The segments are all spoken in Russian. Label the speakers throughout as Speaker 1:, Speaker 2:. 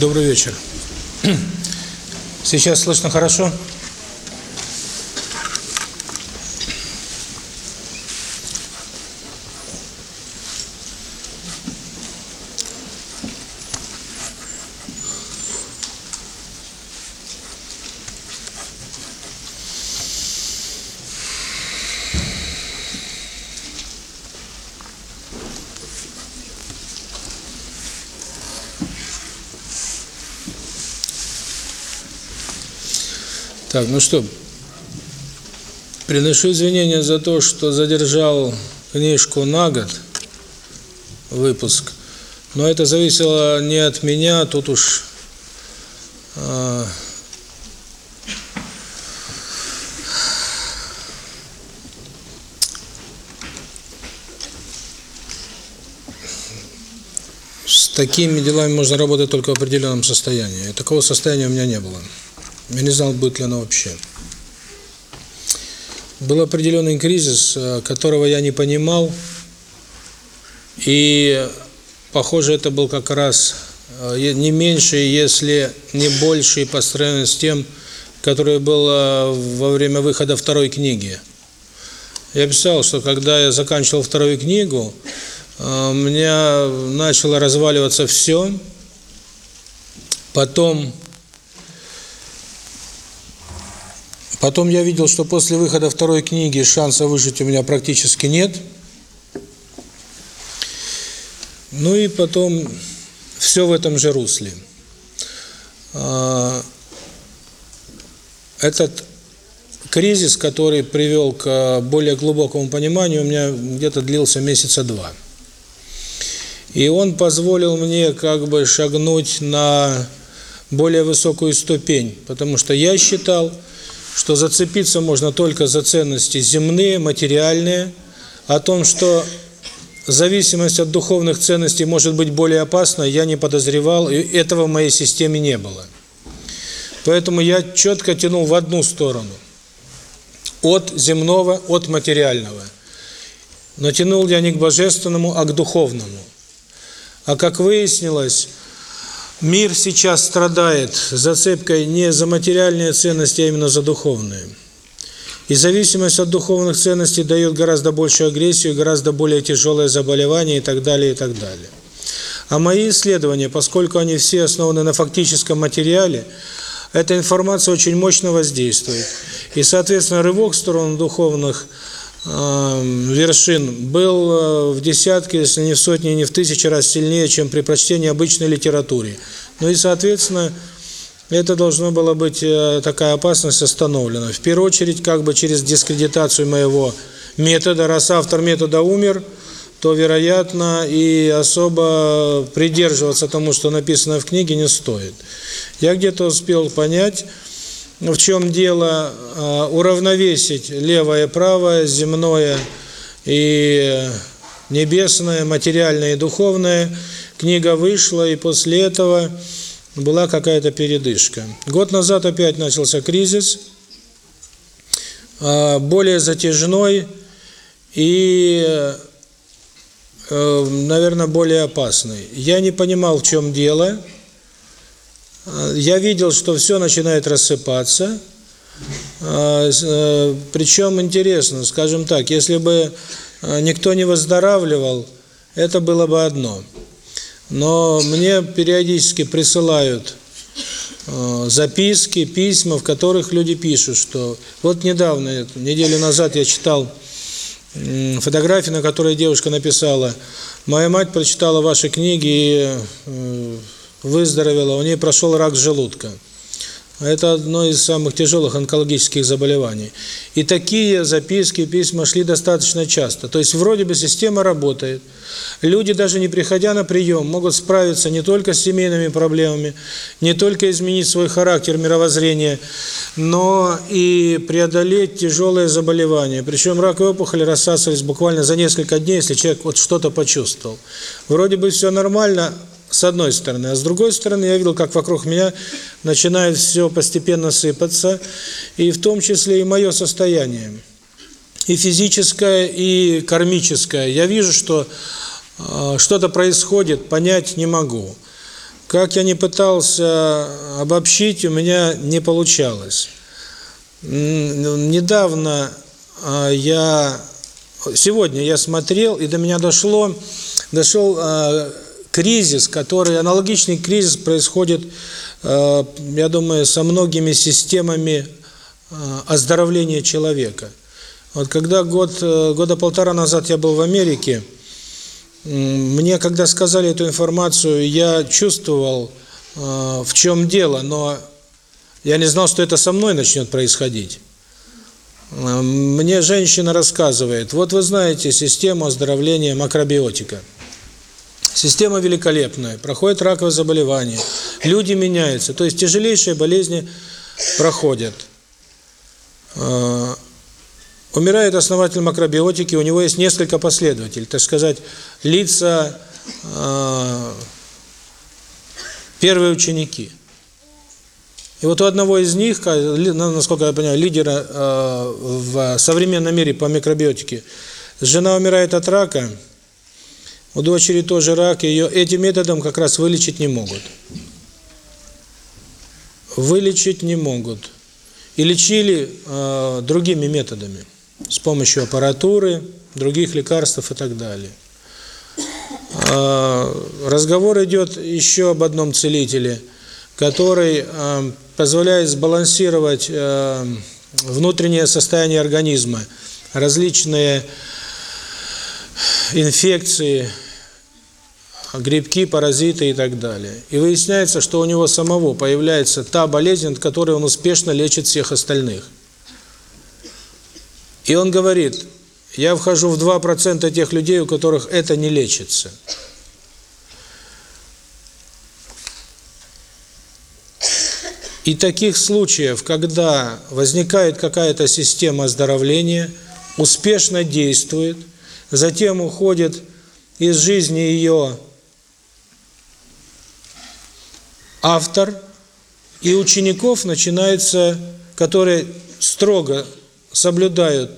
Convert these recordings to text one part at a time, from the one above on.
Speaker 1: Добрый вечер. Сейчас слышно хорошо? Так, ну что, приношу извинения за то, что задержал книжку на год, выпуск, но это зависело не от меня, тут уж э, с такими делами можно работать только в определенном состоянии. И такого состояния у меня не было. Я не знал, будет ли оно вообще. Был определенный кризис, которого я не понимал, и, похоже, это был как раз не меньше, если не больше по сравнению с тем, который был во время выхода второй книги. Я писал, что когда я заканчивал вторую книгу, у меня начало разваливаться все, потом Потом я видел, что после выхода второй книги шанса выжить у меня практически нет. Ну и потом все в этом же русле. Этот кризис, который привел к более глубокому пониманию, у меня где-то длился месяца два. И он позволил мне как бы шагнуть на более высокую ступень, потому что я считал, что зацепиться можно только за ценности земные, материальные, о том, что зависимость от духовных ценностей может быть более опасной, я не подозревал, и этого в моей системе не было. Поэтому я четко тянул в одну сторону. От земного, от материального. Но тянул я не к божественному, а к духовному. А как выяснилось, Мир сейчас страдает зацепкой не за материальные ценности, а именно за духовные. И зависимость от духовных ценностей дает гораздо большую агрессию, гораздо более тяжелое заболевание и так далее, и так далее. А мои исследования, поскольку они все основаны на фактическом материале, эта информация очень мощно воздействует. И, соответственно, рывок в сторону духовных вершин был в десятки, если не в сотни, не в тысячи раз сильнее, чем при прочтении обычной литературы. Ну и, соответственно, это должно было быть такая опасность остановлена. В первую очередь, как бы через дискредитацию моего метода, раз автор метода умер, то, вероятно, и особо придерживаться тому, что написано в книге, не стоит. Я где-то успел понять, в чем дело, уравновесить левое и правое, земное и небесное, материальное и духовное. Книга вышла, и после этого была какая-то передышка. Год назад опять начался кризис, более затяжной и, наверное, более опасный. Я не понимал, в чем дело, я видел, что все начинает рассыпаться. Причем интересно, скажем так, если бы никто не выздоравливал, это было бы одно. Но мне периодически присылают записки, письма, в которых люди пишут, что вот недавно, неделю назад я читал фотографии, на которой девушка написала, моя мать прочитала ваши книги и выздоровела, у нее прошел рак желудка. Это одно из самых тяжелых онкологических заболеваний. И такие записки, письма шли достаточно часто. То есть вроде бы система работает. Люди, даже не приходя на прием, могут справиться не только с семейными проблемами, не только изменить свой характер, мировоззрение, но и преодолеть тяжелые заболевания. Причем рак и опухоль рассасывались буквально за несколько дней, если человек вот что-то почувствовал. Вроде бы все нормально, с одной стороны. А с другой стороны, я видел, как вокруг меня начинает все постепенно сыпаться, и в том числе и мое состояние, и физическое, и кармическое. Я вижу, что э, что-то происходит, понять не могу. Как я не пытался обобщить, у меня не получалось. Недавно а, я сегодня я смотрел, и до меня дошло, дошел э, кризис, который, аналогичный кризис происходит, э, я думаю, со многими системами э, оздоровления человека. Вот когда год, года полтора назад я был в Америке, мне, когда сказали эту информацию, я чувствовал, в чем дело, но я не знал, что это со мной начнет происходить. Мне женщина рассказывает, вот вы знаете систему оздоровления макробиотика. Система великолепная, проходит раковые заболевания, люди меняются, то есть тяжелейшие болезни проходят. А, умирает основатель макробиотики, у него есть несколько последователей, так сказать, лица, а, первые ученики – и вот у одного из них, насколько я понимаю, лидера э, в современном мире по микробиотике, жена умирает от рака, у дочери тоже рак, ее этим методом как раз вылечить не могут. Вылечить не могут. И лечили э, другими методами, с помощью аппаратуры, других лекарств и так далее. Э, разговор идет еще об одном целителе – который э, позволяет сбалансировать э, внутреннее состояние организма, различные инфекции, грибки, паразиты и так далее. И выясняется, что у него самого появляется та болезнь, от которой он успешно лечит всех остальных. И он говорит, я вхожу в 2% тех людей, у которых это не лечится. И таких случаев, когда возникает какая-то система оздоровления, успешно действует, затем уходит из жизни ее автор, и учеников начинается, которые строго соблюдают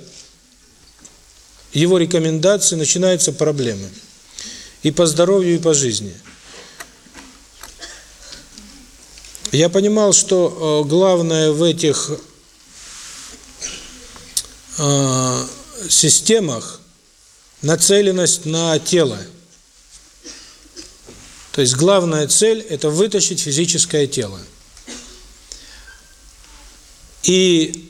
Speaker 1: его рекомендации, начинаются проблемы. И по здоровью, и по жизни. Я понимал, что э, главное в этих э, системах нацеленность на тело. То есть главная цель – это вытащить физическое тело. И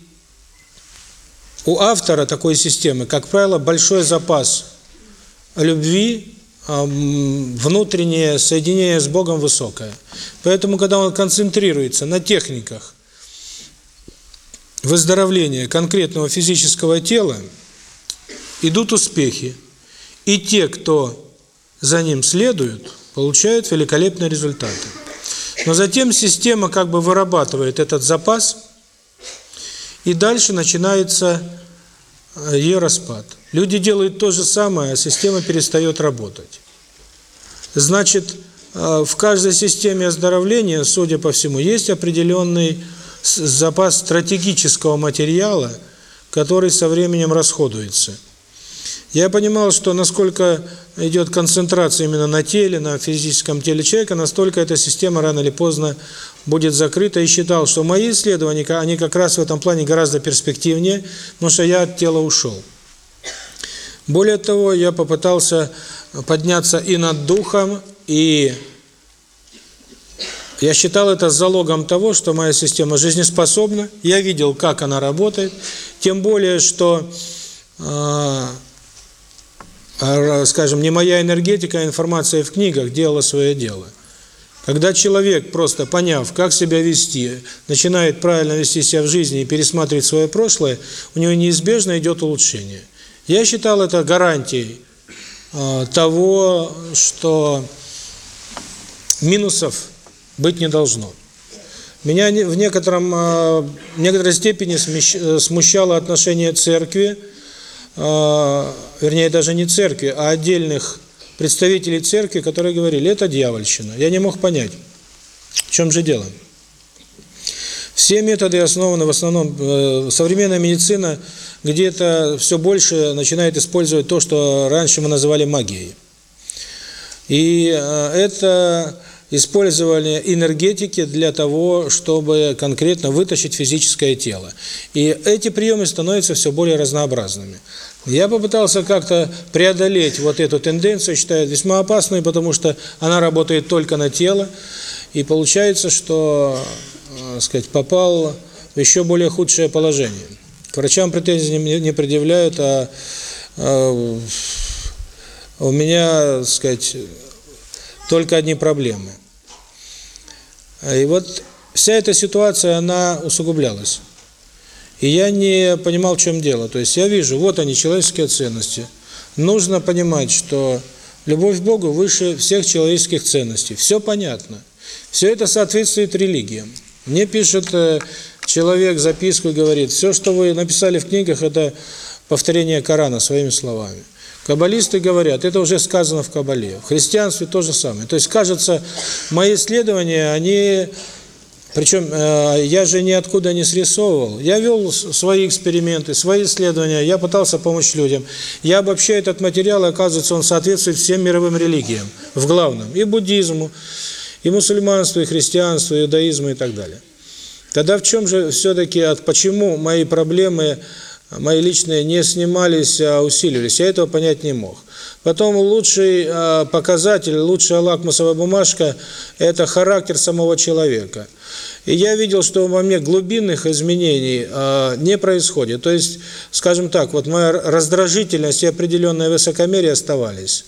Speaker 1: у автора такой системы, как правило, большой запас любви, внутреннее соединение с Богом высокое. Поэтому, когда он концентрируется на техниках выздоровления конкретного физического тела, идут успехи. И те, кто за ним следует, получают великолепные результаты. Но затем система как бы вырабатывает этот запас, и дальше начинается э, ее распад. Люди делают то же самое, а система перестает работать. Значит, э, в каждой системе оздоровления, судя по всему, есть определенный запас стратегического материала, который со временем расходуется. Я понимал, что насколько идет концентрация именно на теле, на физическом теле человека, настолько эта система рано или поздно будет закрыта. И считал, что мои исследования, они как раз в этом плане гораздо перспективнее, потому что я от тела ушел. Более того, я попытался подняться и над духом, и я считал это залогом того, что моя система жизнеспособна, я видел, как она работает, тем более, что, э, скажем, не моя энергетика, а информация в книгах делала свое дело. Когда человек, просто поняв, как себя вести, начинает правильно вести себя в жизни и пересматривать свое прошлое, у него неизбежно идет улучшение. Я считал это гарантией э, того, что минусов быть не должно. Меня в некотором в некоторой степени э, смущало отношение церкви, вернее даже не церкви, а отдельных представителей церкви, которые говорили, это дьявольщина. Я не мог понять, в чем же дело. Все методы основаны в основном, современная медицина где-то все больше начинает использовать то, что раньше мы называли магией. И э, это использование энергетики для того, чтобы конкретно вытащить физическое тело. И эти приемы становятся все более разнообразными. Я попытался как-то преодолеть вот эту тенденцию, считаю весьма опасной, потому что она работает только на тело, и получается, что, э, сказать, попал в еще более худшее положение. К врачам претензий не, предъявляют, а, а у меня, сказать, только одни проблемы. И вот вся эта ситуация, она усугублялась. И я не понимал, в чем дело. То есть я вижу, вот они, человеческие ценности. Нужно понимать, что любовь к Богу выше всех человеческих ценностей. Все понятно. Все это соответствует религиям. Мне пишет э, человек записку и говорит, все, что вы написали в книгах, это повторение Корана своими словами. Каббалисты говорят, это уже сказано в Каббале. В христианстве то же самое. То есть, кажется, мои исследования, они... Причем э, я же ниоткуда не срисовывал. Я вел свои эксперименты, свои исследования, я пытался помочь людям. Я обобщаю этот материал, оказывается, он соответствует всем мировым религиям, в главном. И буддизму, и мусульманству, и христианству, и иудаизму, и так далее. Тогда в чем же все-таки, почему мои проблемы мои личные не снимались, а усиливались. Я этого понять не мог. Потом лучший э, показатель, лучшая лакмусовая бумажка – это характер самого человека. И я видел, что во мне глубинных изменений э, не происходит. То есть, скажем так, вот моя раздражительность и определенное высокомерие оставались.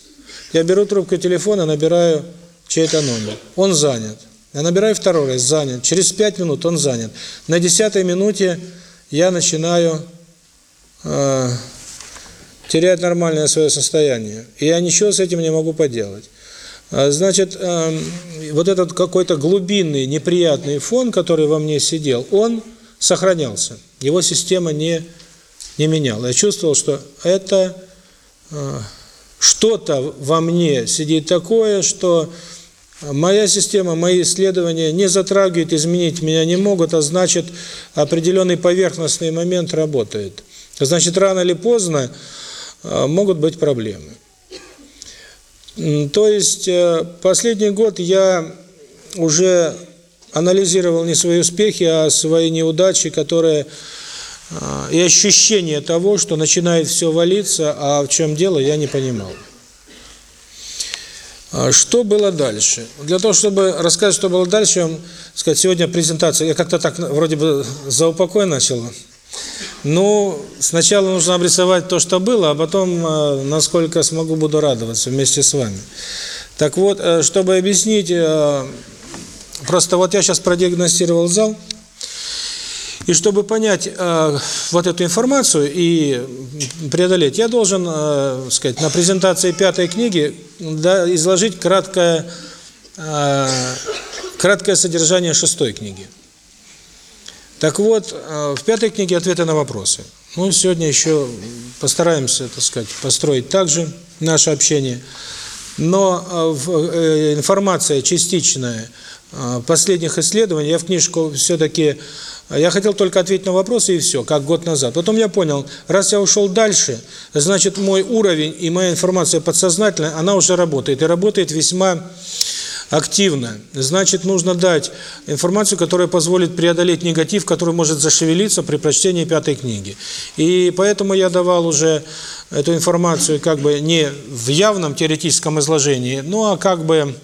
Speaker 1: Я беру трубку телефона, набираю чей-то номер. Он занят. Я набираю второй раз, занят. Через пять минут он занят. На десятой минуте я начинаю э, теряет нормальное свое состояние. И я ничего с этим не могу поделать. А, значит, э, вот этот какой-то глубинный, неприятный фон, который во мне сидел, он сохранялся. Его система не, не меняла. Я чувствовал, что это э, что-то во мне сидит такое, что моя система, мои исследования не затрагивают, изменить меня не могут, а значит, определенный поверхностный момент работает. Значит, рано или поздно а, могут быть проблемы. То есть, э, последний год я уже анализировал не свои успехи, а свои неудачи, которые а, и ощущение того, что начинает все валиться, а в чем дело, я не понимал. А что было дальше? Для того, чтобы рассказать, что было дальше, вам сказать, сегодня презентация, я как-то так вроде бы за упокой начал ну, сначала нужно обрисовать то, что было, а потом, э, насколько смогу, буду радоваться вместе с вами. Так вот, э, чтобы объяснить, э, просто вот я сейчас продиагностировал зал, и чтобы понять вот эту информацию и преодолеть, я должен, сказать, на презентации пятой книги изложить краткое, краткое содержание шестой книги. Так вот, э, в пятой книге ответы на вопросы. Ну, сегодня еще постараемся, так сказать, построить также наше общение. Но э, э, информация частичная последних исследований, я в книжку все-таки, я хотел только ответить на вопросы и все, как год назад. Потом я понял, раз я ушел дальше, значит мой уровень и моя информация подсознательная, она уже работает. И работает весьма активно, значит, нужно дать информацию, которая позволит преодолеть негатив, который может зашевелиться при прочтении пятой книги. И поэтому я давал уже эту информацию как бы не в явном теоретическом изложении, ну а как бы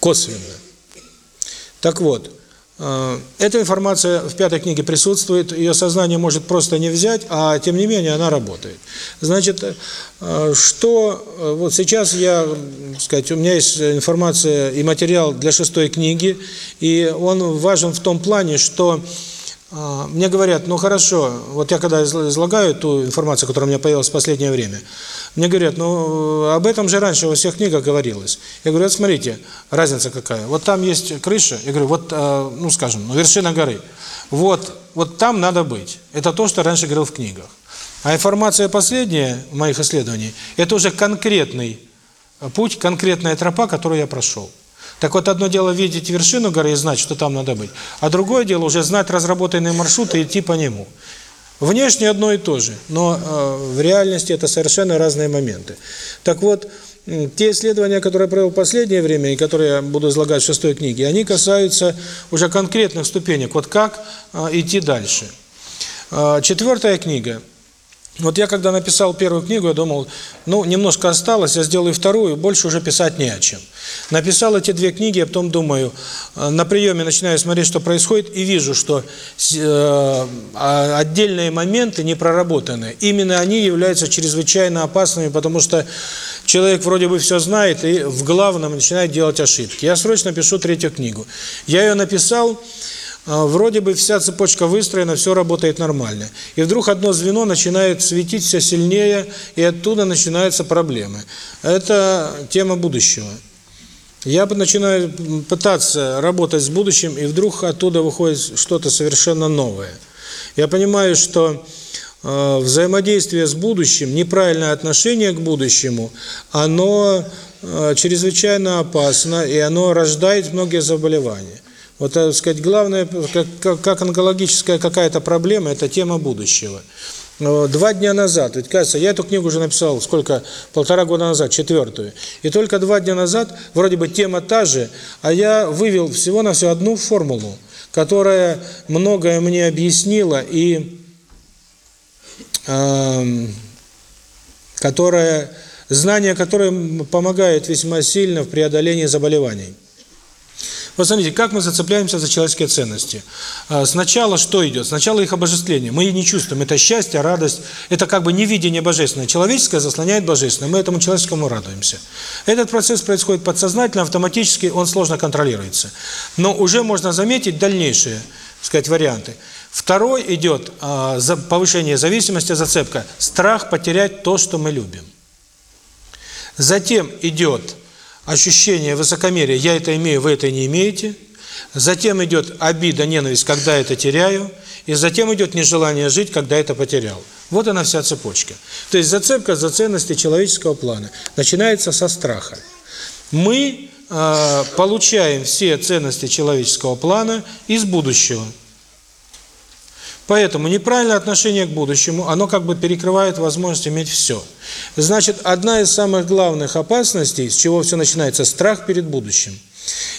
Speaker 1: косвенно. Так вот, эта информация в пятой книге присутствует, ее сознание может просто не взять, а тем не менее она работает. Значит, э, что э, вот сейчас я, сказать, у меня есть информация и материал для шестой книги, и он важен в том плане, что мне говорят, ну хорошо, вот я когда излагаю ту информацию, которая у меня появилась в последнее время, мне говорят, ну, об этом же раньше во всех книгах говорилось. Я говорю, вот смотрите, разница какая. Вот там есть крыша, я говорю, вот, э, ну, скажем, ну, вершина горы. Вот, вот там надо быть. Это то, что раньше говорил в книгах. А информация последняя в моих исследованиях, это уже конкретный путь, конкретная тропа, которую я прошел. Так вот, одно дело видеть вершину горы и знать, что там надо быть, а другое дело уже знать разработанные маршруты и идти по нему. Внешне одно и то же, но э, в реальности это совершенно разные моменты. Так вот, те исследования, которые я провел в последнее время, и которые я буду излагать в шестой книге, они касаются уже конкретных ступенек, вот как э, идти дальше. Э, четвертая книга – вот я когда написал первую книгу, я думал, ну, немножко осталось, я сделаю вторую, больше уже писать не о чем. Написал эти две книги, я потом думаю, э, на приеме начинаю смотреть, что происходит, и вижу, что э, отдельные моменты не проработаны. Именно они являются чрезвычайно опасными, потому что человек вроде бы все знает, и в главном начинает делать ошибки. Я срочно пишу третью книгу. Я ее написал, а, вроде бы вся цепочка выстроена, все работает нормально. И вдруг одно звено начинает светить все сильнее, и оттуда начинаются проблемы. Это тема будущего. Я начинаю пытаться работать с будущим, и вдруг оттуда выходит что-то совершенно новое. Я понимаю, что э, взаимодействие с будущим, неправильное отношение к будущему, оно э, чрезвычайно опасно, и оно рождает многие заболевания. Вот, так сказать, главное, как, как онкологическая какая-то проблема, это тема будущего. Два дня назад, ведь кажется, я эту книгу уже написал, сколько, полтора года назад, четвертую. И только два дня назад, вроде бы тема та же, а я вывел всего на все одну формулу, которая многое мне объяснила и э, которая, знание которое помогает весьма сильно в преодолении заболеваний. Вот смотрите, как мы зацепляемся за человеческие ценности. А, сначала что идет? Сначала их обожествление. Мы не чувствуем. Это счастье, радость. Это как бы невидение божественное. Человеческое заслоняет божественное. Мы этому человеческому радуемся. Этот процесс происходит подсознательно, автоматически, он сложно контролируется. Но уже можно заметить дальнейшие, так сказать, варианты. Второй идет а, повышение зависимости, зацепка. Страх потерять то, что мы любим. Затем идет ощущение высокомерия, я это имею, вы это не имеете. Затем идет обида, ненависть, когда это теряю. И затем идет нежелание жить, когда это потерял. Вот она вся цепочка. То есть зацепка за ценности человеческого плана начинается со страха. Мы э, получаем все ценности человеческого плана из будущего. Поэтому неправильное отношение к будущему, оно как бы перекрывает возможность иметь все. Значит, одна из самых главных опасностей, с чего все начинается, страх перед будущим.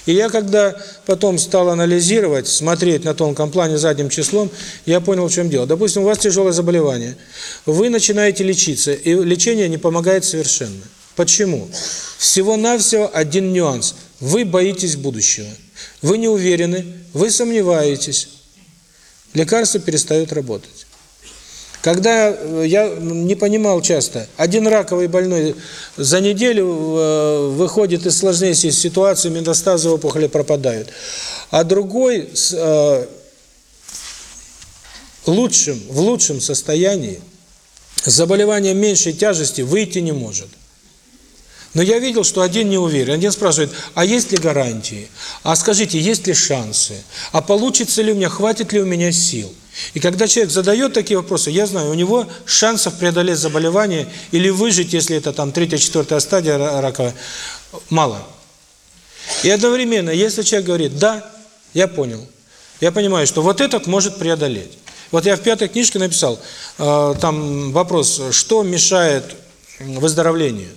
Speaker 1: И я когда потом стал анализировать, смотреть на тонком плане задним числом, я понял, в чем дело. Допустим, у вас тяжелое заболевание, вы начинаете лечиться, и лечение не помогает совершенно. Почему? Всего-навсего один нюанс. Вы боитесь будущего. Вы не уверены, вы сомневаетесь лекарства перестают работать. Когда э, я не понимал часто, один раковый больной за неделю э, выходит из сложнейшей ситуации, метастазы опухоли пропадают, а другой с э, лучшим, в лучшем состоянии, с заболеванием меньшей тяжести выйти не может. Но я видел, что один не уверен. Один спрашивает, а есть ли гарантии? А скажите, есть ли шансы? А получится ли у меня, хватит ли у меня сил? И когда человек задает такие вопросы, я знаю, у него шансов преодолеть заболевание или выжить, если это там третья, четвертая стадия рака, мало. И одновременно, если человек говорит, да, я понял, я понимаю, что вот этот может преодолеть. Вот я в пятой книжке написал, э, там вопрос, что мешает выздоровлению.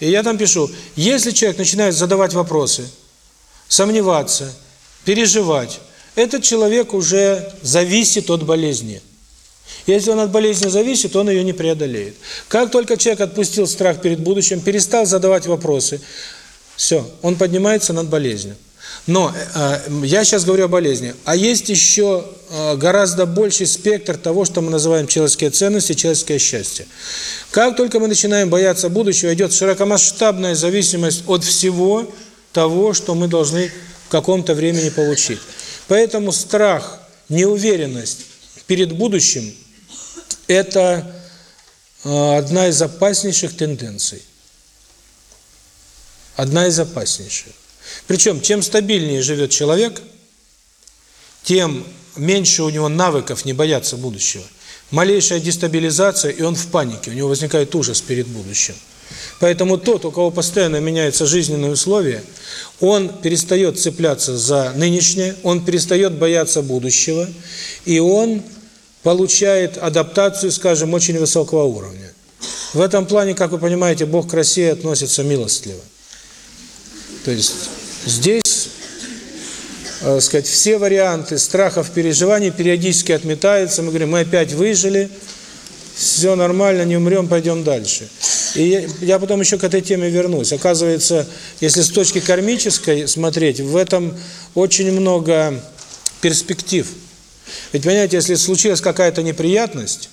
Speaker 1: И я там пишу, если человек начинает задавать вопросы, сомневаться, переживать, этот человек уже зависит от болезни. Если он от болезни зависит, он ее не преодолеет. Как только человек отпустил страх перед будущим, перестал задавать вопросы, все, он поднимается над болезнью. Но э, я сейчас говорю о болезни. А есть еще э, гораздо больший спектр того, что мы называем человеческие ценности, человеческое счастье. Как только мы начинаем бояться будущего, идет широкомасштабная зависимость от всего того, что мы должны в каком-то времени получить. Поэтому страх, неуверенность перед будущим – это э, одна из опаснейших тенденций. Одна из опаснейших. Причем, чем стабильнее живет человек, тем меньше у него навыков не бояться будущего. Малейшая дестабилизация, и он в панике, у него возникает ужас перед будущим. Поэтому тот, у кого постоянно меняются жизненные условия, он перестает цепляться за нынешнее, он перестает бояться будущего, и он получает адаптацию, скажем, очень высокого уровня. В этом плане, как вы понимаете, Бог к России относится милостливо. То есть здесь, э, сказать, все варианты страхов, переживаний периодически отметаются. Мы говорим, мы опять выжили, все нормально, не умрем, пойдем дальше. И я, потом еще к этой теме вернусь. Оказывается, если с точки кармической смотреть, в этом очень много перспектив. Ведь, понимаете, если случилась какая-то неприятность,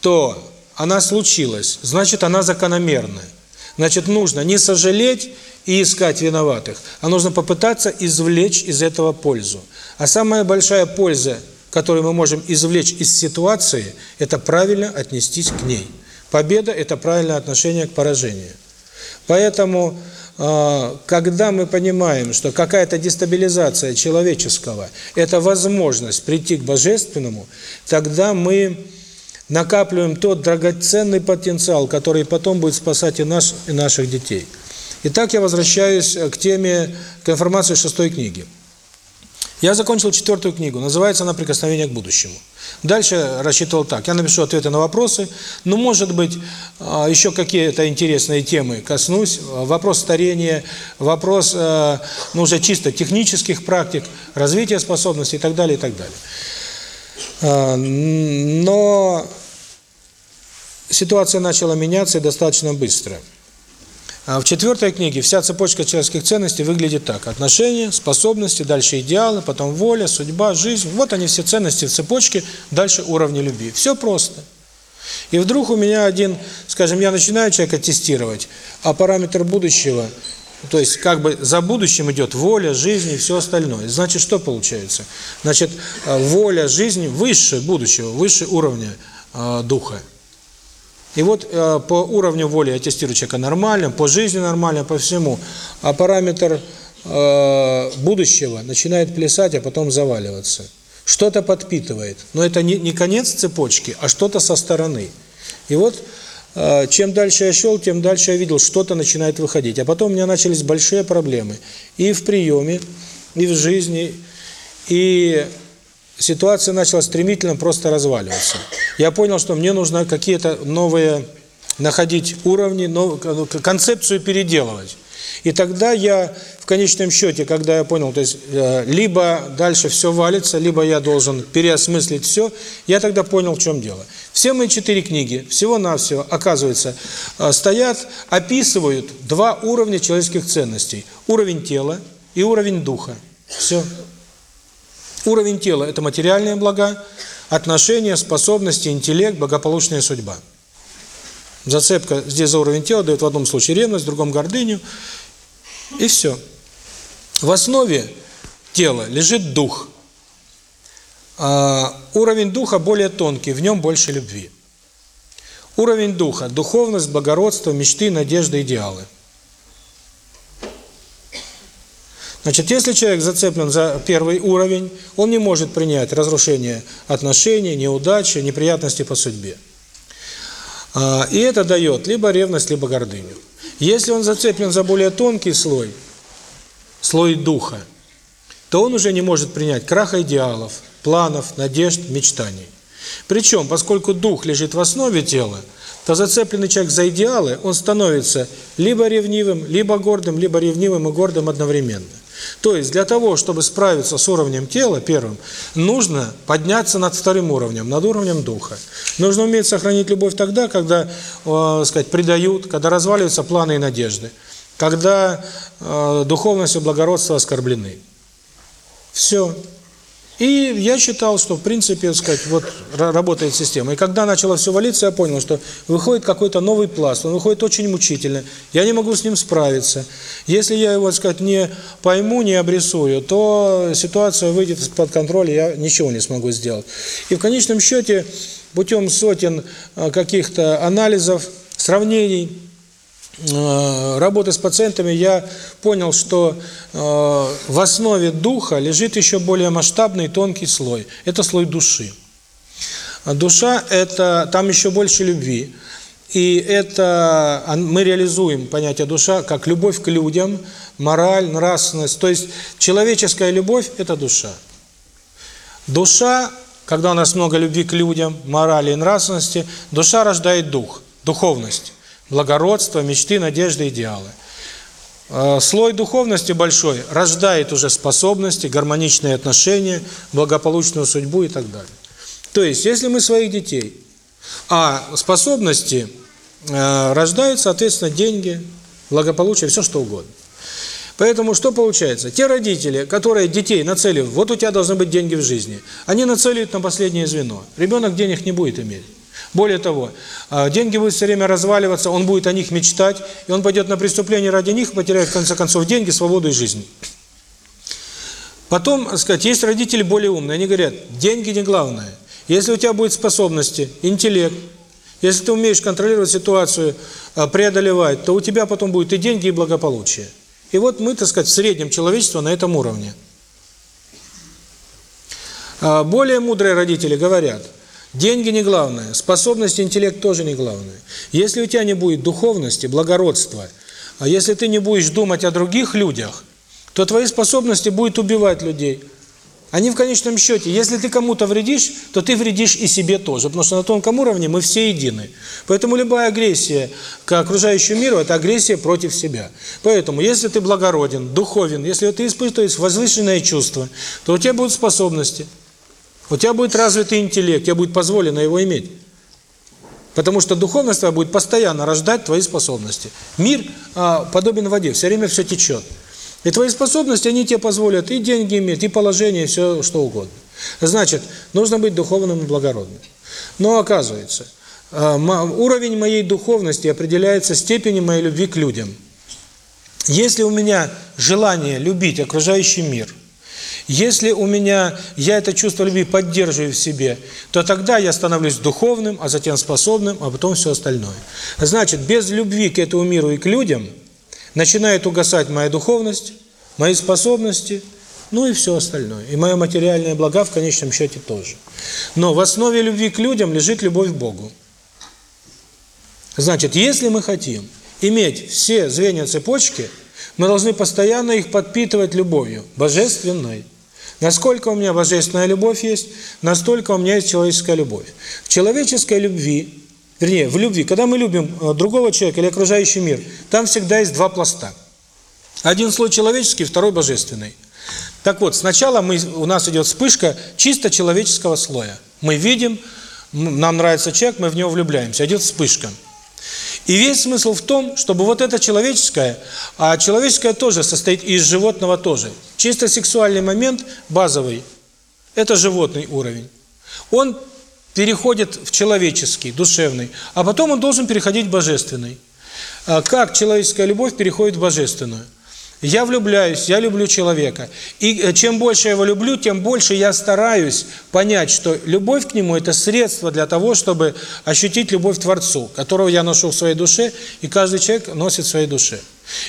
Speaker 1: то она случилась, значит, она закономерная. Значит, нужно не сожалеть и искать виноватых, а нужно попытаться извлечь из этого пользу. А самая большая польза, которую мы можем извлечь из ситуации, это правильно отнестись к ней. Победа – это правильное отношение к поражению. Поэтому, а, когда мы понимаем, что какая-то дестабилизация человеческого – это возможность прийти к Божественному, тогда мы накапливаем тот драгоценный потенциал, который потом будет спасать и нас, и наших детей. Итак, я возвращаюсь к теме, к информации шестой книги. Я закончил четвертую книгу, называется она «Прикосновение к будущему». Дальше рассчитывал так, я напишу ответы на вопросы, но, может быть, а, еще какие-то интересные темы коснусь. Вопрос старения, вопрос, а, ну, уже чисто технических практик, развития способностей и так далее, и так далее. А, но ситуация начала меняться достаточно быстро. А в четвертой книге вся цепочка человеческих ценностей выглядит так. Отношения, способности, дальше идеалы, потом воля, судьба, жизнь. Вот они все ценности в цепочке, дальше уровни любви. Все просто. И вдруг у меня один, скажем, я начинаю человека тестировать, а параметр будущего, то есть как бы за будущим идет воля, жизнь и все остальное. Значит, что получается? Значит, э, воля, жизнь выше будущего, выше уровня э, духа. И вот э, по уровню воли я тестирую человека нормально, по жизни нормально, по всему. А параметр э, будущего начинает плясать, а потом заваливаться. Что-то подпитывает. Но это не, не конец цепочки, а что-то со стороны. И вот э, чем дальше я шел, тем дальше я видел, что-то начинает выходить. А потом у меня начались большие проблемы. И в приеме, и в жизни, и ситуация начала стремительно просто разваливаться. Я понял, что мне нужно какие-то новые находить уровни, но, концепцию переделывать. И тогда я в конечном счете, когда я понял, то есть э, либо дальше все валится, либо я должен переосмыслить все, я тогда понял, в чем дело. Все мои четыре книги, всего-навсего, оказывается, э, стоят, описывают два уровня человеческих ценностей. Уровень тела и уровень духа. Все. Уровень тела – это материальные блага, отношения, способности, интеллект, благополучная судьба. Зацепка здесь за уровень тела дает в одном случае ревность, в другом гордыню, и все. В основе тела лежит дух. А уровень духа более тонкий, в нем больше любви. Уровень духа – духовность, благородство, мечты, надежды, идеалы – Значит, если человек зацеплен за первый уровень, он не может принять разрушение отношений, неудачи, неприятности по судьбе. А, и это дает либо ревность, либо гордыню. Если он зацеплен за более тонкий слой, слой духа, то он уже не может принять краха идеалов, планов, надежд, мечтаний. Причем, поскольку дух лежит в основе тела, то зацепленный человек за идеалы, он становится либо ревнивым, либо гордым, либо ревнивым и гордым одновременно. То есть для того, чтобы справиться с уровнем тела, первым, нужно подняться над вторым уровнем, над уровнем духа. Нужно уметь сохранить любовь тогда, когда, э, сказать, предают, когда разваливаются планы и надежды, когда э, духовность и благородство оскорблены. Все. И я считал, что в принципе, сказать, вот работает система. И когда начало все валиться, я понял, что выходит какой-то новый пласт, он выходит очень мучительно. Я не могу с ним справиться. Если я его, сказать, не пойму, не обрисую, то ситуация выйдет из-под контроля, я ничего не смогу сделать. И в конечном счете, путем сотен а, каких-то анализов, сравнений, работы с пациентами я понял, что э, в основе духа лежит еще более масштабный тонкий слой. Это слой души. Душа – это там еще больше любви. И это мы реализуем понятие душа как любовь к людям, мораль, нравственность. То есть человеческая любовь – это душа. Душа когда у нас много любви к людям, морали и нравственности, душа рождает дух, духовность, благородство, мечты, надежды, идеалы. Э, слой духовности большой рождает уже способности, гармоничные отношения, благополучную судьбу и так далее. То есть, если мы своих детей, а способности э, рождают, соответственно, деньги, благополучие, все что угодно. Поэтому что получается? Те родители, которые детей нацеливают, вот у тебя должны быть деньги в жизни, они нацеливают на последнее звено. Ребенок денег не будет иметь. Более того, а, деньги будут все время разваливаться, он будет о них мечтать, и он пойдет на преступление ради них, потеряет в конце концов деньги, свободу и жизнь. Потом, сказать, есть родители более умные, они говорят, деньги не главное. Если у тебя будет способности, интеллект, если ты умеешь контролировать ситуацию, а, преодолевать, то у тебя потом будет и деньги, и благополучие. И вот мы, так сказать, в среднем человечество на этом уровне. А, более мудрые родители говорят, деньги не главное, способность, интеллект тоже не главное. Если у тебя не будет духовности, благородства, а если ты не будешь думать о других людях, то твои способности будут убивать людей. Они в конечном счете, если ты кому-то вредишь, то ты вредишь и себе тоже, потому что на тонком уровне мы все едины. Поэтому любая агрессия к окружающему миру – это агрессия против себя. Поэтому, если ты благороден, духовен, если ты испытываешь возвышенное чувство, то у тебя будут способности, у тебя будет развитый интеллект, тебе будет позволено его иметь. Потому что духовность твоя будет постоянно рождать твои способности. Мир а, подобен воде, все время все течет. И твои способности, они тебе позволят и деньги иметь, и положение, и все что угодно. Значит, нужно быть духовным и благородным. Но оказывается, а, уровень моей духовности определяется степенью моей любви к людям. Если у меня желание любить окружающий мир, если у меня, я это чувство любви поддерживаю в себе, то тогда я становлюсь духовным, а затем способным, а потом все остальное. Значит, без любви к этому миру и к людям – начинает угасать моя духовность, мои способности, ну и все остальное. И мое материальное благо в конечном счете тоже. Но в основе любви к людям лежит любовь к Богу. Значит, если мы хотим иметь все звенья цепочки, мы должны постоянно их подпитывать любовью, божественной. Насколько у меня божественная любовь есть, настолько у меня есть человеческая любовь. В человеческой любви вернее, в любви, когда мы любим э, другого человека или окружающий мир, там всегда есть два пласта. Один слой человеческий, второй божественный. Так вот, сначала мы, у нас идет вспышка чисто человеческого слоя. Мы видим, нам нравится человек, мы в него влюбляемся, идет вспышка. И весь смысл в том, чтобы вот это человеческое, а человеческое тоже состоит из животного тоже. Чисто сексуальный момент, базовый, это животный уровень. Он переходит в человеческий, душевный, а потом он должен переходить в божественный. А как человеческая любовь переходит в божественную? Я влюбляюсь, я люблю человека. И э, чем больше я его люблю, тем больше я стараюсь понять, что любовь к нему – это средство для того, чтобы ощутить любовь к Творцу, которого я ношу в своей душе, и каждый человек носит в своей душе.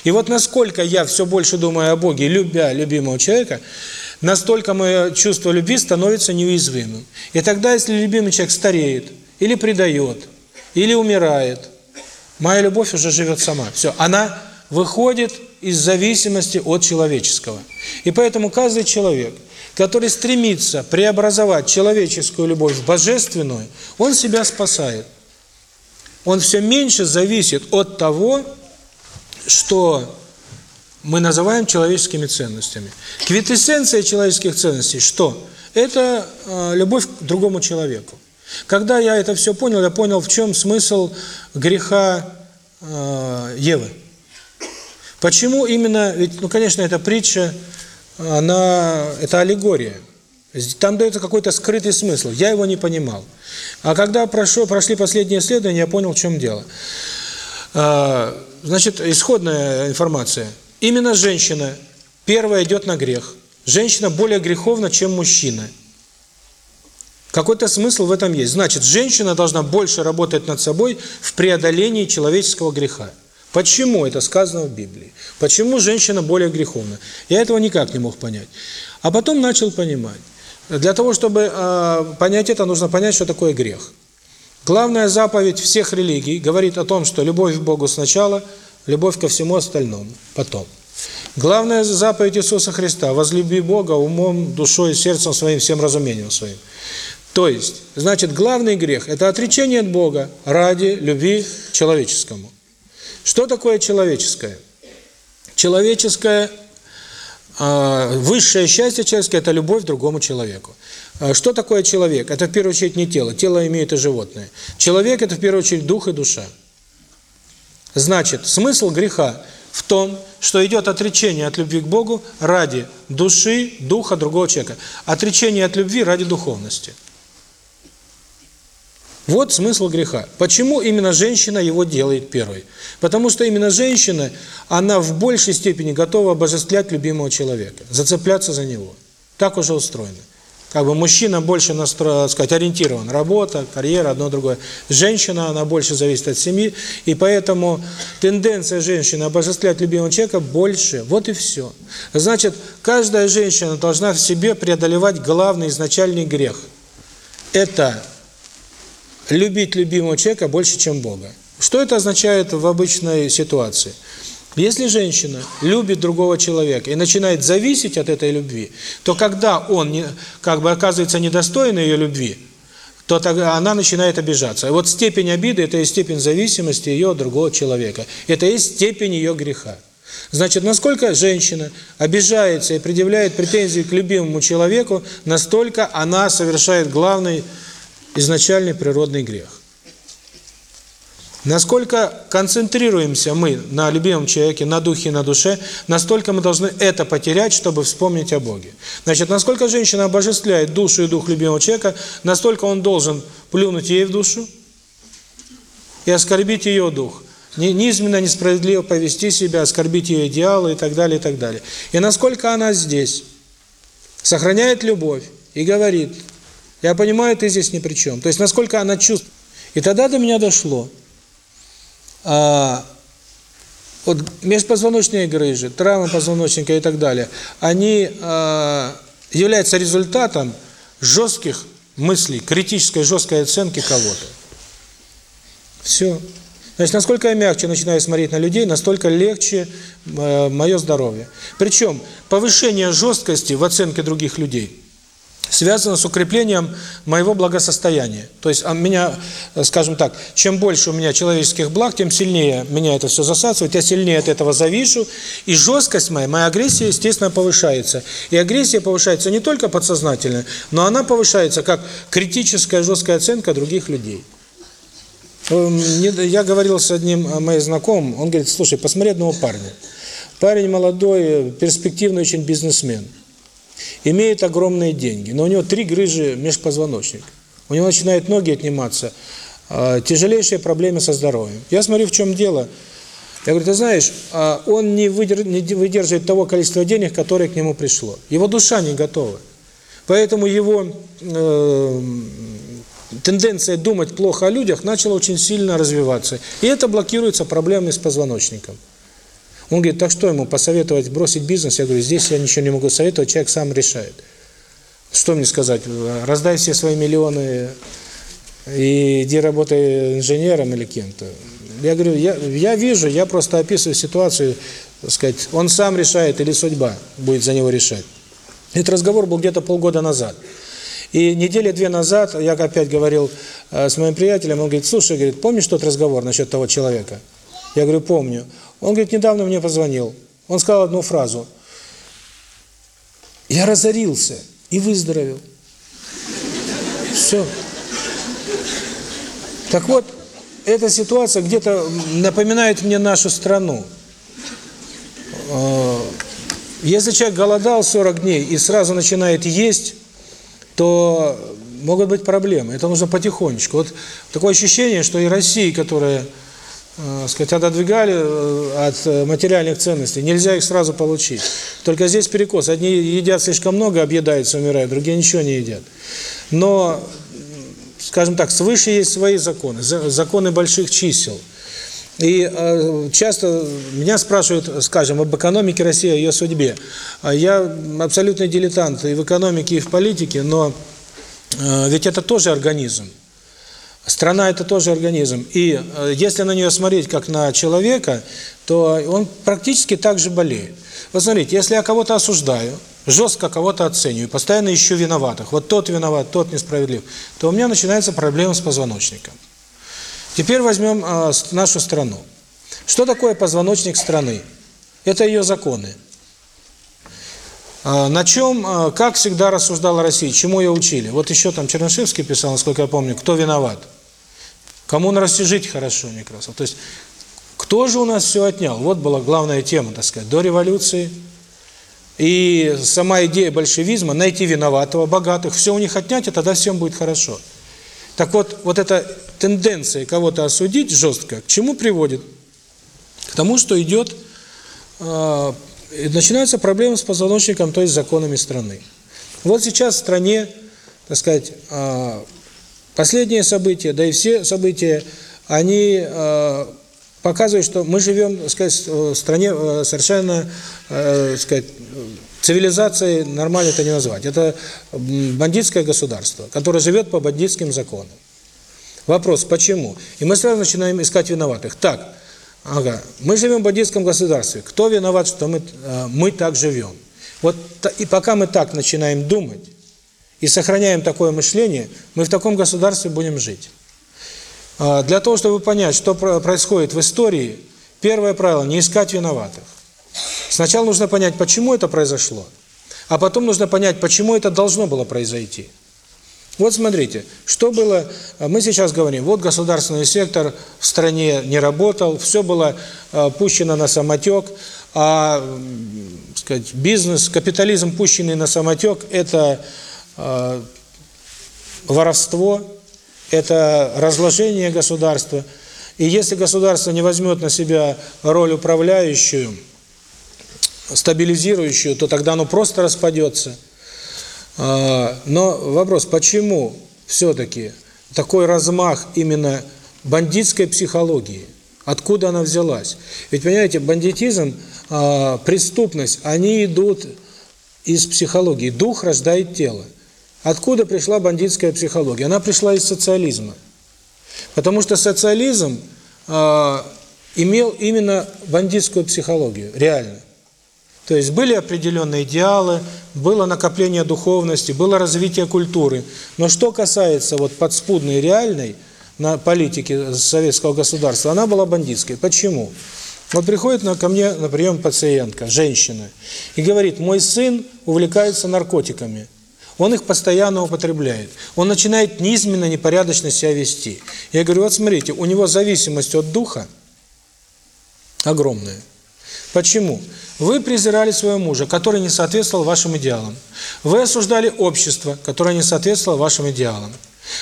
Speaker 1: И вот насколько я все больше думаю о Боге, любя любимого человека – настолько мое чувство любви становится неуязвимым. И тогда, если любимый человек стареет, или предает, или умирает, моя любовь уже живет сама. Все, она выходит из зависимости от человеческого. И поэтому каждый человек, который стремится преобразовать человеческую любовь в божественную, он себя спасает. Он все меньше зависит от того, что мы называем человеческими ценностями. Квитэссенция человеческих ценностей что? Это э, любовь к другому человеку. Когда я это все понял, я понял, в чем смысл греха э, Евы. Почему именно, ведь, ну, конечно, эта притча, она, это аллегория. Там дается какой-то скрытый смысл. Я его не понимал. А когда прошло, прошли последние исследования, я понял, в чем дело. Э, значит, исходная информация – Именно женщина первая идет на грех. Женщина более греховна, чем мужчина. Какой-то смысл в этом есть. Значит, женщина должна больше работать над собой в преодолении человеческого греха. Почему это сказано в Библии? Почему женщина более греховна? Я этого никак не мог понять. А потом начал понимать. Для того, чтобы э, понять это, нужно понять, что такое грех. Главная заповедь всех религий говорит о том, что любовь к Богу сначала – любовь ко всему остальному потом. Главная заповедь Иисуса Христа – возлюби Бога умом, душой, сердцем своим, всем разумением своим. То есть, значит, главный грех – это отречение от Бога ради любви человеческому. Что такое человеческое? Человеческое, э, высшее счастье человеческое – это любовь к другому человеку. Э, что такое человек? Это в первую очередь не тело, тело имеет и животное. Человек – это в первую очередь дух и душа. Значит, смысл греха в том, что идет отречение от любви к Богу ради души, духа другого человека. Отречение от любви ради духовности. Вот смысл греха. Почему именно женщина его делает первой? Потому что именно женщина, она в большей степени готова обожествлять любимого человека, зацепляться за него. Так уже устроено. Как бы мужчина больше настроен, сказать, ориентирован. Работа, карьера, одно другое. Женщина, она больше зависит от семьи. И поэтому тенденция женщины обожествлять любимого человека больше. Вот и все. Значит, каждая женщина должна в себе преодолевать главный изначальный грех. Это любить любимого человека больше, чем Бога. Что это означает в обычной ситуации? Если женщина любит другого человека и начинает зависеть от этой любви, то когда он не, как бы оказывается недостоин ее любви, то тогда она начинает обижаться. Вот степень обиды – это и степень зависимости ее от другого человека. Это и степень ее греха. Значит, насколько женщина обижается и предъявляет претензии к любимому человеку, настолько она совершает главный изначальный природный грех. Насколько концентрируемся мы на любимом человеке, на духе, на душе, настолько мы должны это потерять, чтобы вспомнить о Боге. Значит, насколько женщина обожествляет душу и дух любимого человека, настолько он должен плюнуть ей в душу и оскорбить ее дух. Низменно, несправедливо повести себя, оскорбить ее идеалы и так далее, и так далее. И насколько она здесь сохраняет любовь и говорит, я понимаю, ты здесь ни при чем. То есть, насколько она чувствует. И тогда до меня дошло. А, вот межпозвоночные грыжи, травмы позвоночника и так далее, они а, являются результатом жестких мыслей, критической, жесткой оценки кого-то. Все. Значит, насколько я мягче начинаю смотреть на людей, настолько легче э, мое здоровье. Причем повышение жесткости в оценке других людей – связано с укреплением моего благосостояния. То есть а меня, скажем так, чем больше у меня человеческих благ, тем сильнее меня это все засасывает, я сильнее от этого завишу, и жесткость моя, моя агрессия, естественно, повышается. И агрессия повышается не только подсознательно, но она повышается как критическая жесткая оценка других людей. Эм, я говорил с одним моим знакомым, он говорит, слушай, посмотри одного парня. Парень молодой, перспективный очень бизнесмен имеет огромные деньги, но у него три грыжи межпозвоночника. У него начинают ноги отниматься, э, тяжелейшие проблемы со здоровьем. Я смотрю, в чем дело. Я говорю, ты знаешь, э, он не, выдерж, не выдерживает того количества денег, которое к нему пришло. Его душа не готова. Поэтому его э, тенденция думать плохо о людях начала очень сильно развиваться. И это блокируется проблемами с позвоночником. Он говорит, так что ему, посоветовать бросить бизнес? Я говорю, здесь я ничего не могу советовать, человек сам решает. Что мне сказать? Раздай все свои миллионы и иди работай инженером или кем-то. Я говорю, я, я вижу, я просто описываю ситуацию, так сказать, он сам решает или судьба будет за него решать. Этот разговор был где-то полгода назад. И недели две назад я опять говорил э, с моим приятелем, он говорит, слушай, говорит, помнишь тот разговор насчет того человека? Я говорю, помню. Он говорит, недавно мне позвонил. Он сказал одну фразу. Я разорился и выздоровел. Все. Так вот, эта ситуация где-то напоминает мне нашу страну. Э, если человек голодал 40 дней и сразу начинает есть, то могут быть проблемы. Это нужно потихонечку. Вот такое ощущение, что и Россия, которая сказать, отодвигали э, от э, материальных ценностей. Нельзя их сразу получить. Только здесь перекос. Одни едят слишком много, объедаются, умирают, другие ничего не едят. Но, скажем так, свыше есть свои законы, законы больших чисел. И э, часто меня спрашивают, скажем, об экономике России, о ее судьбе. А я абсолютный дилетант и в экономике, и в политике, но э, ведь это тоже организм. Страна – это тоже организм. И э, если на нее смотреть как на человека, то он практически так же болеет. Вот смотрите, если я кого-то осуждаю, жестко кого-то оцениваю, постоянно ищу виноватых, вот тот виноват, тот несправедлив, то у меня начинается проблема с позвоночником. Теперь возьмем э, нашу страну. Что такое позвоночник страны? Это ее законы. Э, на чем, э, как всегда рассуждала Россия, чему ее учили? Вот еще там Чернышевский писал, насколько я помню, кто виноват. Кому на России жить хорошо, Некрасов. То есть, кто же у нас все отнял? Вот была главная тема, так сказать, до революции. И сама идея большевизма – найти виноватого, богатых, все у них отнять, и тогда всем будет хорошо. Так вот, вот эта тенденция кого-то осудить жестко, к чему приводит? К тому, что идет, э, начинаются проблемы с позвоночником, то есть законами страны. Вот сейчас в стране, так сказать, э, Последние события, да и все события, они э, показывают, что мы живем, так сказать, в стране э, совершенно, э, так сказать, цивилизацией нормально это не назвать. Это бандитское государство, которое живет по бандитским законам. Вопрос, почему? И мы сразу начинаем искать виноватых. Так, ага, мы живем в бандитском государстве. Кто виноват, что мы, э, мы так живем? Вот и пока мы так начинаем думать, и сохраняем такое мышление, мы в таком государстве будем жить. А, для того, чтобы понять, что происходит в истории, первое правило – не искать виноватых. Сначала нужно понять, почему это произошло, а потом нужно понять, почему это должно было произойти. Вот смотрите, что было, мы сейчас говорим, вот государственный сектор в стране не работал, все было э, пущено на самотек, а сказать, бизнес, капитализм, пущенный на самотек, это Э, воровство, это разложение государства. И если государство не возьмет на себя роль управляющую, стабилизирующую, то тогда оно просто распадется. Э, но вопрос, почему все-таки такой размах именно бандитской психологии? Откуда она взялась? Ведь, понимаете, бандитизм, э, преступность, они идут из психологии. Дух рождает тело. Откуда пришла бандитская психология? Она пришла из социализма. Потому что социализм э, имел именно бандитскую психологию, реально. То есть были определенные идеалы, было накопление духовности, было развитие культуры. Но что касается вот подспудной реальной на политики советского государства, она была бандитской. Почему? Вот приходит ко мне на прием пациентка, женщина, и говорит, мой сын увлекается наркотиками. Он их постоянно употребляет. Он начинает низменно, непорядочно себя вести. Я говорю, вот смотрите, у него зависимость от духа огромная. Почему? Вы презирали своего мужа, который не соответствовал вашим идеалам. Вы осуждали общество, которое не соответствовало вашим идеалам.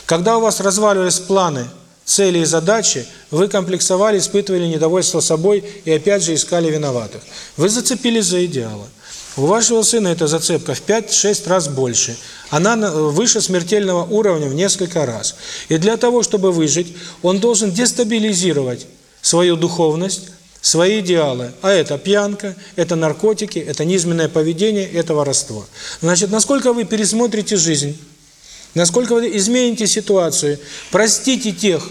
Speaker 1: Когда у вас разваливались планы, цели и задачи, вы комплексовали, испытывали недовольство собой и опять же искали виноватых. Вы зацепились за идеалы. У вашего сына эта зацепка в 5-6 раз больше. Она выше смертельного уровня в несколько раз. И для того, чтобы выжить, он должен дестабилизировать свою духовность, свои идеалы. А это пьянка, это наркотики, это низменное поведение, это воровство. Значит, насколько вы пересмотрите жизнь, насколько вы измените ситуацию, простите тех,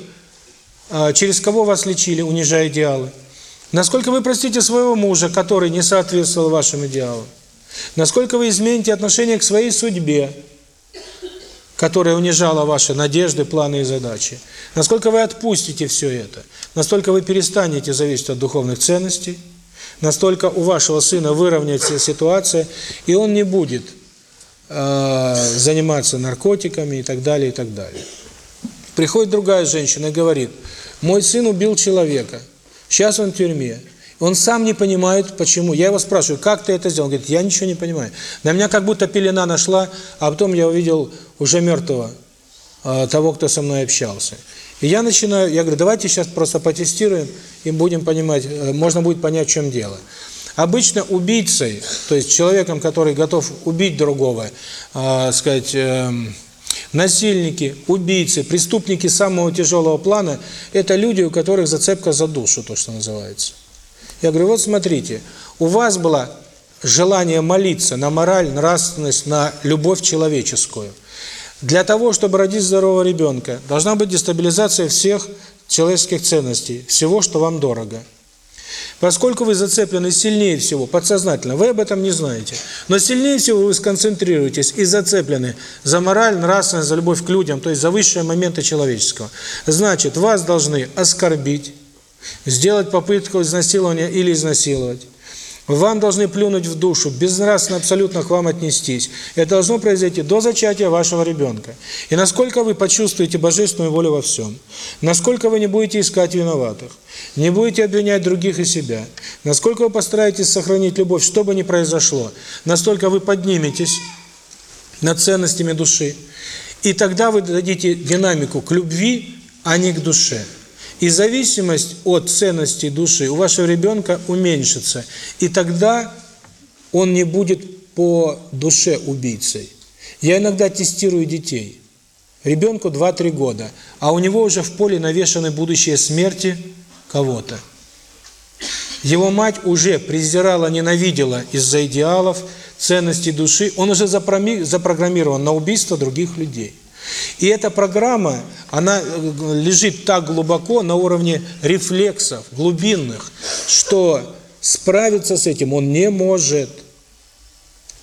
Speaker 1: а, через кого вас лечили, унижая идеалы, Насколько вы простите своего мужа, который не соответствовал вашим идеалам? Насколько вы измените отношение к своей судьбе, которая унижала ваши надежды, планы и задачи? Насколько вы отпустите все это? Настолько вы перестанете зависеть от духовных ценностей, настолько у вашего сына выровняется ситуация, и он не будет э, заниматься наркотиками и так далее, и так далее. Приходит другая женщина и говорит, мой сын убил человека, Сейчас он в тюрьме. Он сам не понимает, почему. Я его спрашиваю, как ты это сделал? Он говорит, я ничего не понимаю. На меня как будто пелена нашла, а потом я увидел уже мертвого, а, того, кто со мной общался. И я начинаю, я говорю, давайте сейчас просто потестируем и будем понимать, э, можно будет понять, в чем дело. Обычно убийцей, то есть человеком, который готов убить другого, э, сказать, э, Насильники, убийцы, преступники самого тяжелого плана – это люди, у которых зацепка за душу, то, что называется. Я говорю, вот смотрите, у вас было желание молиться на мораль, нравственность, на любовь человеческую. Для того, чтобы родить здорового ребенка, должна быть дестабилизация всех человеческих ценностей, всего, что вам дорого. Поскольку вы зацеплены сильнее всего, подсознательно, вы об этом не знаете, но сильнее всего вы сконцентрируетесь и зацеплены за мораль, нравственность, за любовь к людям, то есть за высшие моменты человеческого. Значит, вас должны оскорбить, сделать попытку изнасилования или изнасиловать, вам должны плюнуть в душу, безнравственно абсолютно к вам отнестись. Это должно произойти до зачатия вашего ребенка. И насколько вы почувствуете божественную волю во всем, насколько вы не будете искать виноватых, не будете обвинять других и себя, насколько вы постараетесь сохранить любовь, что бы ни произошло, настолько вы подниметесь над ценностями души, и тогда вы дадите динамику к любви, а не к душе. И зависимость от ценностей души у вашего ребенка уменьшится. И тогда он не будет по душе убийцей. Я иногда тестирую детей. Ребенку 2-3 года, а у него уже в поле навешаны будущие смерти кого-то. Его мать уже презирала, ненавидела из-за идеалов, ценностей души. Он уже запрограммирован на убийство других людей. И эта программа, она э, лежит так глубоко на уровне рефлексов, глубинных, что справиться с этим он не может.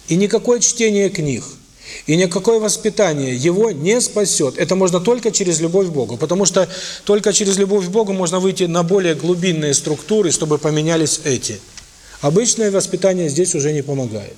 Speaker 1: И никакое чтение книг, и никакое воспитание его не спасет. Это можно только через любовь к Богу, потому что только через любовь к Богу можно выйти на более глубинные структуры, чтобы поменялись эти. Обычное воспитание здесь уже не помогает.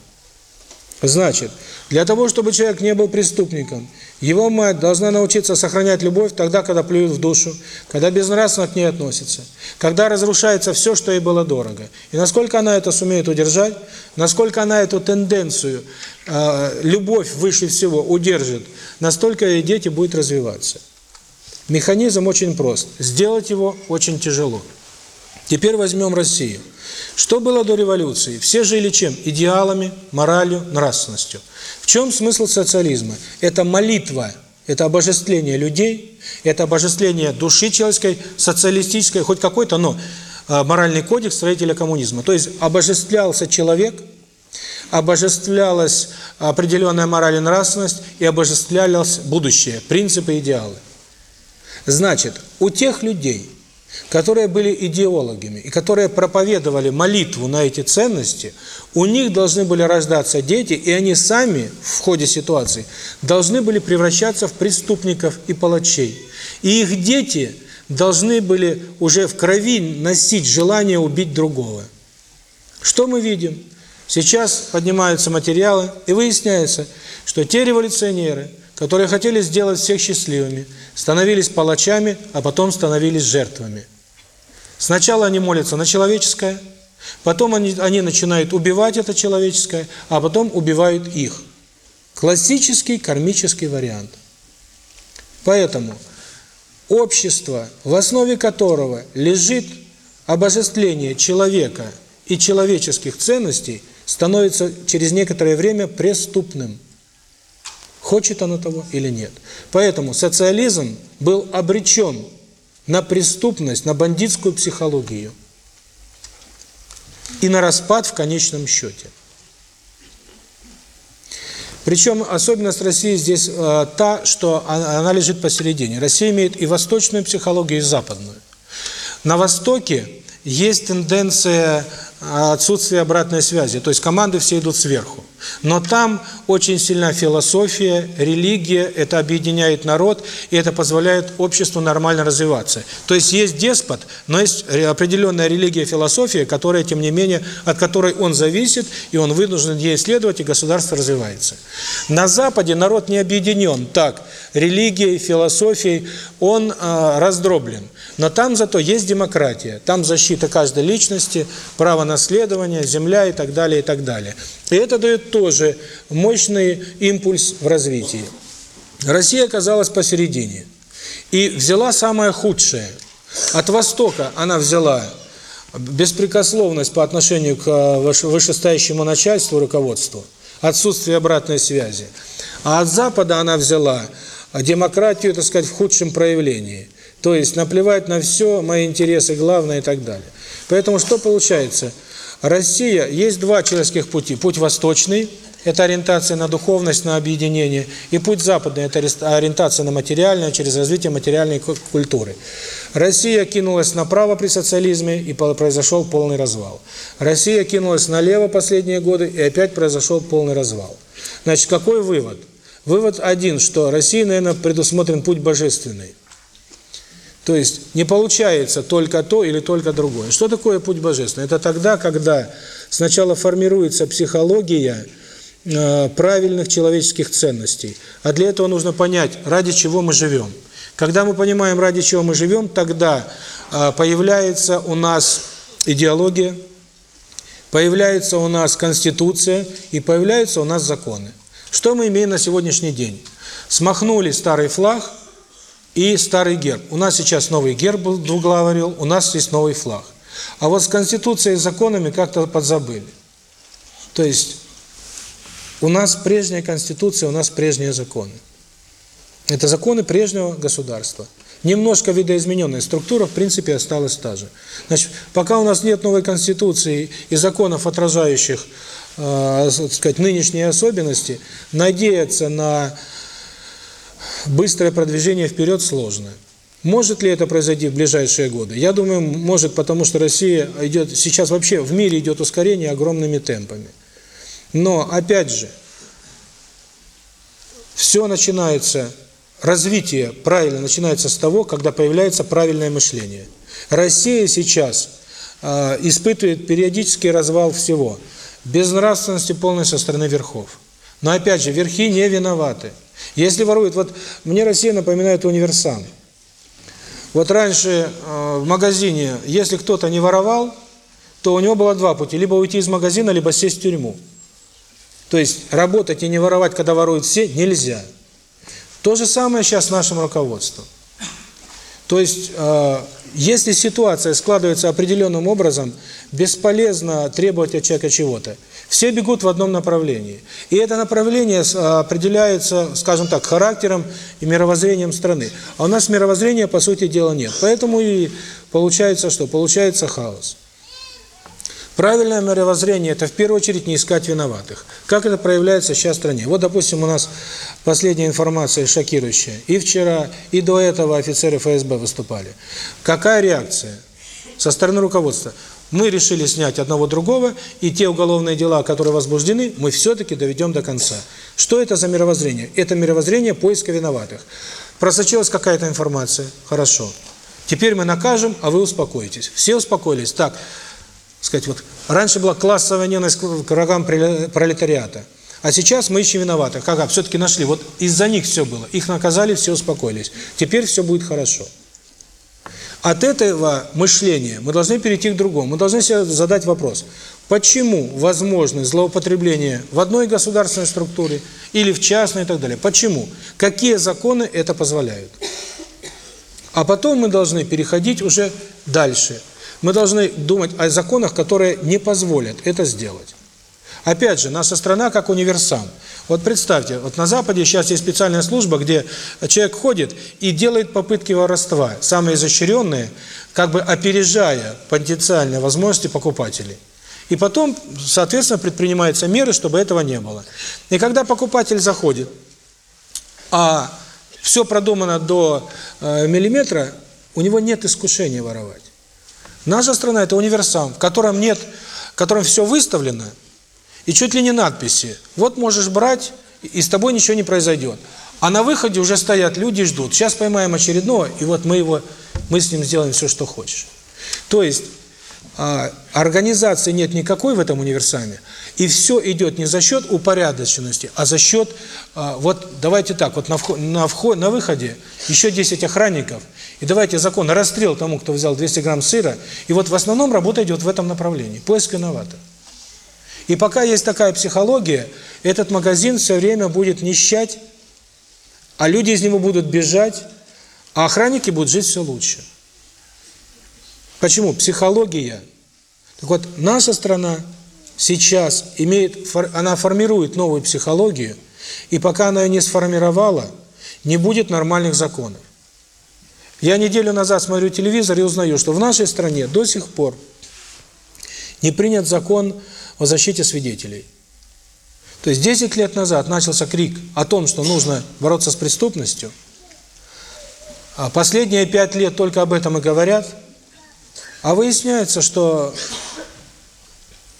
Speaker 1: Значит, для того, чтобы человек не был преступником, его мать должна научиться сохранять любовь тогда, когда плюют в душу, когда безнравственно к ней относится, когда разрушается все, что ей было дорого. И насколько она это сумеет удержать, насколько она эту тенденцию, э, любовь выше всего удержит, настолько и дети будут развиваться. Механизм очень прост. Сделать его очень тяжело. Теперь возьмем Россию. Что было до революции? Все жили чем? Идеалами, моралью, нравственностью. В чем смысл социализма? Это молитва, это обожествление людей, это обожествление души человеческой, социалистической, хоть какой-то, но а, моральный кодекс строителя коммунизма. То есть обожествлялся человек, обожествлялась определенная мораль и нравственность, и обожествлялось будущее, принципы, идеалы. Значит, у тех людей, которые были идеологами и которые проповедовали молитву на эти ценности, у них должны были рождаться дети, и они сами в ходе ситуации должны были превращаться в преступников и палачей. И их дети должны были уже в крови носить желание убить другого. Что мы видим? Сейчас поднимаются материалы, и выясняется, что те революционеры, которые хотели сделать всех счастливыми, становились палачами, а потом становились жертвами. Сначала они молятся на человеческое, потом они, они начинают убивать это человеческое, а потом убивают их. Классический кармический вариант. Поэтому общество, в основе которого лежит обожествление человека и человеческих ценностей, становится через некоторое время преступным. Хочет оно того или нет. Поэтому социализм был обречен на преступность, на бандитскую психологию и на распад в конечном счете. Причем особенность России здесь э, та, что она лежит посередине. Россия имеет и восточную психологию, и западную. На Востоке есть тенденция отсутствия обратной связи, то есть команды все идут сверху. Но там очень сильна философия, религия, это объединяет народ, и это позволяет обществу нормально развиваться. То есть есть деспот, но есть определенная религия, философия, которая, тем не менее, от которой он зависит, и он вынужден ей следовать, и государство развивается. На Западе народ не объединен так, религией, философией, он э, раздроблен. Но там зато есть демократия, там защита каждой личности, право наследования, земля и так далее, и так далее. И это дает тоже мощный импульс в развитии. Россия оказалась посередине и взяла самое худшее. От Востока она взяла беспрекословность по отношению к э, вышестоящему начальству, руководству, отсутствие обратной связи. А от Запада она взяла демократию, так сказать, в худшем проявлении. То есть наплевать на все, мои интересы главное и так далее. Поэтому что получается? Россия, есть два человеческих пути. Путь восточный, – это ориентация на духовность, на объединение. И путь западный – это ориентация на материальное, через развитие материальной культуры. Россия кинулась направо при социализме, и произошел полный развал. Россия кинулась налево последние годы, и опять произошел полный развал. Значит, какой вывод? Вывод один, что России, наверное, предусмотрен путь божественный. То есть не получается только то или только другое. Что такое путь божественный? Это тогда, когда сначала формируется психология э, правильных человеческих ценностей. А для этого нужно понять, ради чего мы живем. Когда мы понимаем, ради чего мы живем, тогда э, появляется у нас идеология, появляется у нас конституция и появляются у нас законы. Что мы имеем на сегодняшний день? Смахнули старый флаг и старый герб. У нас сейчас новый герб двуглавый у нас есть новый флаг. А вот с Конституцией и законами как-то подзабыли. То есть у нас прежняя Конституция, у нас прежние законы. Это законы прежнего государства. Немножко видоизмененная структура, в принципе, осталась та же. Значит, пока у нас нет новой Конституции и законов, отражающих, э, сказать, нынешние особенности, надеяться на быстрое продвижение вперед сложно. Может ли это произойти в ближайшие годы? Я думаю, может, потому что Россия идет сейчас вообще в мире идет ускорение огромными темпами. Но опять же, все начинается развитие правильно начинается с того, когда появляется правильное мышление. Россия сейчас э, испытывает периодический развал всего, безнравственности полной со стороны верхов. Но опять же, верхи не виноваты. Если воруют, вот мне Россия напоминает универсам. Вот раньше э, в магазине, если кто-то не воровал, то у него было два пути: либо уйти из магазина, либо сесть в тюрьму. То есть работать и не воровать, когда воруют все, нельзя. То же самое сейчас с нашим руководством. То есть, э, если ситуация складывается определенным образом, бесполезно требовать от человека чего-то. Все бегут в одном направлении. И это направление определяется, скажем так, характером и мировоззрением страны. А у нас мировоззрения, по сути дела, нет. Поэтому и получается что? Получается хаос. Правильное мировоззрение – это в первую очередь не искать виноватых. Как это проявляется сейчас в стране? Вот, допустим, у нас последняя информация шокирующая. И вчера, и до этого офицеры ФСБ выступали. Какая реакция со стороны руководства? Мы решили снять одного другого, и те уголовные дела, которые возбуждены, мы все-таки доведем до конца. Что это за мировоззрение? Это мировоззрение поиска виноватых. Просочилась какая-то информация. Хорошо. Теперь мы накажем, а вы успокоитесь. Все успокоились. Так, сказать, вот раньше была классовая ненависть к врагам пролетариата. А сейчас мы ищем виноватых. Как, а все-таки нашли. Вот из-за них все было. Их наказали, все успокоились. Теперь все будет хорошо. От этого мышления мы должны перейти к другому. Мы должны себе задать вопрос, почему возможны злоупотребления в одной государственной структуре или в частной и так далее. Почему? Какие законы это позволяют? А потом мы должны переходить уже дальше. Мы должны думать о законах, которые не позволят это сделать. Опять же, наша страна как универсам. Вот представьте, вот на Западе сейчас есть специальная служба, где человек ходит и делает попытки воровства, самые изощренные, как бы опережая потенциальные возможности покупателей. И потом, соответственно, предпринимаются меры, чтобы этого не было. И когда покупатель заходит, а все продумано до э, миллиметра, у него нет искушения воровать. Наша страна – это универсам, в котором нет, в котором все выставлено – и чуть ли не надписи. Вот можешь брать, и с тобой ничего не произойдет. А на выходе уже стоят люди ждут. Сейчас поймаем очередного, и вот мы его, мы с ним сделаем все, что хочешь. То есть а, организации нет никакой в этом универсаме, и все идет не за счет упорядоченности, а за счет, а, вот давайте так, вот на, вход, на, вход, на выходе еще 10 охранников, и давайте закон расстрел тому, кто взял 200 грамм сыра, и вот в основном работа идет в этом направлении, поиск виноватых. И пока есть такая психология, этот магазин все время будет нищать, а люди из него будут бежать, а охранники будут жить все лучше. Почему? Психология. Так вот, наша страна сейчас имеет, она формирует новую психологию, и пока она ее не сформировала, не будет нормальных законов. Я неделю назад смотрю телевизор и узнаю, что в нашей стране до сих пор не принят закон о защите свидетелей. То есть 10 лет назад начался крик о том, что нужно бороться с преступностью, а последние 5 лет только об этом и говорят, а выясняется, что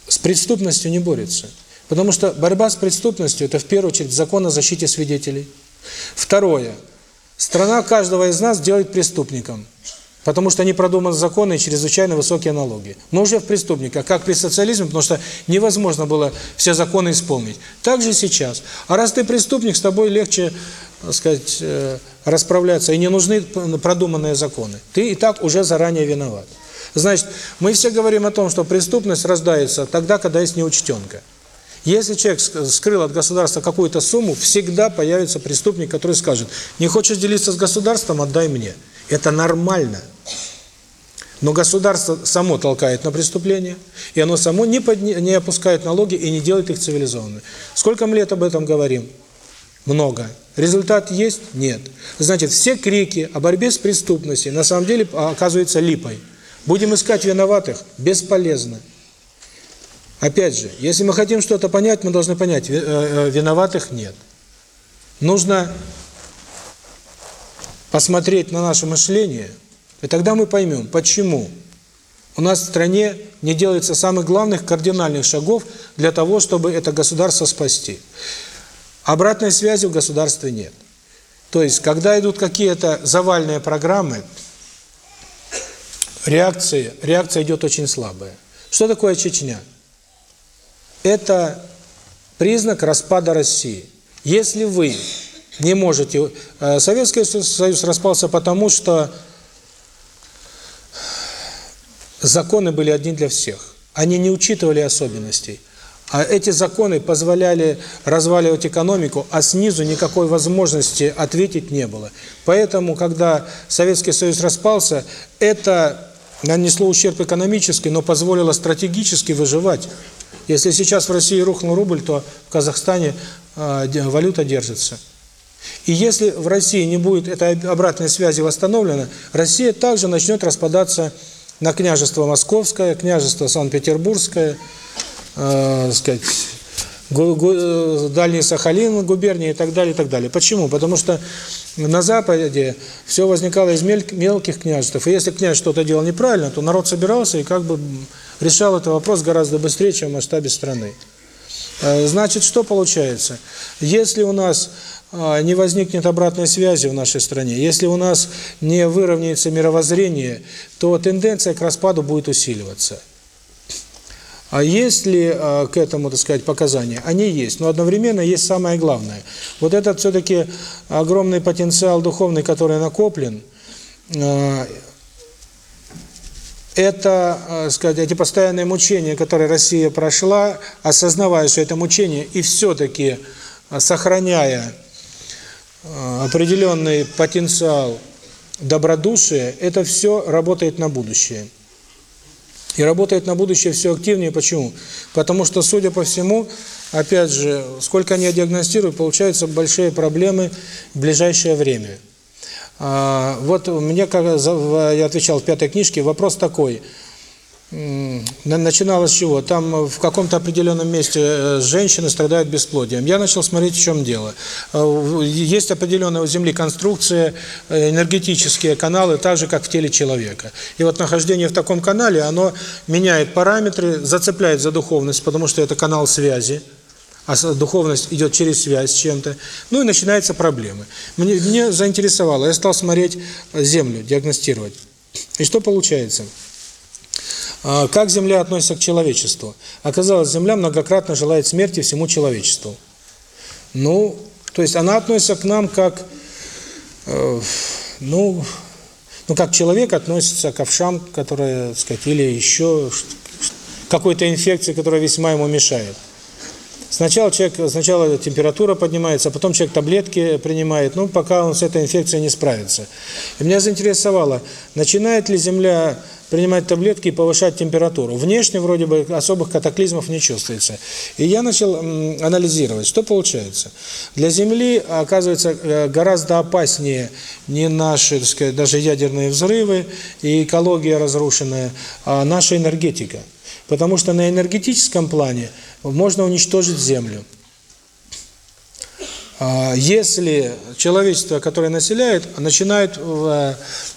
Speaker 1: с преступностью не борется. Потому что борьба с преступностью – это в первую очередь закон о защите свидетелей. Второе. Страна каждого из нас делает преступником. Потому что они продуманы законы и чрезвычайно высокие налоги. Но уже в преступниках, как при социализме, потому что невозможно было все законы исполнить. Так же сейчас. А раз ты преступник, с тобой легче, так сказать, э, расправляться. И не нужны продуманные законы. Ты и так уже заранее виноват. Значит, мы все говорим о том, что преступность рождается тогда, когда есть неучтенка. Если человек скрыл от государства какую-то сумму, всегда появится преступник, который скажет, не хочешь делиться с государством, отдай мне. Это нормально. Но государство само толкает на преступление, и оно само не, подни, не опускает налоги и не делает их цивилизованными. Сколько мы лет об этом говорим? Много. Результат есть? Нет. Значит, все крики о борьбе с преступностью на самом деле оказываются липой. Будем искать виноватых? Бесполезно. Опять же, если мы хотим что-то понять, мы должны понять, э, э, виноватых нет. Нужно посмотреть на наше мышление, и тогда мы поймем, почему у нас в стране не делается самых главных кардинальных шагов для того, чтобы это государство спасти. Обратной связи у государства нет. То есть, когда идут какие-то завальные программы, реакция, реакция идет очень слабая. Что такое Чечня? Это признак распада России. Если вы не можете... Э, Советский Союз распался потому, что законы были одни для всех. Они не учитывали особенностей. А эти законы позволяли разваливать экономику, а снизу никакой возможности ответить не было. Поэтому, когда Советский Союз распался, это нанесло ущерб экономический, но позволило стратегически выживать. Если сейчас в России рухнул рубль, то в Казахстане э, валюта держится. И если в России не будет этой обратной связи восстановлена, Россия также начнет распадаться на княжество Московское, княжество Санкт-Петербургское, э, сказать, э, Дальний Сахалин, губернии и так далее, и так далее. Почему? Потому что на Западе все возникало из мелких княжеств. И если князь что-то делал неправильно, то народ собирался и как бы решал этот вопрос гораздо быстрее, чем в масштабе страны. Э, значит, что получается? Если у нас не возникнет обратной связи в нашей стране, если у нас не выровняется мировоззрение, то тенденция к распаду будет усиливаться. А есть ли э, к этому, так сказать, показания? Они есть, но одновременно есть самое главное. Вот этот все-таки огромный потенциал духовный, который накоплен, э, это, сказать, эти постоянные мучения, которые Россия прошла, осознавая, что это мучение, и все-таки сохраняя определенный потенциал добродушия, это все работает на будущее. И работает на будущее все активнее. Почему? Потому что, судя по всему, опять же, сколько они диагностируют, получаются большие проблемы в ближайшее время. А, вот мне, как я отвечал в пятой книжке, вопрос такой – начиналось с чего? Там в каком-то определенном месте э, женщины страдают бесплодием. Я начал смотреть, в чем дело. Э, есть определенная у Земли конструкция, э, энергетические каналы, так же, как в теле человека. И вот нахождение в таком канале, оно меняет параметры, зацепляет за духовность, потому что это канал связи, а духовность идет через связь с чем-то. Ну и начинаются проблемы. Мне, мне заинтересовало, я стал смотреть Землю, диагностировать. И что получается? Получается. А, как Земля относится к человечеству? Оказалось, Земля многократно желает смерти всему человечеству. Ну, то есть она относится к нам как, э, ну, ну, как человек относится к овшам, которые, так сказать, или еще какой-то инфекции, которая весьма ему мешает. Сначала человек, сначала температура поднимается, а потом человек таблетки принимает, ну, пока он с этой инфекцией не справится. И меня заинтересовало, начинает ли Земля принимать таблетки и повышать температуру. Внешне вроде бы особых катаклизмов не чувствуется. И я начал анализировать, что получается. Для Земли, оказывается, э, гораздо опаснее не наши, так сказать, даже ядерные взрывы и экология разрушенная, а наша энергетика. Потому что на энергетическом плане можно уничтожить Землю. если человечество, которое населяет, начинает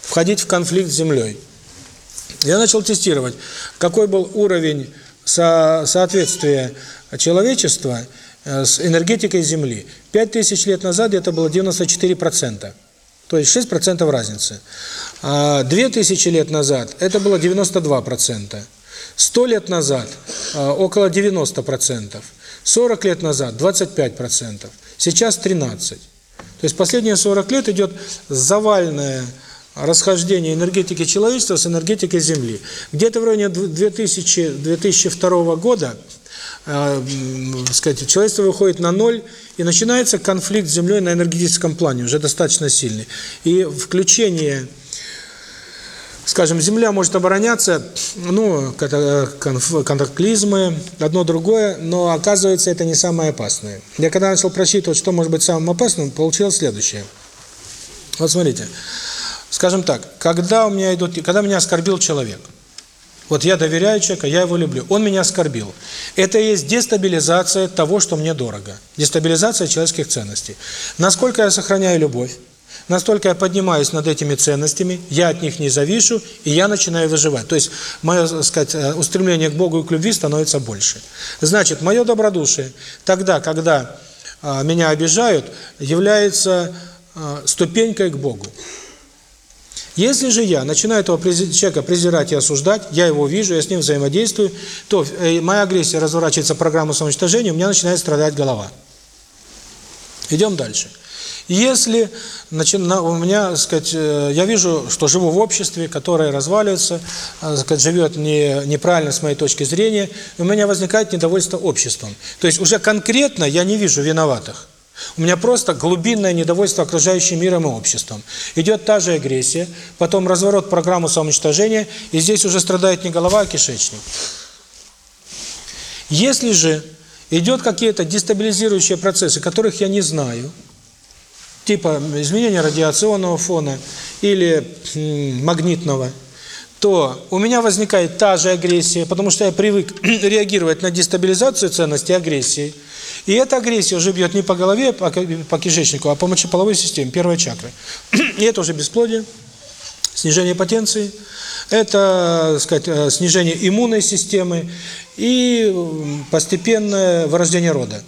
Speaker 1: входить в конфликт с Землей. Я начал тестировать, какой был уровень со соответствия человечества с энергетикой Земли. 5000 лет назад это было 94%. То есть 6% разницы. А 2000 лет назад это было 92%. 100 лет назад около 90%. 40 лет назад 25%. Сейчас 13%. То есть последние 40 лет идет завальное расхождение энергетики человечества с энергетикой Земли. Где-то в районе 2000-2002 года э, сказать, человечество выходит на ноль, и начинается конфликт с Землей на энергетическом плане, уже достаточно сильный. И включение, скажем, Земля может обороняться, ну, контаклизмы, одно другое, но оказывается это не самое опасное. Я когда начал просчитывать, что может быть самым опасным, получилось следующее. Вот смотрите, скажем так, когда у меня идут, когда меня оскорбил человек, вот я доверяю человеку, я его люблю. Он меня оскорбил. Это и есть дестабилизация того, что мне дорого. Дестабилизация человеческих ценностей. Насколько я сохраняю любовь, настолько я поднимаюсь над этими ценностями, я от них не завишу, и я начинаю выживать. То есть мое, так сказать, э, устремление к Богу и к любви становится больше. Значит, мое добродушие тогда, когда а, меня обижают, является а, ступенькой к Богу. Если же я начинаю этого человека презирать и осуждать, я его вижу, я с ним взаимодействую, то э, моя агрессия разворачивается в программу самоуничтожения, у меня начинает страдать голова. Идем дальше. Если значит, у меня, сказать, э, я вижу, что живу в обществе, которое разваливается, э, сказать, живет не, неправильно с моей точки зрения, у меня возникает недовольство обществом. То есть уже конкретно я не вижу виноватых. У меня просто глубинное недовольство окружающим миром и обществом. Идет та же агрессия, потом разворот программы самоуничтожения, и здесь уже страдает не голова, а кишечник. Если же идет какие-то дестабилизирующие процессы, которых я не знаю, типа изменения радиационного фона или магнитного, то у меня возникает та же агрессия, потому что я привык реагировать на дестабилизацию ценностей агрессии, и эта агрессия уже бьет не по голове, а по кишечнику, а по мочеполовой системе, первой чакры. И это уже бесплодие, снижение потенции, это, сказать, э, снижение иммунной системы и постепенное вырождение рода.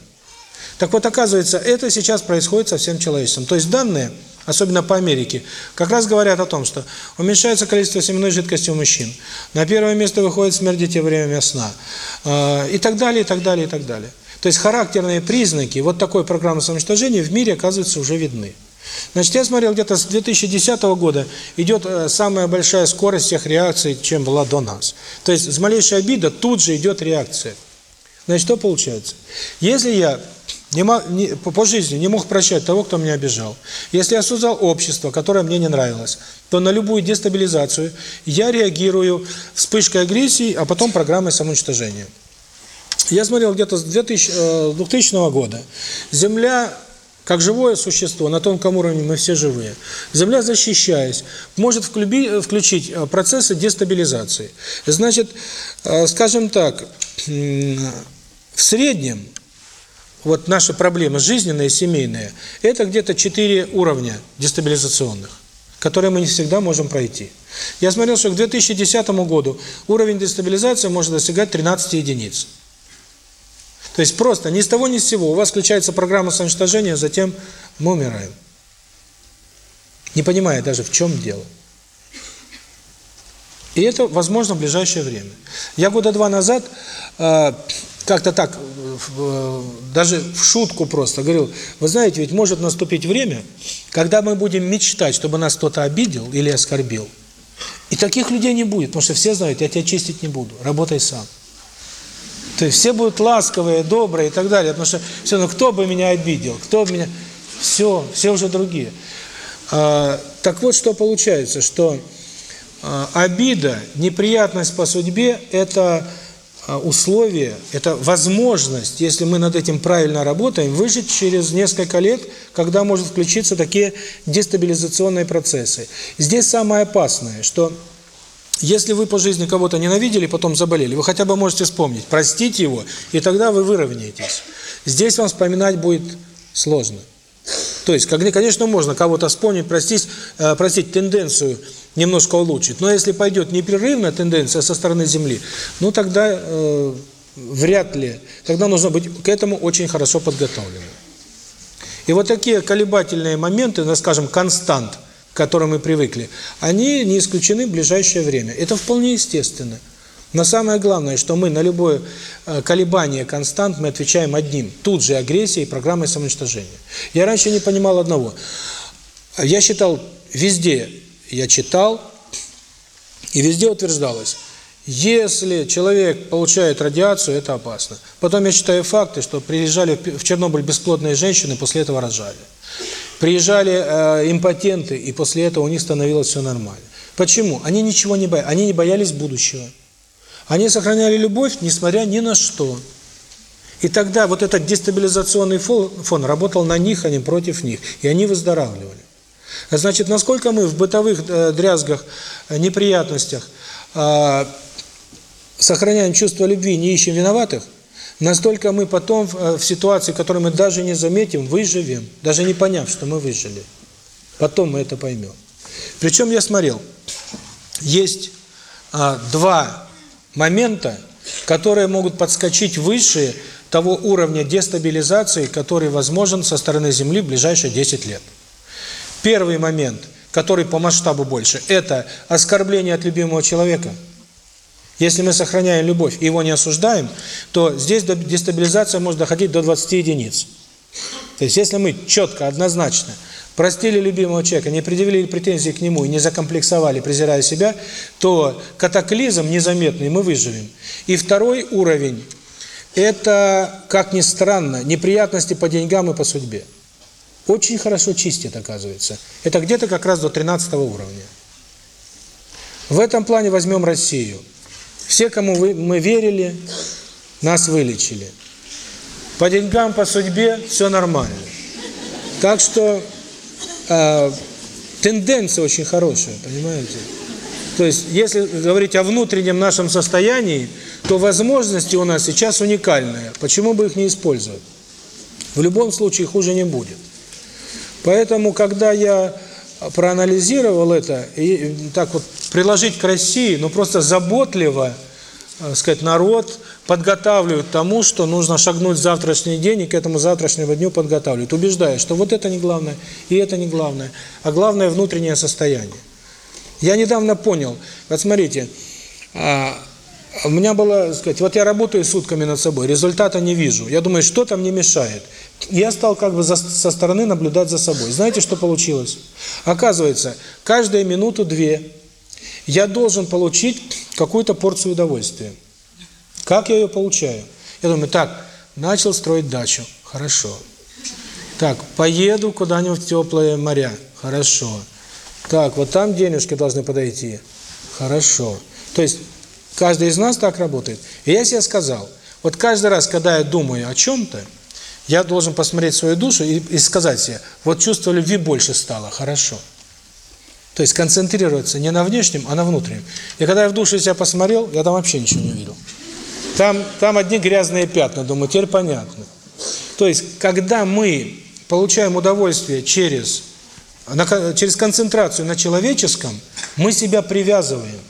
Speaker 1: Так вот, оказывается, это сейчас происходит со всем человечеством. То есть данные, особенно по Америке, как раз говорят о том, что уменьшается количество семенной жидкости у мужчин, на первое место выходит смерть детей во время сна, э, и так далее, и так далее, и так далее. То есть характерные признаки вот такой программы самоуничтожения в мире, оказывается, уже видны. Значит, я смотрел, где-то с 2010 года идет э, самая большая скорость всех реакций, чем была до нас. То есть с малейшей обида тут же идет реакция. Значит, что получается? Если я не не, по жизни не мог прощать того, кто меня обижал, если я создал общество, которое мне не нравилось, то на любую дестабилизацию я реагирую вспышкой агрессии, а потом программой самоуничтожения. Я смотрел где-то с 2000, 2000 э, года. Земля, как живое существо, на тонком уровне мы все живые. Земля, защищаясь, может включить э, процессы дестабилизации. Значит, э, скажем так, в среднем, вот наши проблемы жизненные, семейные, это где-то 4 уровня дестабилизационных, которые мы не всегда можем пройти. Я смотрел, что к 2010 году уровень дестабилизации может достигать 13 единиц. То есть просто ни с того ни с сего у вас включается программа самоуничтожения, затем мы умираем. Не понимая даже, в чем дело. И это возможно в ближайшее время. Я года два назад э, как-то так, даже в шутку просто говорил, вы знаете, ведь может наступить время, когда мы будем мечтать, чтобы нас кто-то обидел или оскорбил. И таких людей не будет, потому что все знают, я тебя чистить не буду, работай сам. То есть все будут ласковые, добрые и так далее, потому что все, ну кто бы меня обидел, кто бы меня... Все, все уже другие. А, так вот, что получается, что а, обида, неприятность по судьбе – это условие, это возможность, если мы над этим правильно работаем, выжить через несколько лет, когда может включиться такие дестабилизационные процессы. Здесь самое опасное, что если вы по жизни кого-то ненавидели, потом заболели, вы хотя бы можете вспомнить, простить его, и тогда вы выровняетесь. Здесь вам вспоминать будет сложно. То есть, конечно, можно кого-то вспомнить, простить, э, простить тенденцию немножко улучшить. Но если пойдет непрерывная тенденция со стороны Земли, ну тогда э, вряд ли. Тогда нужно быть к этому очень хорошо подготовленным. И вот такие колебательные моменты, ну, скажем, констант, к которым мы привыкли, они не исключены в ближайшее время. Это вполне естественно. Но самое главное, что мы на любое э, колебание констант мы отвечаем одним, тут же агрессией программой самоуничтожения. Я раньше не понимал одного. Я считал, везде я читал, и везде утверждалось, если человек получает радиацию, это опасно. Потом я читаю факты, что приезжали в Чернобыль бесплодные женщины, после этого рожали. Приезжали э, импотенты, и после этого у них становилось все нормально. Почему? Они ничего не боялись, они не боялись будущего. Они сохраняли любовь, несмотря ни на что. И тогда вот этот дестабилизационный фон работал на них, а не против них. И они выздоравливали. Значит, насколько мы в бытовых э, дрязгах, э, неприятностях э, сохраняем чувство любви, не ищем виноватых, настолько мы потом в ситуации, которую мы даже не заметим, выживем, даже не поняв, что мы выжили. Потом мы это поймем. Причем я смотрел, есть два момента, которые могут подскочить выше того уровня дестабилизации, который возможен со стороны Земли в ближайшие 10 лет. Первый момент, который по масштабу больше, это оскорбление от любимого человека. Если мы сохраняем любовь и его не осуждаем, то здесь дестабилизация может доходить до 20 единиц. То есть если мы четко, однозначно простили любимого человека, не предъявили претензий к нему и не закомплексовали, презирая себя, то катаклизм незаметный мы выживем. И второй уровень – это, как ни странно, неприятности по деньгам и по судьбе. Очень хорошо чистит, оказывается. Это где-то как раз до 13 уровня. В этом плане возьмем Россию. Все, кому вы, мы верили, нас вылечили. По деньгам, по судьбе все нормально. Так что э, тенденция очень хорошая, понимаете? То есть, если говорить о внутреннем нашем состоянии, то возможности у нас сейчас уникальные. Почему бы их не использовать? В любом случае хуже не будет. Поэтому, когда я проанализировал это, и так вот приложить к России, ну просто заботливо, э, сказать, народ подготавливают тому, что нужно шагнуть в завтрашний день, и к этому завтрашнему дню подготавливают, убеждая, что вот это не главное, и это не главное, а главное внутреннее состояние. Я недавно понял, вот смотрите, а, у меня было, сказать, вот я работаю сутками над собой, результата не вижу. Я думаю, что там мне мешает. Я стал как бы за, со стороны наблюдать за собой. Знаете, что получилось? Оказывается, каждые минуту-две я должен получить какую-то порцию удовольствия. Как я ее получаю? Я думаю, так, начал строить дачу. Хорошо. Так, поеду куда-нибудь в теплые моря. Хорошо. Так, вот там денежки должны подойти. Хорошо. То есть Каждый из нас так работает. И я себе сказал, вот каждый раз, когда я думаю о чем-то, я должен посмотреть свою душу и, и сказать себе, вот чувство любви больше стало, хорошо. То есть концентрироваться не на внешнем, а на внутреннем. И когда я в душу себя посмотрел, я там вообще ничего не увидел. Там, там одни грязные пятна, думаю, теперь понятно. То есть, когда мы получаем удовольствие через, на, через концентрацию на человеческом, мы себя привязываем.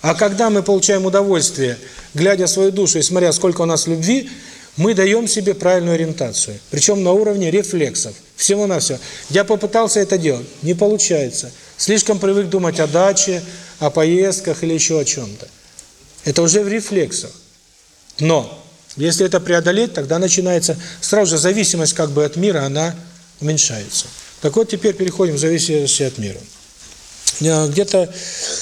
Speaker 1: А когда мы получаем удовольствие, глядя свою душу и смотря, сколько у нас любви, мы даем себе правильную ориентацию. Причем на уровне рефлексов. Всего-навсего. Я попытался это делать. Не получается. Слишком привык думать о даче, о поездках или еще о чем-то. Это уже в рефлексах. Но, если это преодолеть, тогда начинается сразу же зависимость как бы от мира, она уменьшается. Так вот, теперь переходим к зависимости от мира. Э, где-то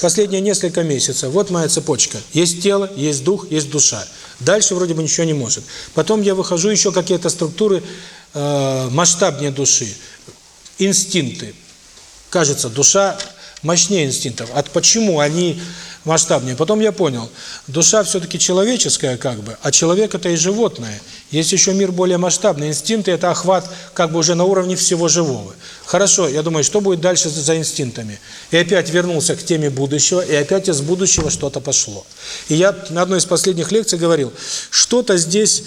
Speaker 1: последние несколько месяцев, вот моя цепочка. Есть тело, есть дух, есть душа. Дальше вроде бы ничего не может. Потом я выхожу еще какие-то структуры э, масштабнее души. Инстинкты. Кажется, душа мощнее инстинктов. От почему они масштабнее. Потом я понял, душа все-таки человеческая как бы, а человек это и животное. Есть еще мир более масштабный. Инстинкты это охват как бы уже на уровне всего живого. Хорошо, я думаю, что будет дальше за инстинктами? И опять вернулся к теме будущего, и опять из будущего что-то пошло. И я на одной из последних лекций говорил, что-то здесь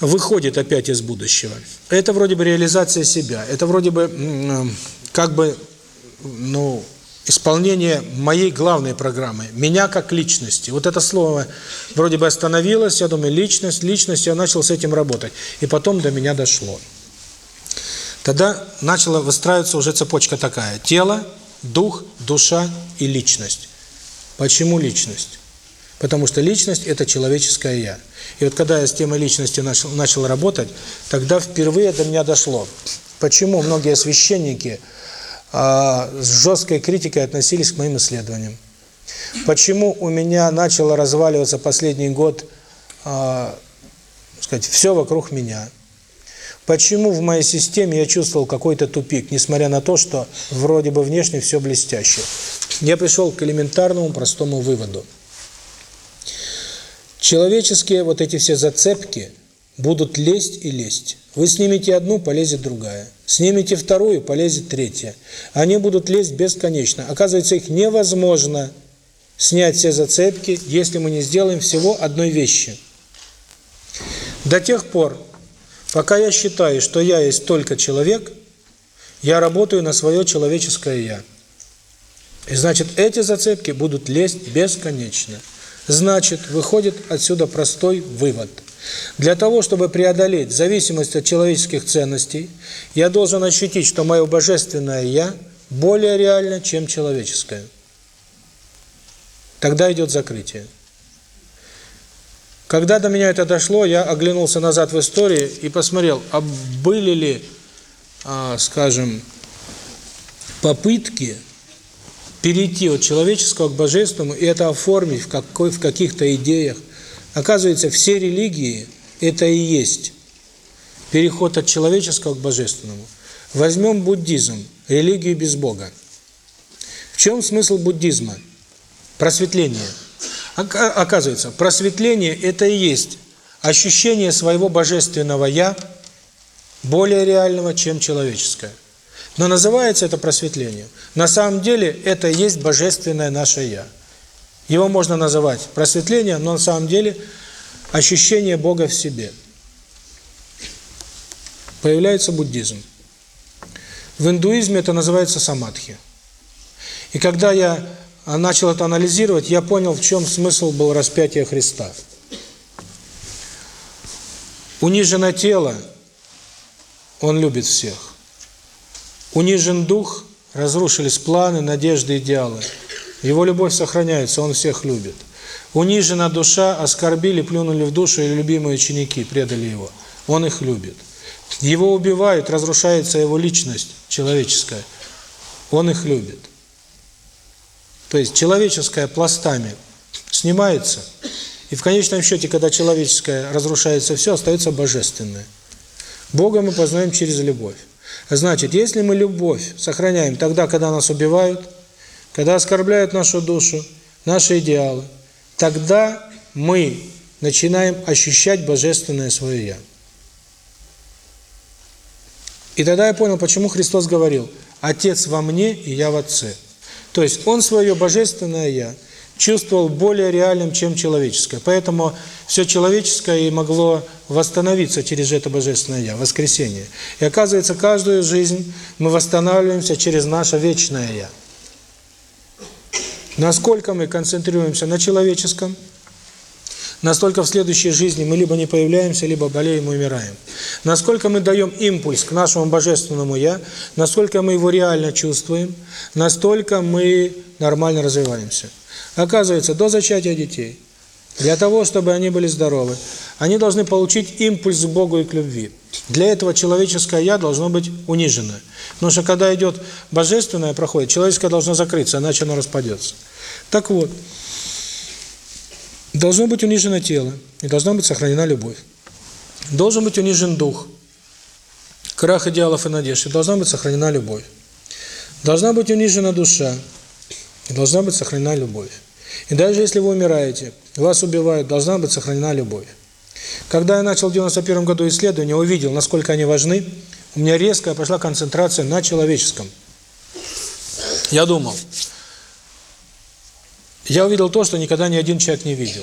Speaker 1: выходит опять из будущего. Это вроде бы реализация себя, это вроде бы как бы ну исполнение моей главной программы, меня как личности. Вот это слово вроде бы остановилось, я думаю, личность, личность, я начал с этим работать. И потом до меня дошло. Тогда начала выстраиваться уже цепочка такая. Тело, дух, душа и личность. Почему личность? Потому что личность – это человеческое «я». И вот когда я с темой личности начал, начал работать, тогда впервые до меня дошло, почему многие священники с жесткой критикой относились к моим исследованиям. Почему у меня начало разваливаться последний год, а, сказать, все вокруг меня. Почему в моей системе я чувствовал какой-то тупик, несмотря на то, что вроде бы внешне все блестяще. Я пришел к элементарному простому выводу – Человеческие вот эти все зацепки будут лезть и лезть. Вы снимете одну, полезет другая. Снимете вторую, полезет третья. Они будут лезть бесконечно. Оказывается, их невозможно снять все зацепки, если мы не сделаем всего одной вещи. До тех пор, пока я считаю, что я есть только человек, я работаю на свое человеческое «я». И значит, эти зацепки будут лезть бесконечно. Значит, выходит отсюда простой вывод. Для того, чтобы преодолеть зависимость от человеческих ценностей, я должен ощутить, что мое божественное «я» более реально, чем человеческое. Тогда идет закрытие. Когда до меня это дошло, я оглянулся назад в истории и посмотрел, а были ли, а, скажем, попытки перейти от человеческого к божественному и это оформить в в каких-то идеях. Оказывается, все религии это и есть переход от человеческого к божественному. Возьмем буддизм, религию без Бога. В чем смысл буддизма? Просветление. Оказывается, просветление это и есть ощущение своего божественного я более реального, чем человеческое. Но называется это просветление. На самом деле это есть божественное наше «Я». Его можно называть просветлением, но на самом деле ощущение Бога в себе. Появляется буддизм. В индуизме это называется самадхи. И когда я начал это анализировать, я понял, в чем смысл был распятия Христа. Унижено тело, Он любит всех. Унижен дух, разрушились планы, надежды, идеалы. Его любовь сохраняется, он всех любит. Унижена душа, оскорбили, плюнули в душу, и любимые ученики предали его. Он их любит. Его убивают, разрушается его личность человеческая. Он их любит. То есть человеческое пластами снимается, и в конечном счете, когда человеческое разрушается все, остается божественное. Бога мы познаем через любовь. Значит, если мы любовь сохраняем тогда, когда нас убивают, когда оскорбляют нашу душу, наши идеалы, тогда мы начинаем ощущать божественное свое «я». И тогда я понял, почему Христос говорил «Отец во мне, и я в Отце». То есть Он свое божественное «я» чувствовал более реальным, чем человеческое. Поэтому все человеческое и могло восстановиться через это Божественное Я, воскресение. И оказывается, каждую жизнь мы восстанавливаемся через наше вечное Я. Насколько мы концентрируемся на человеческом, настолько в следующей жизни мы либо не появляемся, либо болеем и умираем. Насколько мы даем импульс к нашему Божественному Я, насколько мы его реально чувствуем, настолько мы нормально развиваемся. Оказывается, до зачатия детей, для того, чтобы они были здоровы, они должны получить импульс к Богу и к любви. Для этого человеческое «я» должно быть унижено. Потому что когда идет божественное, проходит, человеческое должно закрыться, иначе оно распадется. Так вот, должно быть унижено тело, и должна быть сохранена любовь. Должен быть унижен дух, крах идеалов и надежд, и должна быть сохранена любовь. Должна быть унижена душа, и должна быть сохранена любовь. И даже если вы умираете, вас убивают, должна быть сохранена любовь. Когда я начал в 91 году исследования, увидел, насколько они важны, у меня резко пошла концентрация на человеческом. Я думал, я увидел то, что никогда ни один человек не видел.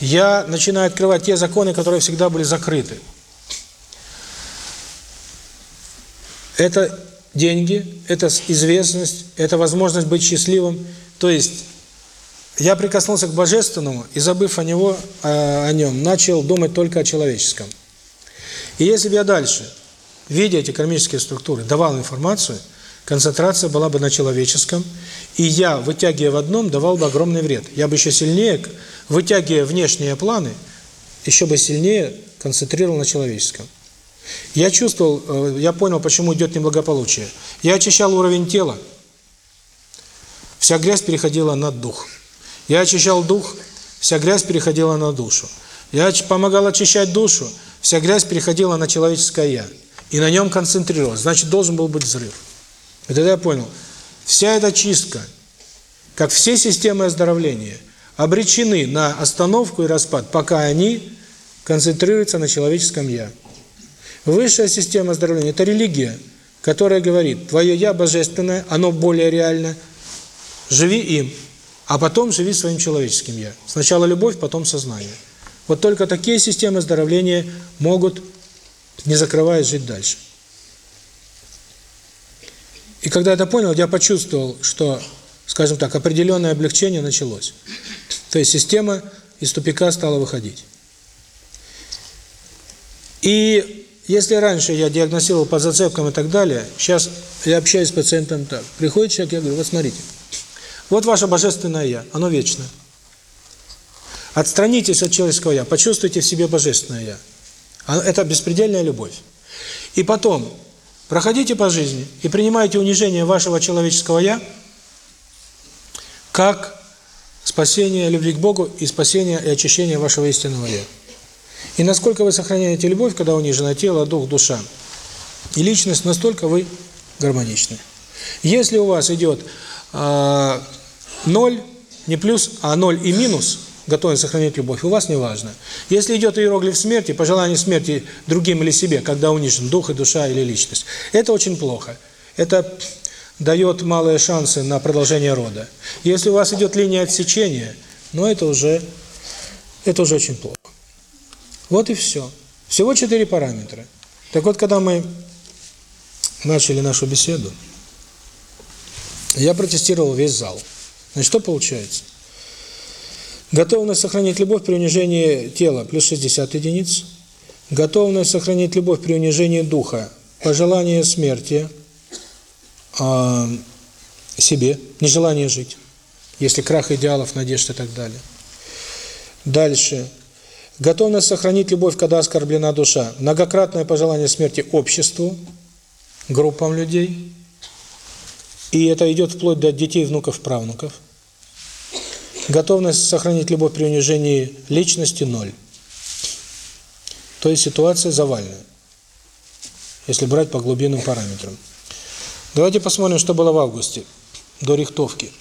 Speaker 1: Я начинаю открывать те законы, которые всегда были закрыты. Это деньги, это известность, это возможность быть счастливым. То есть я прикоснулся к Божественному и, забыв о него, о, о нем, начал думать только о человеческом. И если бы я дальше, видя эти кармические структуры, давал информацию, концентрация была бы на человеческом, и я, вытягивая в одном, давал бы огромный вред. Я бы еще сильнее, вытягивая внешние планы, еще бы сильнее концентрировал на человеческом. Я чувствовал, э, я понял, почему идет неблагополучие. Я очищал уровень тела, вся грязь переходила на дух. Я очищал дух, вся грязь переходила на душу. Я помогал очищать душу, вся грязь переходила на человеческое «я». И на нем концентрировалась. Значит, должен был быть взрыв. И тогда я понял, вся эта чистка, как все системы оздоровления, обречены на остановку и распад, пока они концентрируются на человеческом «я». Высшая система оздоровления – это религия, которая говорит, твое «я» божественное, оно более реально, живи им, а потом живи своим человеческим «я». Сначала любовь, потом сознание. Вот только такие системы оздоровления могут, не закрываясь, жить дальше. И когда это понял, я почувствовал, что, скажем так, определенное облегчение началось. То есть система из тупика стала выходить. И если раньше я диагностировал по зацепкам и так далее, сейчас я общаюсь с пациентом так. Приходит человек, я говорю, вот смотрите, вот ваше божественное Я, оно вечное. Отстранитесь от человеческого Я, почувствуйте в себе божественное Я. А это беспредельная любовь. И потом, проходите по жизни и принимайте унижение вашего человеческого Я как спасение любви к Богу и спасение и очищение вашего истинного Я. И насколько вы сохраняете любовь, когда унижено тело, дух, душа и личность, настолько вы гармоничны. Если у вас идет э, ноль, не плюс, а ноль и минус, готовность сохранить любовь, у вас не важно. Если идет иероглиф смерти, пожелание смерти другим или себе, когда унижен дух и душа или личность, это очень плохо. Это дает малые шансы на продолжение рода. Если у вас идет линия отсечения, ну это уже, это уже очень плохо. Вот и все. Всего четыре параметра. Так вот, когда мы начали нашу беседу, я протестировал весь зал. Значит, что получается? Готовность сохранить любовь при унижении тела плюс 60 единиц. Готовность сохранить любовь при унижении духа, пожелание смерти э, себе, нежелание жить, если крах идеалов, надежд и так далее. Дальше. Готовность сохранить любовь, когда оскорблена душа. Многократное пожелание смерти обществу, группам людей. И это идет вплоть до детей, внуков, правнуков. Готовность сохранить любовь при унижении личности – ноль. То есть ситуация завальная, если брать по глубинным параметрам. Давайте посмотрим, что было в августе, до рихтовки.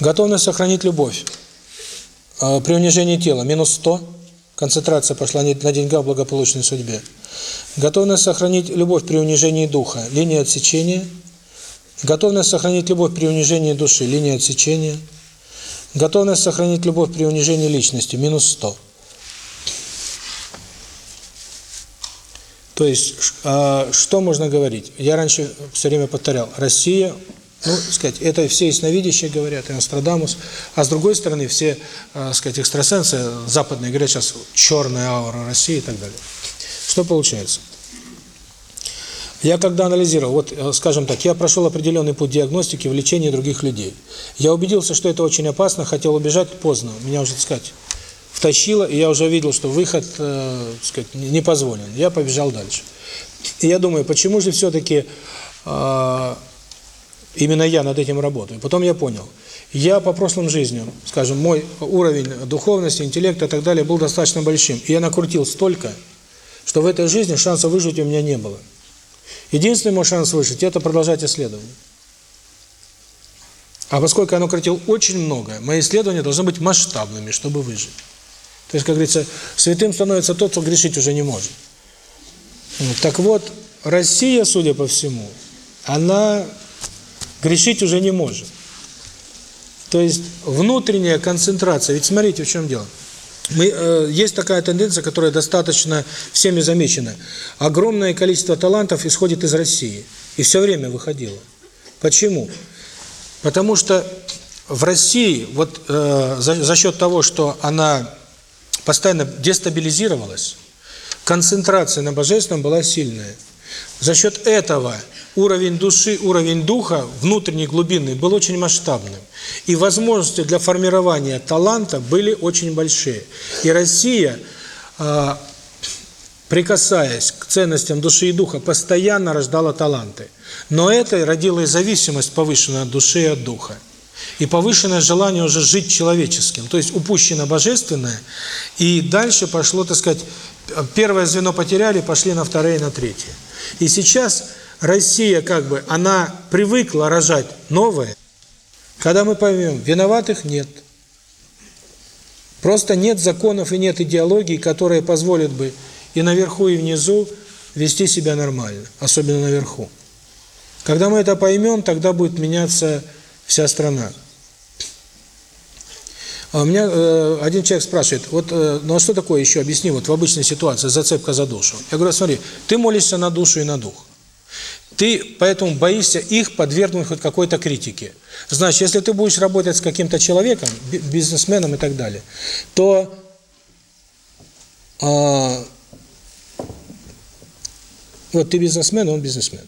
Speaker 1: Готовность сохранить любовь. А, при унижении тела минус 100, концентрация пошла на деньгах благополучной судьбе. Готовность сохранить любовь при унижении духа, линия отсечения. Готовность сохранить любовь при унижении души, линия отсечения. Готовность сохранить любовь при унижении личности, минус 100. То есть, а, что можно говорить? Я раньше все время повторял, Россия ну, сказать, это все ясновидящие говорят, и Нострадамус, а с другой стороны, все, э, сказать, экстрасенсы западные говорят сейчас черная аура России и так далее. Что получается? Я когда анализировал, вот, э, скажем так, я прошел определенный путь диагностики в лечении других людей. Я убедился, что это очень опасно, хотел убежать поздно, меня уже, так сказать, втащило, и я уже видел, что выход, э, сказать, не позволен. Я побежал дальше. И я думаю, почему же все-таки э, Именно я над этим работаю. Потом я понял, я по прошлым жизням, скажем, мой уровень духовности, интеллекта и так далее был достаточно большим. И я накрутил столько, что в этой жизни шанса выжить у меня не было. Единственный мой шанс выжить – это продолжать исследование. А поскольку я накрутил очень много, мои исследования должны быть масштабными, чтобы выжить. То есть, как говорится, святым становится тот, кто грешить уже не может. Так вот, Россия, судя по всему, она грешить уже не может. То есть внутренняя концентрация, ведь смотрите, в чем дело. мы, э, есть такая тенденция, которая достаточно всеми замечена. Огромное количество талантов исходит из России. И все время выходило. Почему? Потому что в России, вот э, за, за счет того, что она постоянно дестабилизировалась, концентрация на Божественном была сильная. За счет этого уровень души, уровень духа, внутренний, глубинный, был очень масштабным. И возможности для формирования таланта были очень большие. И Россия, э, прикасаясь к ценностям души и духа, постоянно рождала таланты. Но это родило и зависимость повышенную от души и от духа. И повышенное желание уже жить человеческим. То есть упущено божественное, и дальше пошло, так сказать, первое звено потеряли, пошли на второе и на третье. И сейчас Россия как бы, она привыкла рожать новое. Когда мы поймем, виноватых нет. Просто нет законов и нет идеологии, которые позволят бы и наверху, и внизу вести себя нормально, особенно наверху. Когда мы это поймем, тогда будет меняться вся страна. А у меня э, один человек спрашивает, вот, э, ну а что такое еще, объясни, вот в обычной ситуации, зацепка за душу. Я говорю, смотри, ты молишься на душу и на дух. Ты поэтому боишься их подвергнуть хоть какой-то критике. Значит, если ты будешь работать с каким-то человеком, бизнесменом и так далее, то э, вот ты бизнесмен, он бизнесмен.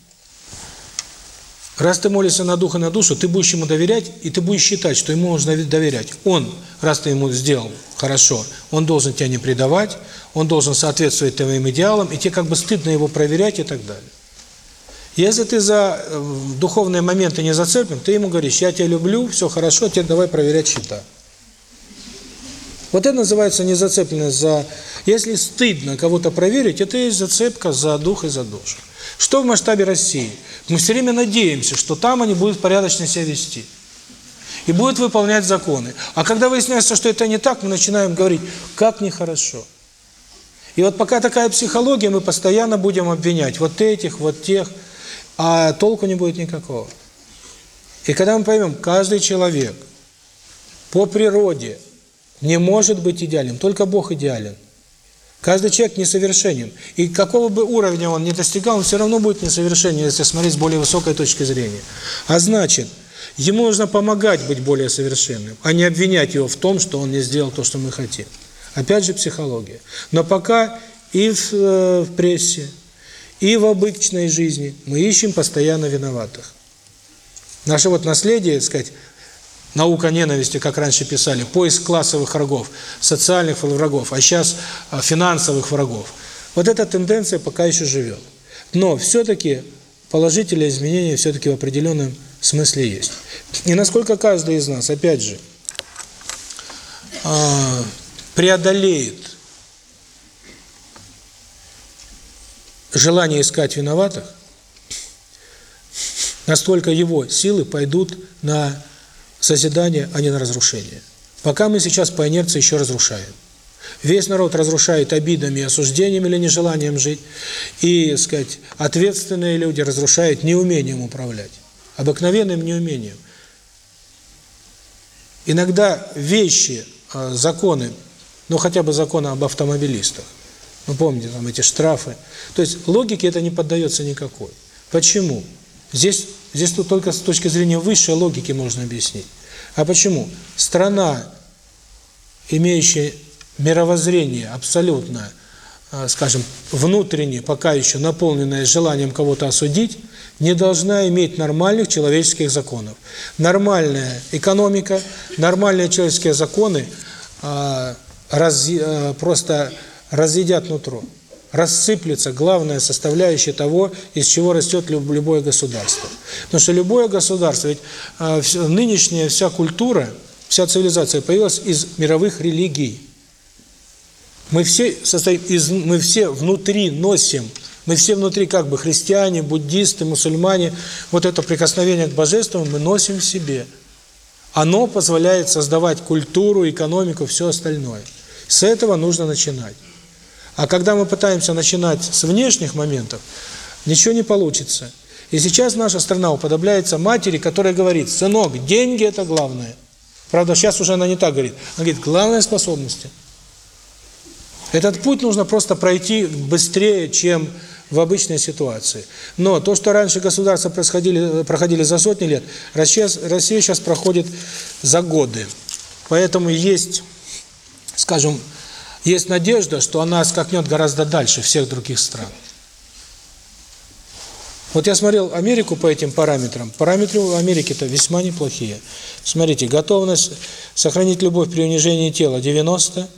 Speaker 1: Раз ты молишься на дух и на душу, ты будешь ему доверять, и ты будешь считать, что ему нужно доверять. Он, раз ты ему сделал хорошо, он должен тебя не предавать, он должен соответствовать твоим идеалам, и тебе как бы стыдно его проверять и так далее. Если ты за э, духовные моменты не зацеплен, ты ему говоришь, я тебя люблю, все хорошо, теперь давай проверять счета. Вот это называется незацепленность за... Если стыдно кого-то проверить, это есть зацепка за дух и за душу. Что в масштабе России? Мы все время надеемся, что там они будут порядочно себя вести. И будут выполнять законы. А когда выясняется, что это не так, мы начинаем говорить, как нехорошо. И вот пока такая психология, мы постоянно будем обвинять вот этих, вот тех, а толку не будет никакого. И когда мы поймем, каждый человек по природе не может быть идеальным, только Бог идеален. Каждый человек несовершенен. И какого бы уровня он ни достигал, он все равно будет несовершенен, если смотреть с более высокой точки зрения. А значит, ему нужно помогать быть более совершенным, а не обвинять его в том, что он не сделал то, что мы хотим. Опять же психология. Но пока и в, э, в прессе, и в обычной жизни мы ищем постоянно виноватых. Наше вот наследие, сказать, наука ненависти, как раньше писали, поиск классовых врагов, социальных врагов, а сейчас а, финансовых врагов. Вот эта тенденция пока еще живет. Но все-таки положительные изменения все-таки в определенном смысле есть. И насколько каждый из нас, опять же, а, преодолеет желание искать виноватых, настолько его силы пойдут на созидание, а не на разрушение. Пока мы сейчас по инерции еще разрушаем. Весь народ разрушает обидами, осуждением или нежеланием жить. И, сказать, ответственные люди разрушают неумением управлять. Обыкновенным неумением. Иногда вещи, а, законы, ну хотя бы законы об автомобилистах, ну помните, там эти штрафы. То есть логике это не поддается никакой. Почему? Здесь Здесь тут только с точки зрения высшей логики можно объяснить. А почему? Страна, имеющая мировоззрение абсолютно, а, скажем, внутренне, пока еще наполненное желанием кого-то осудить, не должна иметь нормальных человеческих законов. Нормальная экономика, нормальные человеческие законы а, раз, а, просто разъедят нутро рассыплется главная составляющая того, из чего растет любое государство. Потому что любое государство, ведь э, нынешняя вся культура, вся цивилизация появилась из мировых религий. Мы все состоим из, мы все внутри носим, мы все внутри как бы христиане, буддисты, мусульмане, вот это прикосновение к божеству мы носим в себе. Оно позволяет создавать культуру, экономику, все остальное. С этого нужно начинать. А когда мы пытаемся начинать с внешних моментов, ничего не получится. И сейчас наша страна уподобляется матери, которая говорит, сынок, деньги – это главное. Правда, сейчас уже она не так говорит. Она говорит, главное – способности. Этот путь нужно просто пройти быстрее, чем в обычной ситуации. Но то, что раньше государства происходили, проходили за сотни лет, Россия, Россия сейчас проходит за годы. Поэтому есть, скажем, есть надежда, что она скакнет гораздо дальше всех других стран. Вот я смотрел Америку по этим параметрам. Параметры у Америки-то весьма неплохие. Смотрите, готовность сохранить любовь при унижении тела 90,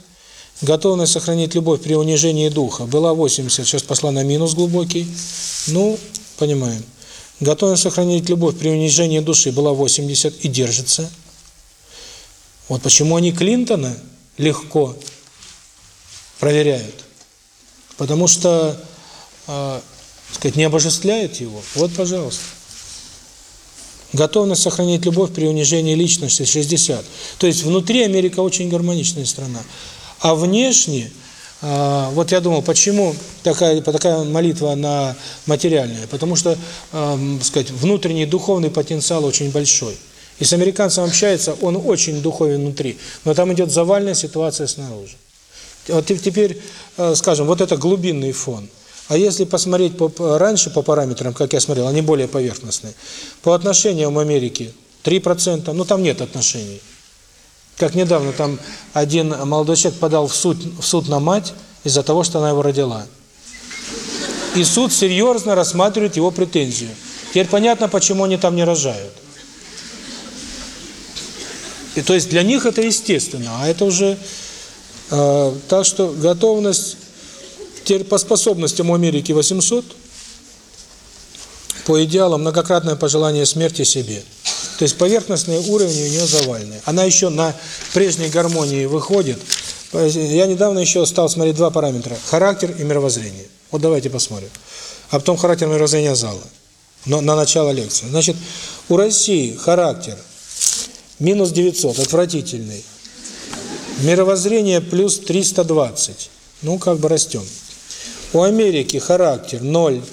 Speaker 1: готовность сохранить любовь при унижении духа была 80, сейчас пошла на минус глубокий. Ну, понимаем. Готовность сохранить любовь при унижении души была 80 и держится. Вот почему они Клинтона легко проверяют. Потому что э, сказать, не обожествляет его. Вот, пожалуйста. Готовность сохранить любовь при унижении личности 60. То есть внутри Америка очень гармоничная страна. А внешне, э, вот я думал, почему такая такая молитва на материальная? Потому что, э, сказать, внутренний духовный потенциал очень большой. И с американцем общается, он очень духовен внутри, но там идет завальная ситуация снаружи. Вот теперь, э, скажем, вот это глубинный фон. А если посмотреть по, раньше по параметрам, как я смотрел, они более поверхностные. По отношениям Америки 3%, ну там нет отношений. Как недавно там один молодой человек подал в суд, в суд на мать из-за того, что она его родила. И суд серьезно рассматривает его претензию. Теперь понятно, почему они там не рожают. И то есть для них это естественно, а это уже... Э, так что готовность по способностям у Америки 800, по идеалам многократное пожелание смерти себе. То есть поверхностные уровни у нее завальные. Она еще на прежней гармонии выходит. Я недавно еще стал смотреть два параметра. Характер и мировоззрение. Вот давайте посмотрим. А потом характер мировоззрения зала. Но на начало лекции. Значит, у России характер минус 900, отвратительный. Мировоззрение плюс 320. Ну, как бы растем. У Америки характер 0,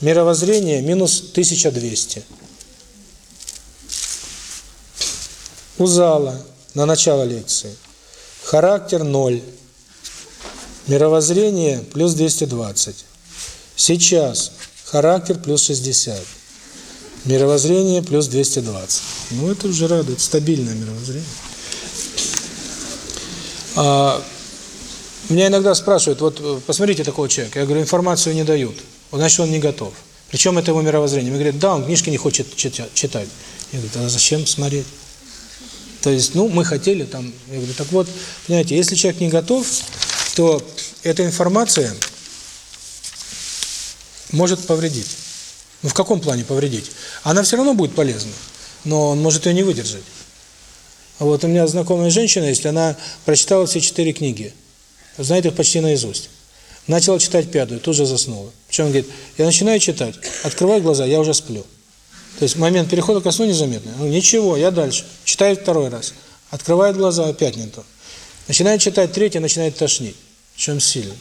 Speaker 1: мировоззрение минус 1200. У зала на начало лекции характер 0, мировоззрение плюс 220. Сейчас характер плюс 60, мировоззрение плюс 220. Ну, это уже радует, стабильное мировоззрение. А, меня иногда спрашивают, вот э, посмотрите такого человека, я говорю, информацию не дают, значит он не готов. Причем это его мировоззрение. Мне говорят, да, он книжки не хочет читать. Я говорю, а зачем смотреть? То есть, ну, мы хотели там, я говорю, так вот, понимаете, если человек не готов, то эта информация может повредить. Ну, в каком плане повредить? Она все равно будет полезна, но он может ее не выдержать. Вот у меня знакомая женщина, если она прочитала все четыре книги, знает их почти наизусть. Начала читать пятую, тут же заснула. Причем говорит, я начинаю читать, открываю глаза, я уже сплю. То есть момент перехода ко сну незаметный. Ну, ничего, я дальше. Читает второй раз. Открывает глаза, опять не то. Начинает читать третий, начинает тошнить. Чем сильно.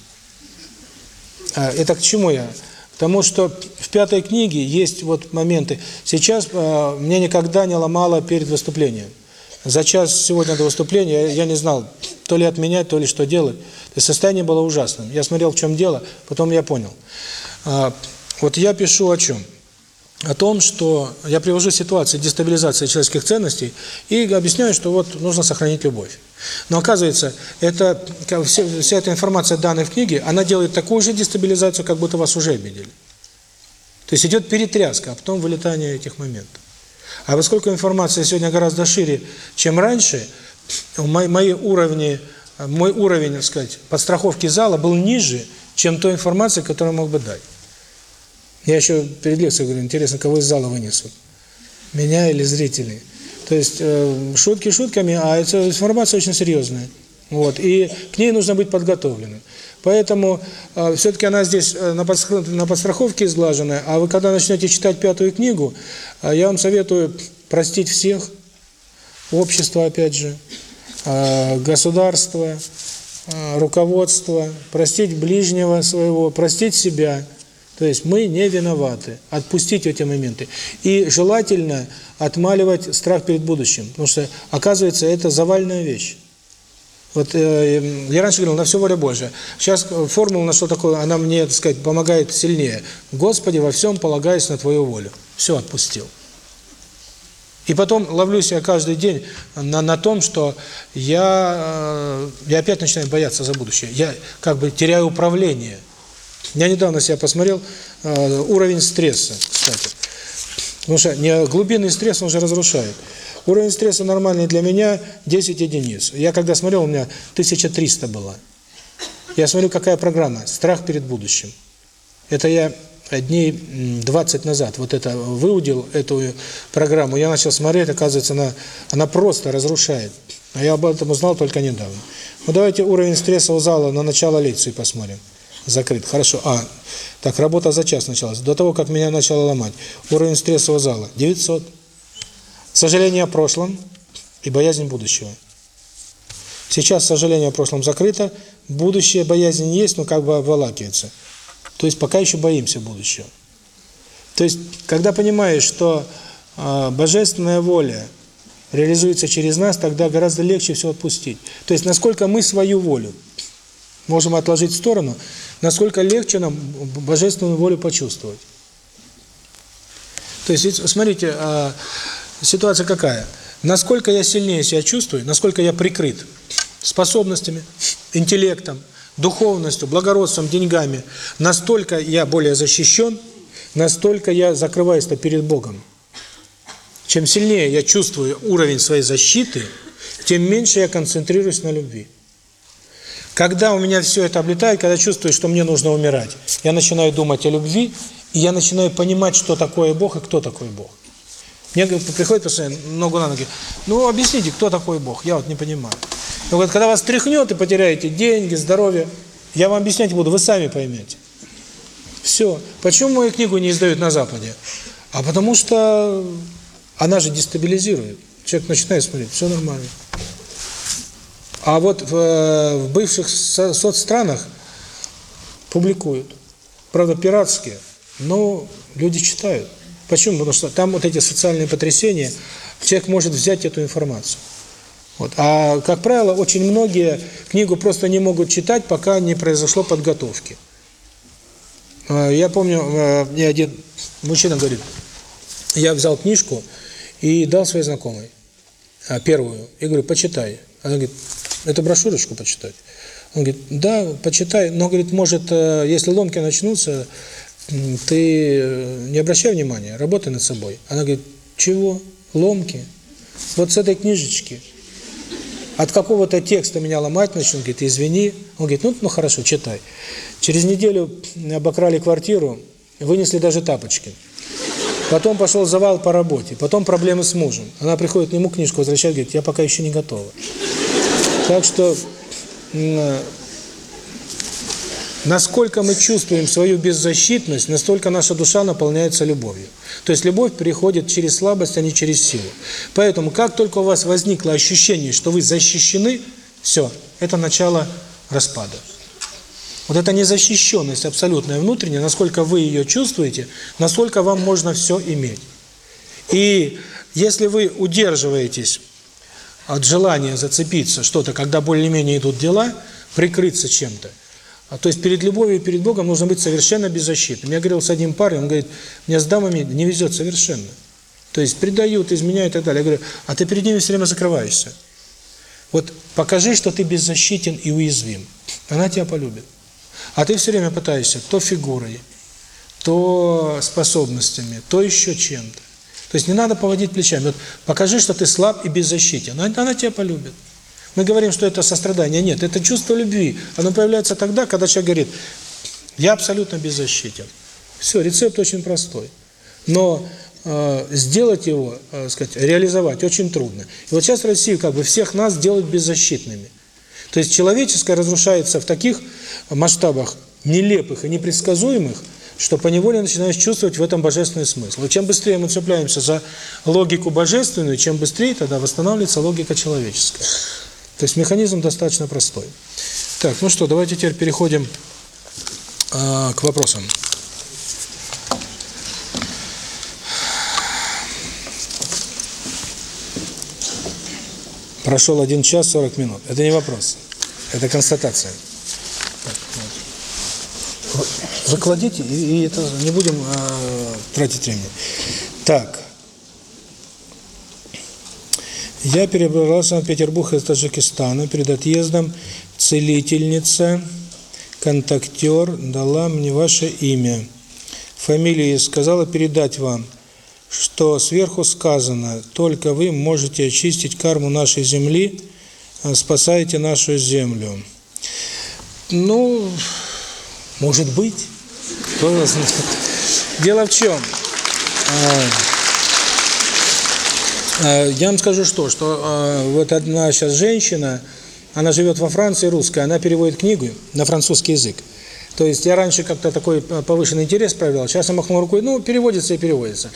Speaker 1: А, это к чему я? Потому что в пятой книге есть вот моменты. Сейчас э, мне никогда не ломало перед выступлением. За час сегодня до выступления я, не знал, то ли отменять, то ли что делать. То есть состояние было ужасным. Я смотрел, в чем дело, потом я понял. А, вот я пишу о чем? О том, что я привожу ситуации дестабилизации человеческих ценностей и объясняю, что вот нужно сохранить любовь. Но оказывается, это вся, вся эта информация, данная в книге, она делает такую же дестабилизацию, как будто вас уже обидели. То есть идет перетряска, а потом вылетание этих моментов. А поскольку информация сегодня гораздо шире, чем раньше, мои уровни, мой уровень, так сказать, подстраховки зала был ниже, чем той информации, которую мог бы дать. Я еще перед лекцией говорю, интересно, кого из зала вынесут? Меня или зрителей? То есть э, шутки шутками, а эта информация очень серьезная. Вот, и к ней нужно быть подготовленным. Поэтому э, все-таки она здесь э, на, на подстраховке изглаженная, а вы когда начнете читать пятую книгу, э, я вам советую простить всех, общество опять же, э, государство, э, руководство, простить ближнего своего, простить себя. То есть мы не виноваты. Отпустить эти моменты. И желательно отмаливать страх перед будущим, потому что, оказывается, это завальная вещь. Вот э, я раньше говорил, на все воля Божья. Сейчас формула на что такое, она мне, так сказать, помогает сильнее. Господи, во всем полагаюсь на Твою волю. Все, отпустил. И потом ловлю себя каждый день на, на том, что я, э, я опять начинаю бояться за будущее. Я как бы теряю управление. Я недавно себя посмотрел, э, уровень стресса, кстати. Потому что не глубинный стресс, он же разрушает. Уровень стресса нормальный для меня 10 единиц. Я когда смотрел, у меня 1300 было. Я смотрю, какая программа. Страх перед будущим. Это я дней 20 назад вот это выудил, эту программу. Я начал смотреть, оказывается, она, она просто разрушает. А я об этом узнал только недавно. Ну давайте уровень стрессового зала на начало лекции посмотрим. Закрыт. Хорошо. А, так, работа за час началась. До того, как меня начало ломать. Уровень стрессового зала 900. Сожаление о прошлом и боязнь будущего. Сейчас сожаление о прошлом закрыто, будущее, боязнь есть, но как бы обволакивается. То есть пока еще боимся будущего. То есть, когда понимаешь, что э, божественная воля реализуется через нас, тогда гораздо легче все отпустить. То есть, насколько мы свою волю можем отложить в сторону, насколько легче нам божественную волю почувствовать. То есть, смотрите, э, ситуация какая? Насколько я сильнее себя чувствую, насколько я прикрыт способностями, интеллектом, духовностью, благородством, деньгами, настолько я более защищен, настолько я закрываюсь-то перед Богом. Чем сильнее я чувствую уровень своей защиты, тем меньше я концентрируюсь на любви. Когда у меня все это облетает, когда чувствую, что мне нужно умирать, я начинаю думать о любви, и я начинаю понимать, что такое Бог и кто такой Бог. Мне приходит постоянно ногу на ноги. Ну, объясните, кто такой Бог? Я вот не понимаю. Но вот когда вас тряхнет и потеряете деньги, здоровье, я вам объяснять буду, вы сами поймете. Все. Почему мою книгу не издают на Западе? А потому что она же дестабилизирует. Человек начинает смотреть, все нормально. А вот в, в бывших соцстранах публикуют. Правда, пиратские, но люди читают. Почему? Потому что там вот эти социальные потрясения, человек может взять эту информацию. Вот. А, как правило, очень многие книгу просто не могут читать, пока не произошло подготовки. А, я помню, а, мне один мужчина говорит, я взял книжку и дал своей знакомой, первую, и говорю, почитай. Она говорит, эту брошюрочку почитать. Он говорит, да, почитай, но, говорит, может, э, если ломки начнутся, ты э, не обращай внимания, работай над собой. Она говорит, чего? Ломки? Вот с этой книжечки. От какого-то текста меня ломать начнут, говорит, извини. Он говорит, ну, ну хорошо, читай. Через неделю обокрали квартиру, вынесли даже тапочки. Потом пошел завал по работе, потом проблемы с мужем. Она приходит к нему книжку, возвращает, говорит, я пока еще не готова. Так что Насколько мы чувствуем свою беззащитность, настолько наша душа наполняется любовью. То есть любовь приходит через слабость, а не через силу. Поэтому, как только у вас возникло ощущение, что вы защищены, все, это начало распада. Вот эта незащищенность абсолютная внутренняя, насколько вы ее чувствуете, насколько вам можно все иметь. И если вы удерживаетесь от желания зацепиться что-то, когда более-менее идут дела, прикрыться чем-то, то есть перед любовью и перед Богом нужно быть совершенно беззащитным. Я говорил с одним парнем, он говорит, мне с дамами не везет совершенно. То есть предают, изменяют и так далее. Я говорю, а ты перед ними все время закрываешься. Вот покажи, что ты беззащитен и уязвим. Она тебя полюбит. А ты все время пытаешься то фигурой, то способностями, то еще чем-то. То есть не надо поводить плечами. Вот покажи, что ты слаб и беззащитен. Она, она тебя полюбит. Мы говорим, что это сострадание. Нет, это чувство любви. Оно появляется тогда, когда человек говорит, я абсолютно беззащитен. Все, рецепт очень простой. Но э, сделать его, э, сказать, реализовать очень трудно. И вот сейчас Россия как бы всех нас делает беззащитными. То есть человеческое разрушается в таких масштабах нелепых и непредсказуемых, что поневоле начинаешь чувствовать в этом божественный смысл. И чем быстрее мы цепляемся за логику божественную, чем быстрее тогда восстанавливается логика человеческая. То есть механизм достаточно простой. Так, ну что, давайте теперь переходим э, к вопросам. Прошел один час 40 минут. Это не вопрос. Это констатация. Закладите, и, и это не будем э, тратить времени. Так. Я перебрался в Петербург из Таджикистана. Перед отъездом целительница, контактер дала мне ваше имя, фамилию и сказала передать вам, что сверху сказано, только вы можете очистить карму нашей земли, спасаете нашу землю. Ну, может быть. Дело в чем? Я вам скажу что, что вот одна сейчас женщина, она живет во Франции, русская, она переводит книгу на французский язык. То есть я раньше как-то такой повышенный интерес проявлял, сейчас я махнул рукой, ну, переводится и переводится.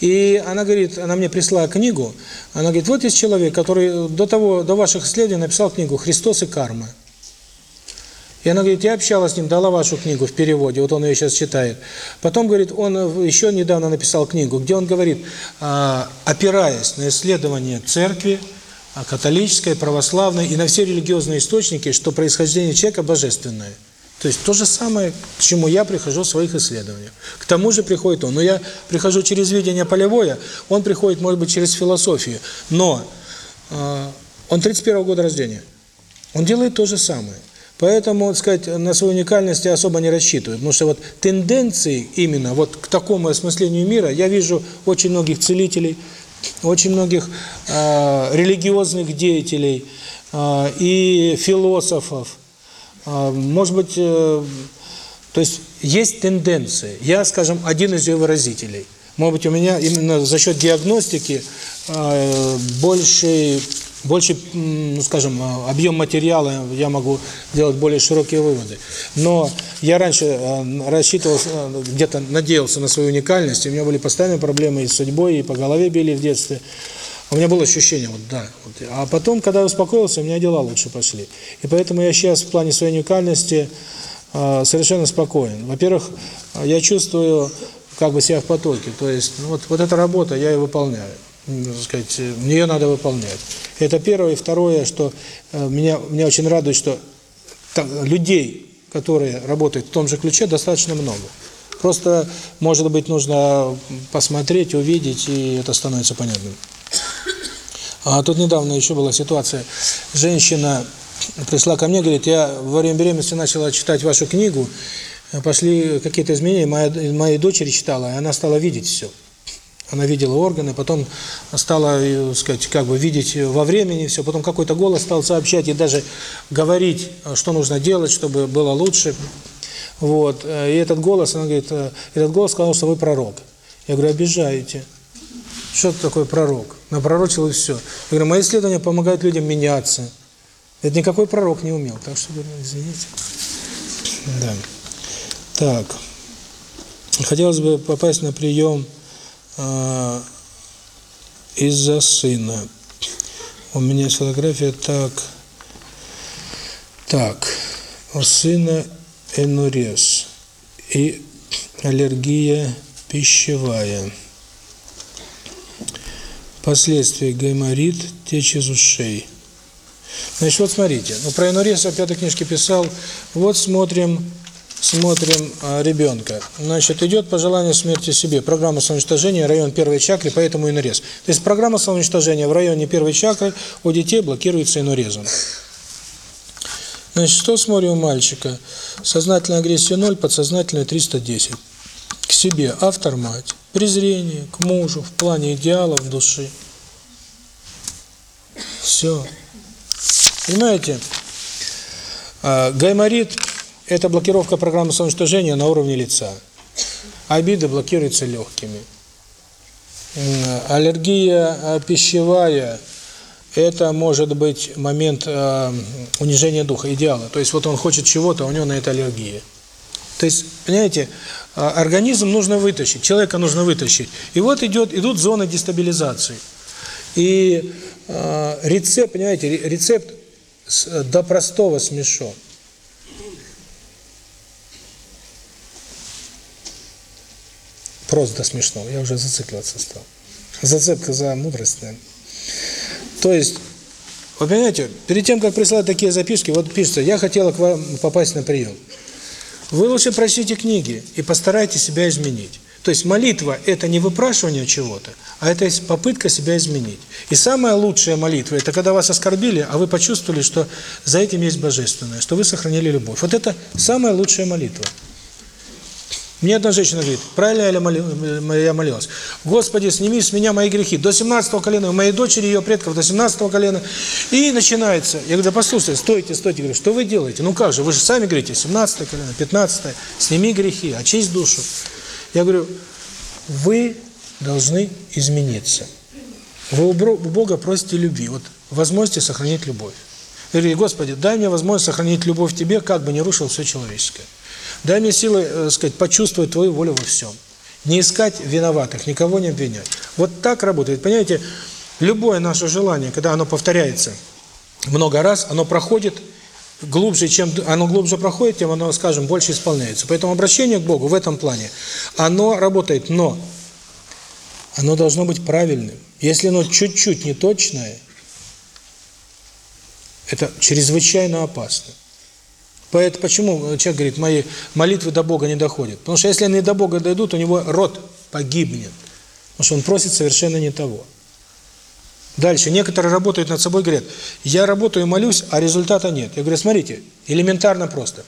Speaker 1: И она говорит, она мне прислала книгу, она говорит, вот есть человек, который до того, до ваших исследований написал книгу «Христос и карма». И она говорит, я общалась с ним, дала вашу книгу в переводе, вот он ее сейчас читает. Потом, говорит, он еще недавно написал книгу, где он говорит, опираясь на исследования церкви, католической, православной и на все религиозные источники, что происхождение человека божественное. То есть то же самое, к чему я прихожу в своих исследованиях. К тому же приходит он. Но я прихожу через видение полевое, он приходит, может быть, через философию. Но э, он 31 -го года рождения. Он делает то же самое. Поэтому, так сказать, на свою уникальность я особо не рассчитываю. Потому что вот тенденции именно вот к такому осмыслению мира я вижу очень многих целителей, очень многих э, религиозных деятелей э, и философов. Э, может быть, э, то есть есть тенденции. Я, скажем, один из ее выразителей. Может быть, у меня именно за счет диагностики э, больше больше, ну, скажем, объем материала, я могу делать более широкие выводы. Но я раньше рассчитывал, где-то надеялся на свою уникальность, у меня были постоянные проблемы и с судьбой, и по голове били в детстве. У меня было ощущение, вот да. Вот. А потом, когда я успокоился, у меня дела лучше пошли. И поэтому я сейчас в плане своей уникальности э, совершенно спокоен. Во-первых, я чувствую как бы себя в потоке. То есть вот, вот эта работа, я ее выполняю сказать, нее надо выполнять. Это первое. И второе, что меня, меня очень радует, что людей, которые работают в том же ключе, достаточно много. Просто, может быть, нужно посмотреть, увидеть, и это становится понятным. А тут недавно еще была ситуация. Женщина пришла ко мне, говорит, я во время беременности начала читать вашу книгу, пошли какие-то изменения, моя, моей дочери читала, и она стала видеть все. Она видела органы, потом стала, так сказать, как бы видеть во времени все, потом какой-то голос стал сообщать и даже говорить, что нужно делать, чтобы было лучше. Вот. И этот голос, она говорит, этот голос сказал, что вы пророк. Я говорю, обижаете. Что такое пророк? Напророчил и все. Я говорю, мои исследования помогают людям меняться. Это никакой пророк не умел. Так что, извините. Да. Так. Хотелось бы попасть на прием из-за сына. У меня фотография так. Так. У сына энурез и аллергия пищевая. Последствия гайморит, течь из ушей. Значит, вот смотрите, ну про энурез я в пятой книжке писал. Вот смотрим смотрим а, ребенка. Значит, идет пожелание смерти себе. Программа самоуничтожения, район первой чакры, поэтому и нарез. То есть программа самоуничтожения в районе первой чакры у детей блокируется инорезом. Значит, что смотрим у мальчика? Сознательная агрессия 0, подсознательная 310. К себе автор мать. Презрение к мужу в плане идеалов души. Все. Понимаете? А, гайморит это блокировка программы самоуничтожения на уровне лица. Обиды блокируются легкими. Аллергия э, пищевая – это может быть момент э, унижения духа, идеала. То есть вот он хочет чего-то, у него на это аллергия. То есть, понимаете, э, организм нужно вытащить, человека нужно вытащить. И вот идет, идут зоны дестабилизации. И э, рецепт, понимаете, рецепт с, до простого смешон. Просто смешно. Я уже зацикливаться стал. Зацепка за мудрость, да. То есть, Вы понимаете, перед тем, как присылать такие записки, вот пишется, я хотела к вам попасть на прием. Вы лучше прочтите книги и постарайтесь себя изменить. То есть молитва – это не выпрашивание чего-то, а это попытка себя изменить. И самая лучшая молитва – это когда вас оскорбили, а вы почувствовали, что за этим есть божественное, что вы сохранили любовь. Вот это самая лучшая молитва. Мне одна женщина говорит, правильно я молилась? Господи, сними с меня мои грехи. До 17 колена, у моей дочери, ее предков до 17 колена. И начинается. Я говорю, да послушайте, стойте, стойте. Говорю, что вы делаете? Ну как же, вы же сами говорите, 17 колено, 15 сними грехи, очисть душу. Я говорю, вы должны измениться. Вы у Бога просите любви, вот возможности сохранить любовь. Я говорю, Господи, дай мне возможность сохранить любовь к Тебе, как бы не рушил все человеческое. Дай мне силы, э, сказать, почувствовать Твою волю во всем. Не искать виноватых, никого не обвинять. Вот так работает. Понимаете, любое наше желание, когда оно повторяется много раз, оно проходит глубже, чем оно глубже проходит, тем оно, скажем, больше исполняется. Поэтому обращение к Богу в этом плане, оно работает, но оно должно быть правильным. Если оно чуть-чуть неточное, это чрезвычайно опасно. Поэтому почему человек говорит, мои молитвы до Бога не доходят? Потому что если они до Бога дойдут, у него род погибнет. Потому что он просит совершенно не того. Дальше. Некоторые работают над собой, говорят, я работаю молюсь, а результата нет. Я говорю, смотрите, элементарно просто.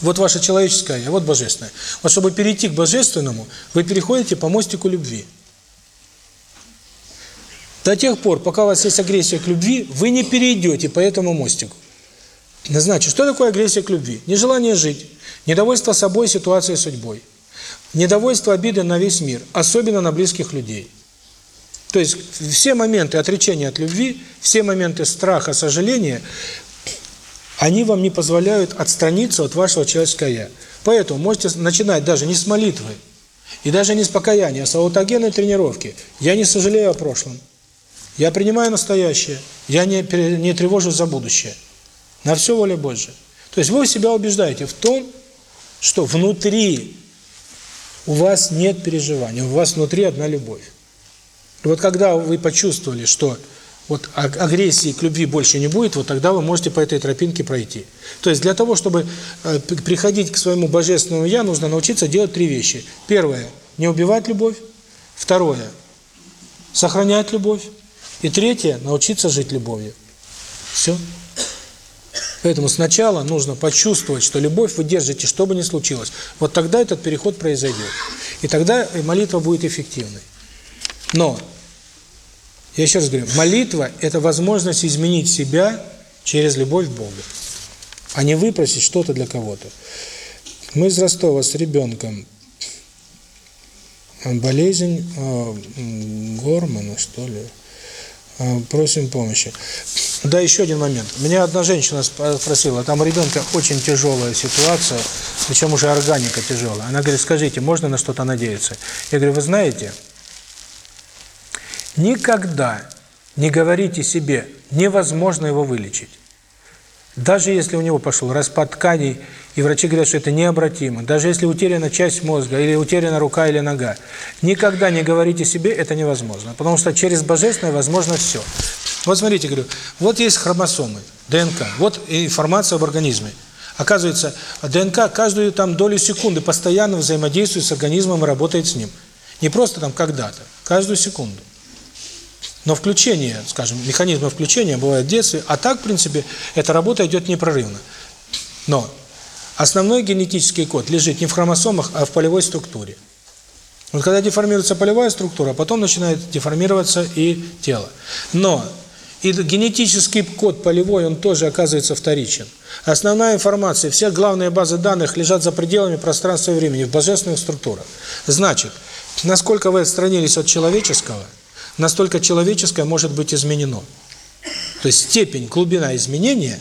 Speaker 1: Вот ваше человеческое а вот божественное. Вот чтобы перейти к божественному, вы переходите по мостику любви. До тех пор, пока у вас есть агрессия к любви, вы не перейдете по этому мостику. Значит, что такое агрессия к любви? Нежелание жить, недовольство собой, ситуацией, судьбой. Недовольство, обиды на весь мир, особенно на близких людей. То есть все моменты отречения от любви, все моменты страха, сожаления, они вам не позволяют отстраниться от вашего человеческого «я». Поэтому можете начинать даже не с молитвы, и даже не с покаяния, а с аутогенной тренировки. Я не сожалею о прошлом. Я принимаю настоящее. Я не, не тревожусь за будущее. На все воля Божья. То есть вы себя убеждаете в том, что внутри у вас нет переживаний, у вас внутри одна любовь. И вот когда вы почувствовали, что вот агрессии к любви больше не будет, вот тогда вы можете по этой тропинке пройти. То есть для того, чтобы э, приходить к своему божественному «я», нужно научиться делать три вещи. Первое – не убивать любовь. Второе – сохранять любовь. И третье – научиться жить любовью. Все. Поэтому сначала нужно почувствовать, что любовь вы держите, что бы ни случилось. Вот тогда этот переход произойдет. И тогда молитва будет эффективной. Но, я еще раз говорю, молитва – это возможность изменить себя через любовь к Богу, а не выпросить что-то для кого-то. Мы из Ростова с ребенком. Болезнь э, Гормана, что ли? Э, просим помощи. Да, еще один момент. Меня одна женщина спросила, там у ребенка очень тяжелая ситуация, причем уже органика тяжелая. Она говорит, скажите, можно на что-то надеяться? Я говорю, вы знаете, никогда не говорите себе, невозможно его вылечить. Даже если у него пошел распад тканей, и врачи говорят, что это необратимо, даже если утеряна часть мозга, или утеряна рука или нога, никогда не говорите себе, это невозможно, потому что через Божественное возможно все. Вот смотрите, говорю, вот есть хромосомы, ДНК, вот информация об организме. Оказывается, ДНК каждую там долю секунды постоянно взаимодействует с организмом и работает с ним. Не просто там когда-то, каждую секунду. Но включение, скажем, механизма включения бывает в детстве, а так, в принципе, эта работа идет непрерывно. Но основной генетический код лежит не в хромосомах, а в полевой структуре. Вот когда деформируется полевая структура, потом начинает деформироваться и тело. Но и генетический код полевой, он тоже оказывается вторичен. Основная информация, все главные базы данных лежат за пределами пространства и времени, в божественных структурах. Значит, насколько вы отстранились от человеческого – настолько человеческое может быть изменено. То есть степень, глубина изменения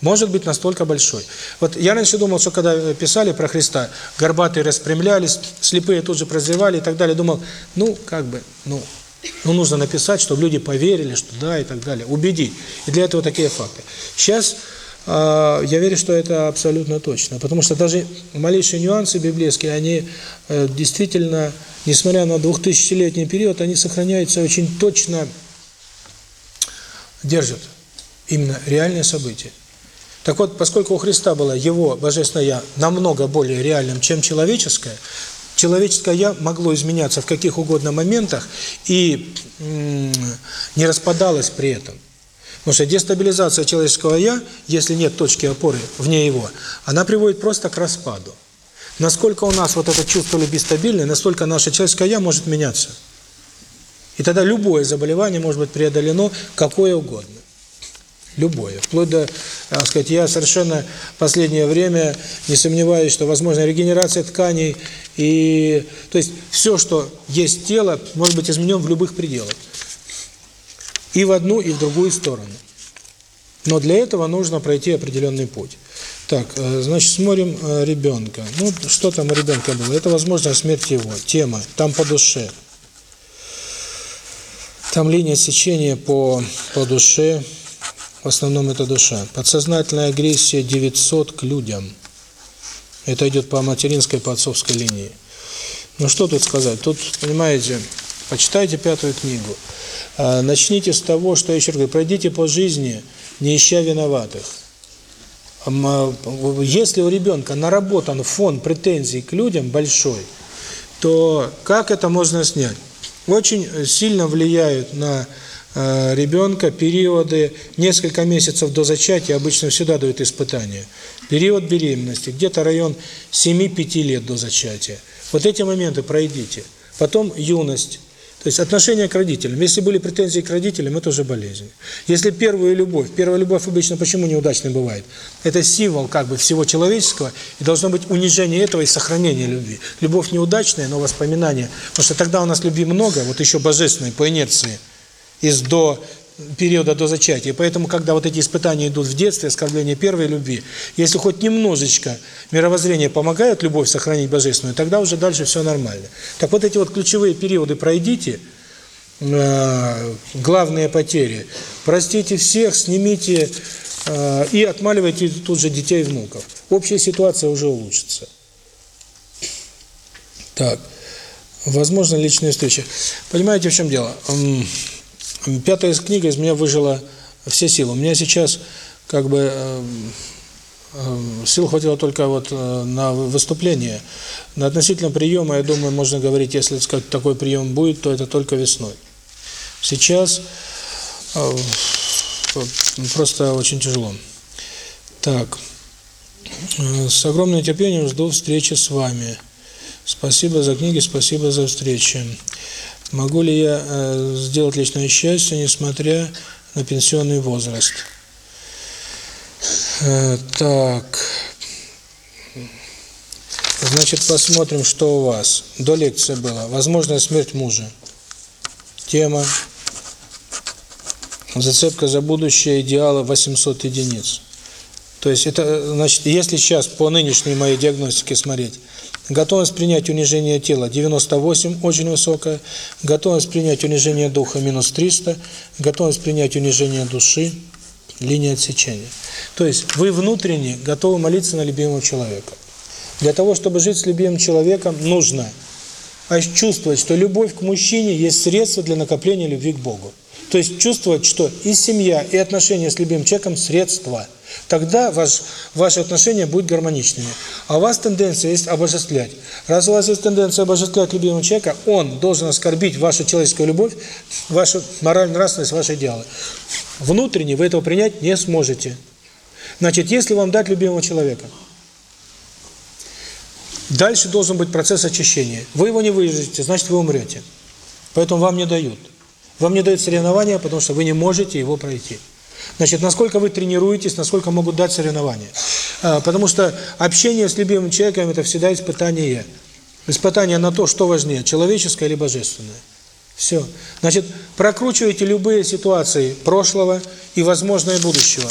Speaker 1: может быть настолько большой. Вот я раньше думал, что когда писали про Христа, горбатые распрямлялись, слепые тут же прозревали и так далее, думал, ну, как бы, ну, ну нужно написать, чтобы люди поверили, что да, и так далее, убедить. И для этого такие факты. Сейчас я верю, что это абсолютно точно, потому что даже малейшие нюансы библейские, они э, действительно несмотря на двухтысячелетний период, они сохраняются очень точно держит именно реальные события. Так вот, поскольку у Христа было его божественное «я» намного более реальным, чем человеческое, человеческое «я» могло изменяться в каких угодно моментах и не распадалось при этом. Потому что дестабилизация человеческого «я», если нет точки опоры вне его, она приводит просто к распаду. Насколько у нас вот это чувство любви стабильное, настолько наше человеческое «я» может меняться. И тогда любое заболевание может быть преодолено, какое угодно. Любое. Вплоть до, так сказать, я совершенно последнее время не сомневаюсь, что возможна регенерация тканей. И, то есть, все, что есть тело, может быть изменено в любых пределах. И в одну, и в другую сторону. Но для этого нужно пройти определенный путь. Так, э, значит, смотрим э, ребенка. Ну, что там у ребенка было? Это, возможно, смерть его. Тема. Там по душе. Там линия сечения по, по душе. В основном это душа. Подсознательная агрессия 900 к людям. Это идет по материнской, по отцовской линии. Ну, что тут сказать? Тут, понимаете, почитайте пятую книгу. А, начните с того, что, я еще говорю, пройдите по жизни, не ища виноватых. А, если у ребенка наработан фон претензий к людям большой, то как это можно снять? Очень сильно влияют на э, ребенка периоды несколько месяцев до зачатия, обычно всегда дают испытания. Период беременности, где-то район 7-5 лет до зачатия. Вот эти моменты пройдите. Потом юность, то есть отношение к родителям. Если были претензии к родителям, это уже болезнь. Если первую любовь, первая любовь обычно почему неудачной бывает? Это символ как бы всего человеческого, и должно быть унижение этого и сохранение любви. Любовь неудачная, но воспоминания, потому что тогда у нас любви много, вот еще божественной по инерции, из до периода до зачатия. Поэтому, когда вот эти испытания идут в детстве, оскорбление первой любви, если хоть немножечко мировоззрение помогает любовь сохранить божественную, тогда уже дальше все нормально. Так вот эти вот ключевые периоды пройдите, э, главные потери, простите всех, снимите э, и отмаливайте тут же детей и внуков. Общая ситуация уже улучшится. Так, возможно, личная встреча. Понимаете, в чем дело? Пятая книга из меня выжила все силы. У меня сейчас как бы э, э, сил хватило только вот э, на выступление. На относительно приема, я думаю, можно говорить, если сказать, такой прием будет, то это только весной. Сейчас просто очень тяжело. Так, с огромным терпением жду встречи с вами. Спасибо за книги, спасибо за встречи. Могу ли я э, сделать личное счастье, несмотря на пенсионный возраст? Э, так. Значит, посмотрим, что у вас. До лекции было. Возможная смерть мужа. Тема. Зацепка за будущее идеала 800 единиц. То есть это, значит, если сейчас по нынешней моей диагностике смотреть, Готовность принять унижение тела 98, очень высокая. Готовность принять унижение духа минус 300. Готовность принять унижение души, линия отсечения. То есть вы внутренне готовы молиться на любимого человека. Для того, чтобы жить с любимым человеком, нужно чувствовать, что любовь к мужчине есть средство для накопления любви к Богу. То есть чувствовать, что и семья, и отношения с любимым человеком – средства – Тогда ваш, ваши отношения будут гармоничными. А у вас тенденция есть обожествлять. Раз у вас есть тенденция обожествлять любимого человека, он должен оскорбить вашу человеческую любовь, вашу моральную нравственность, ваши идеалы. Внутренне вы этого принять не сможете. Значит, если вам дать любимого человека, дальше должен быть процесс очищения. Вы его не выживете, значит, вы умрете. Поэтому вам не дают. Вам не дают соревнования, потому что вы не можете его пройти. Значит, насколько вы тренируетесь, насколько могут дать соревнования. А, потому что общение с любимым человеком – это всегда испытание. Испытание на то, что важнее, человеческое или божественное. Все. Значит, прокручивайте любые ситуации прошлого и возможное будущего.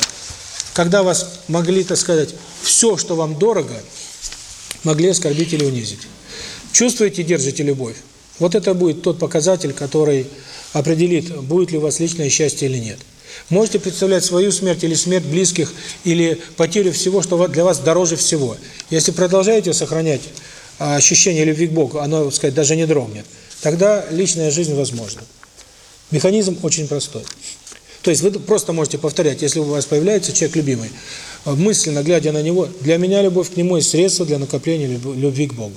Speaker 1: Когда вас могли, так сказать, все, что вам дорого, могли оскорбить или унизить. Чувствуете, держите любовь. Вот это будет тот показатель, который определит, будет ли у вас личное счастье или нет. Можете представлять свою смерть или смерть близких, или потерю всего, что для вас дороже всего. Если продолжаете сохранять а, ощущение любви к Богу, оно, так сказать, даже не дрогнет, тогда личная жизнь возможна. Механизм очень простой. То есть вы просто можете повторять, если у вас появляется человек любимый, мысленно глядя на него, для меня любовь к нему средство для накопления любви к Богу.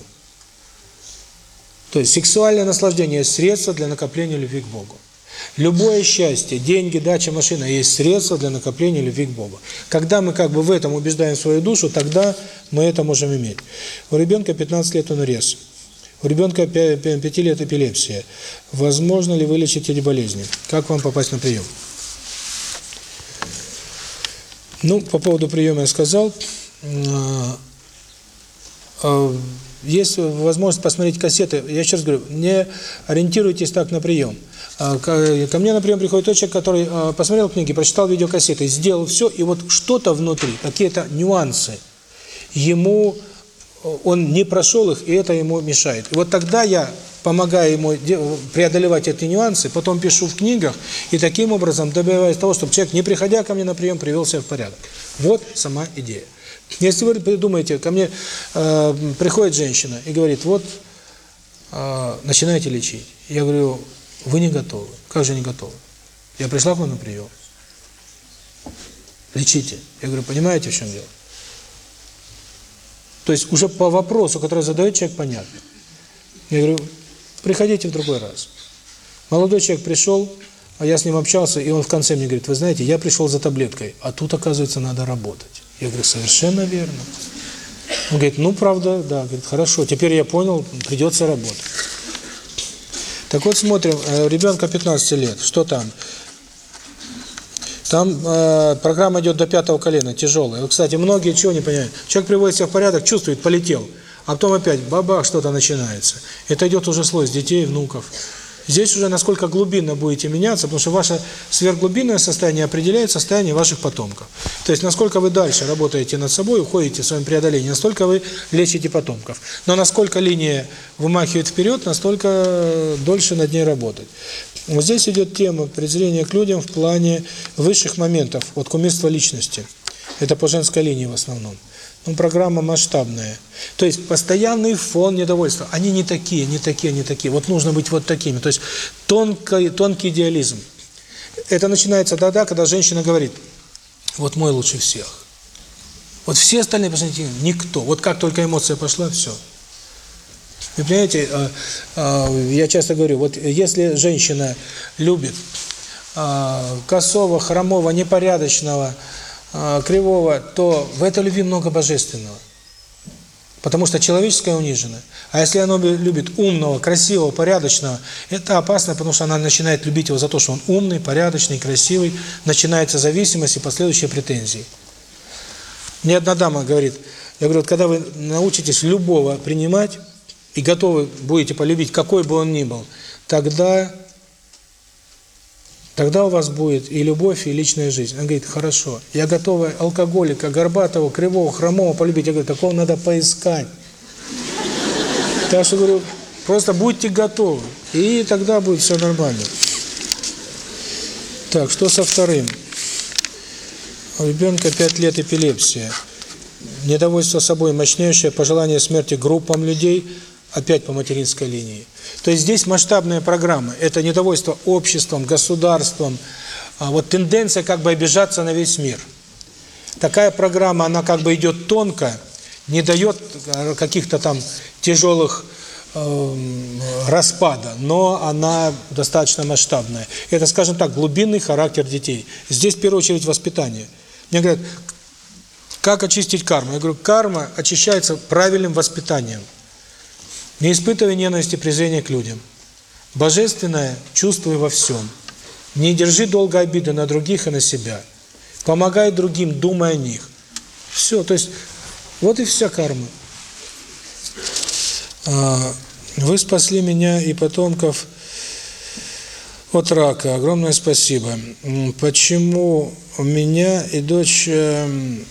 Speaker 1: То есть сексуальное наслаждение средство для накопления любви к Богу. Любое счастье, деньги, дача, машина есть средство для накопления любви к Богу. Когда мы как бы в этом убеждаем свою душу, тогда мы это можем иметь. У ребенка 15 лет он рез. У ребенка 5 лет эпилепсия. Возможно ли вылечить эти болезни? Как вам попасть на прием? Ну, по поводу приема я сказал. А, а, есть возможность посмотреть кассеты. Я раз говорю, не ориентируйтесь так на прием. А, ко мне на прием приходит тот человек, который посмотрел книги, прочитал видеокассеты, сделал все, и вот что-то внутри, какие-то нюансы, ему он не прошел их, и это ему мешает. И вот тогда я помогаю ему преодолевать эти нюансы, потом пишу в книгах, и таким образом добиваюсь того, чтобы человек, не приходя ко мне на прием, привел себя в порядок. Вот сама идея. Если вы придумаете, ко мне э, приходит женщина и говорит, вот, э, начинаете лечить. Я говорю, вы не готовы. Как же не готовы? Я пришла к вам на прием. Лечите. Я говорю, понимаете, в чем дело? То есть уже по вопросу, который задает человек, понятно. Я говорю, приходите в другой раз. Молодой человек пришел, а я с ним общался, и он в конце мне говорит, вы знаете, я пришел за таблеткой, а тут, оказывается, надо работать. Я говорю, совершенно верно. Он говорит, ну, правда, да. Говорит, хорошо, теперь я понял, придется работать. Так вот, смотрим, э, ребенка 15 лет, что там? Там э, программа идет до пятого колена, тяжелая. Кстати, многие чего не понимают. Человек приводит себя в порядок, чувствует, полетел. А потом опять бабах, что-то начинается. Это идет уже слой с детей, внуков. Здесь уже насколько глубинно будете меняться, потому что ваше сверхглубинное состояние определяет состояние ваших потомков. То есть, насколько вы дальше работаете над собой, уходите в своем преодолении, настолько вы лечите потомков. Но насколько линия вымахивает вперед, настолько дольше над ней работать. Вот здесь идет тема презрения к людям в плане высших моментов, вот кумирства личности. Это по женской линии в основном. Ну, программа масштабная. То есть постоянный фон недовольства. Они не такие, не такие, не такие. Вот нужно быть вот такими. То есть тонкий, тонкий идеализм. Это начинается тогда, когда женщина говорит, вот мой лучше всех. Вот все остальные, посмотрите, никто. Вот как только эмоция пошла, все. Вы понимаете, э, э, я часто говорю, вот если женщина любит э, косого, хромого, непорядочного, кривого, то в этой любви много божественного. Потому что человеческое унижено. А если она любит умного, красивого, порядочного, это опасно, потому что она начинает любить его за то, что он умный, порядочный, красивый, начинается зависимость и последующие претензии. Мне одна дама говорит, я говорю, вот когда вы научитесь любого принимать, и готовы будете полюбить, какой бы он ни был, тогда тогда у вас будет и любовь, и личная жизнь. Он говорит, хорошо, я готова алкоголика, горбатого, кривого, хромого полюбить. Я говорю, такого надо поискать. Так что, говорю, просто будьте готовы, и тогда будет все нормально. Так, что со вторым? У ребенка 5 лет эпилепсия. Недовольство собой, мощнейшее пожелание смерти группам людей – опять по материнской линии. То есть здесь масштабная программа. Это недовольство обществом, государством, а вот тенденция как бы обижаться на весь мир. Такая программа, она как бы идет тонко, не дает каких-то там тяжелых э, распада, но она достаточно масштабная. Это, скажем так, глубинный характер детей. Здесь в первую очередь воспитание. Мне говорят, как очистить карму? Я говорю, карма очищается правильным воспитанием. Не испытывай ненависти презрения к людям. Божественное чувствуй во всем. Не держи долго обиды на других и на себя. Помогай другим, думай о них. Все, то есть, вот и вся карма. А, вы спасли меня и потомков от рака. Огромное спасибо. Почему у меня и дочь эм,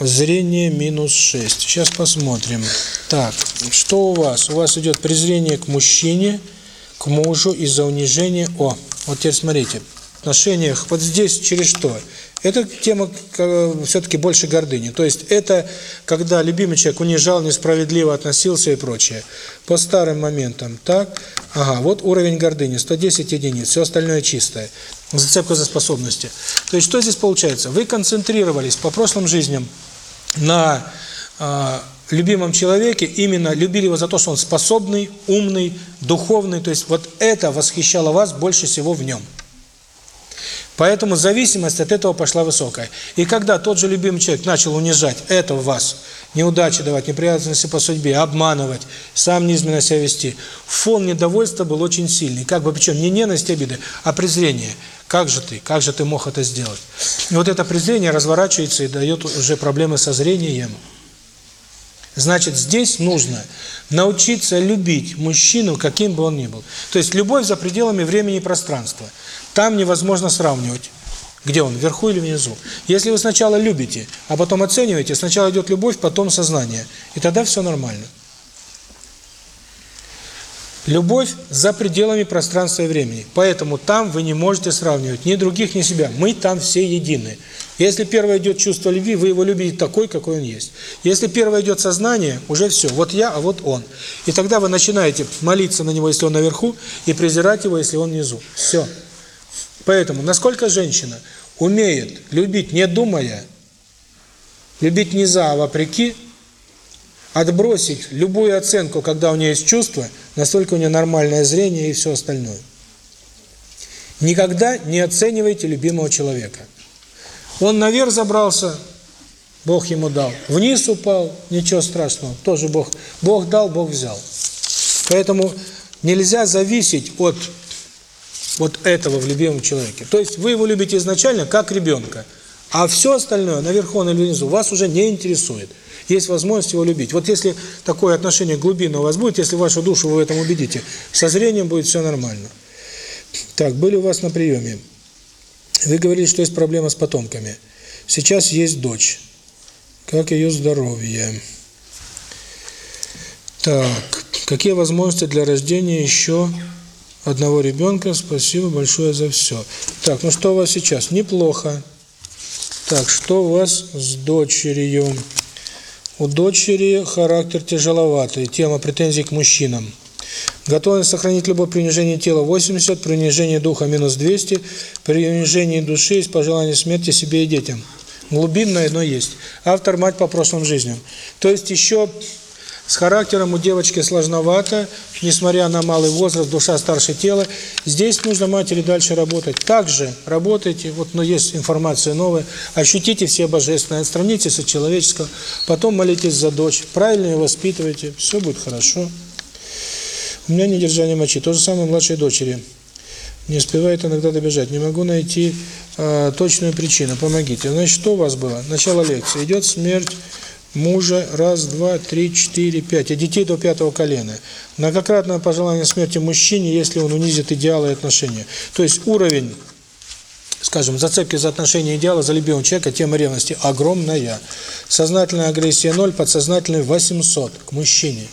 Speaker 1: Зрение минус 6. Сейчас посмотрим. Так, что у вас? У вас идет презрение к мужчине, к мужу из-за унижения. О, вот теперь смотрите. В отношениях вот здесь через что? Это тема все-таки больше гордыни. То есть это когда любимый человек унижал, несправедливо относился и прочее. По старым моментам. Так, ага, вот уровень гордыни, 110 единиц, все остальное чистое. Зацепка за способности. То есть что здесь получается? Вы концентрировались по прошлым жизням на э, любимом человеке, именно любили его за то, что он способный, умный, духовный. То есть вот это восхищало вас больше всего в нем. Поэтому зависимость от этого пошла высокая. И когда тот же любимый человек начал унижать это в вас, неудачи давать, неприятности по судьбе, обманывать, сам низменно себя вести, фон недовольства был очень сильный. Как бы, причем не ненависть, обиды, а презрение. Как же ты? Как же ты мог это сделать? И вот это презрение разворачивается и дает уже проблемы со зрением. Значит, здесь нужно научиться любить мужчину, каким бы он ни был. То есть любовь за пределами времени и пространства – там невозможно сравнивать, где он, вверху или внизу. Если вы сначала любите, а потом оцениваете, сначала идет любовь, потом сознание. И тогда все нормально. Любовь за пределами пространства и времени. Поэтому там вы не можете сравнивать ни других, ни себя. Мы там все едины. Если первое идет чувство любви, вы его любите такой, какой он есть. Если первое идет сознание, уже все. Вот я, а вот он. И тогда вы начинаете молиться на него, если он наверху, и презирать его, если он внизу. Все. Поэтому, насколько женщина умеет любить не думая, любить не за, а вопреки, отбросить любую оценку, когда у нее есть чувство, настолько у нее нормальное зрение и все остальное. Никогда не оценивайте любимого человека. Он наверх забрался, Бог ему дал. Вниз упал, ничего страшного, тоже Бог. Бог дал, Бог взял. Поэтому нельзя зависеть от вот этого в любимом человеке. То есть вы его любите изначально как ребенка, а все остальное, наверху или внизу, вас уже не интересует. Есть возможность его любить. Вот если такое отношение глубинное у вас будет, если вашу душу вы в этом убедите, со зрением будет все нормально. Так, были у вас на приеме. Вы говорили, что есть проблема с потомками. Сейчас есть дочь. Как ее здоровье? Так, какие возможности для рождения еще одного ребенка. Спасибо большое за все. Так, ну что у вас сейчас? Неплохо. Так, что у вас с дочерью? У дочери характер тяжеловатый. Тема претензий к мужчинам. Готовность сохранить любое принижение тела 80, принижение духа минус 200, принижение души есть пожелание смерти себе и детям. Глубинное, но есть. Автор мать по прошлым жизням. То есть еще с характером у девочки сложновато, несмотря на малый возраст, душа старше тела. Здесь нужно матери дальше работать. Также работайте, вот, но есть информация новая, ощутите все божественное, отстранитесь от человеческого, потом молитесь за дочь, правильно ее воспитывайте, все будет хорошо. У меня недержание мочи, то же самое младшей дочери. Не успевает иногда добежать, не могу найти э, точную причину, помогите. Значит, что у вас было? Начало лекции. Идет смерть мужа, раз, два, три, четыре, пять, а детей до пятого колена. Многократное пожелание смерти мужчине, если он унизит идеалы и отношения. То есть уровень, скажем, зацепки за отношения идеала, за любимого человека, тема ревности огромная. Сознательная агрессия 0, подсознательная 800 к мужчине.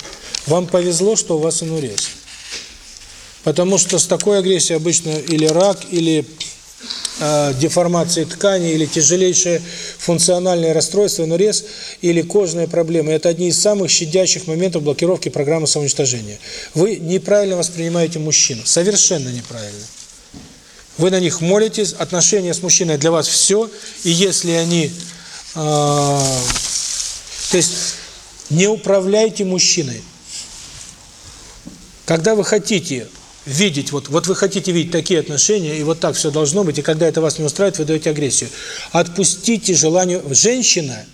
Speaker 1: Вам повезло, что у вас инурез. Потому что с такой агрессией обычно или рак, или деформации ткани или тяжелейшее функциональное расстройство, нарез или кожные проблемы. Это одни из самых щадящих моментов блокировки программы самоуничтожения. Вы неправильно воспринимаете мужчину, совершенно неправильно. Вы на них молитесь, отношения с мужчиной для вас все, и если они... Э, то есть не управляйте мужчиной. Когда вы хотите видеть, вот, вот вы хотите видеть такие отношения, и вот так все должно быть, и когда это вас не устраивает, вы даете агрессию. Отпустите желание. Женщина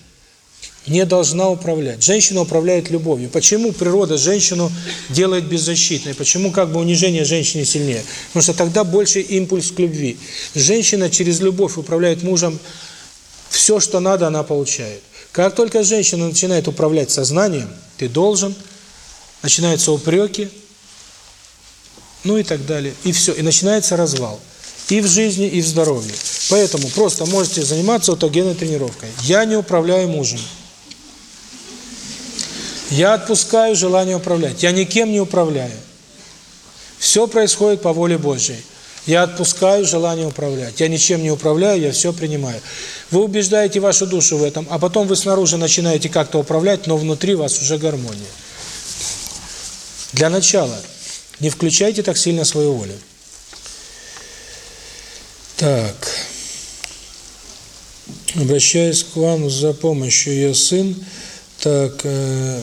Speaker 1: не должна управлять. Женщина управляет любовью. Почему природа женщину делает беззащитной? Почему как бы унижение женщины сильнее? Потому что тогда больше импульс к любви. Женщина через любовь управляет мужем, все, что надо, она получает. Как только женщина начинает управлять сознанием, ты должен, начинаются упреки, ну и так далее. И все, и начинается развал. И в жизни, и в здоровье. Поэтому просто можете заниматься аутогенной тренировкой. Я не управляю мужем. Я отпускаю желание управлять. Я никем не управляю. Все происходит по воле Божьей. Я отпускаю желание управлять. Я ничем не управляю, я все принимаю. Вы убеждаете вашу душу в этом, а потом вы снаружи начинаете как-то управлять, но внутри вас уже гармония. Для начала не включайте так сильно свою волю. Так. Обращаюсь к вам за помощью. Я сын, так, э,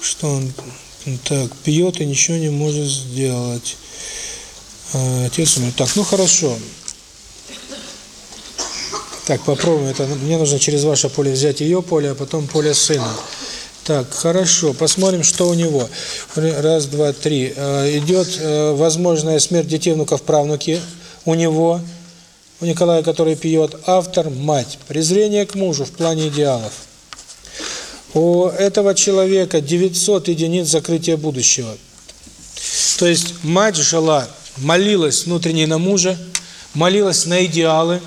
Speaker 1: что он, так, пьет и ничего не может сделать. Э, отец умер. Так, ну хорошо. Так, попробуем. Это мне нужно через ваше поле взять ее поле, а потом поле сына. Так, хорошо. Посмотрим, что у него. Раз, два, три. Э, идет э, возможная смерть детей, внуков, правнуки у него у Николая, который пьет, автор – мать. Презрение к мужу в плане идеалов. У этого человека 900 единиц закрытия будущего. То есть мать жила, молилась внутренне на мужа, молилась на идеалы,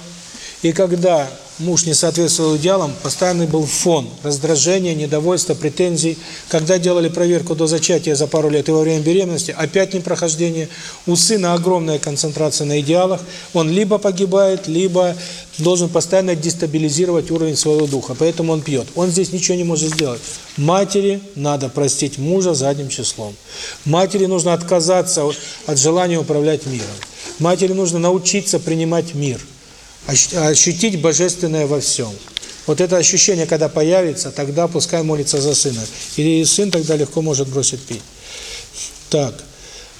Speaker 1: и когда муж не соответствовал идеалам, постоянный был фон раздражения, недовольства, претензий. Когда делали проверку до зачатия за пару лет и во время беременности, опять непрохождение. У сына огромная концентрация на идеалах. Он либо погибает, либо должен постоянно дестабилизировать уровень своего духа. Поэтому он пьет. Он здесь ничего не может сделать. Матери надо простить мужа задним числом. Матери нужно отказаться от желания управлять миром. Матери нужно научиться принимать мир ощутить божественное во всем. Вот это ощущение, когда появится, тогда пускай молится за сына. Или сын тогда легко может бросить пить. Так.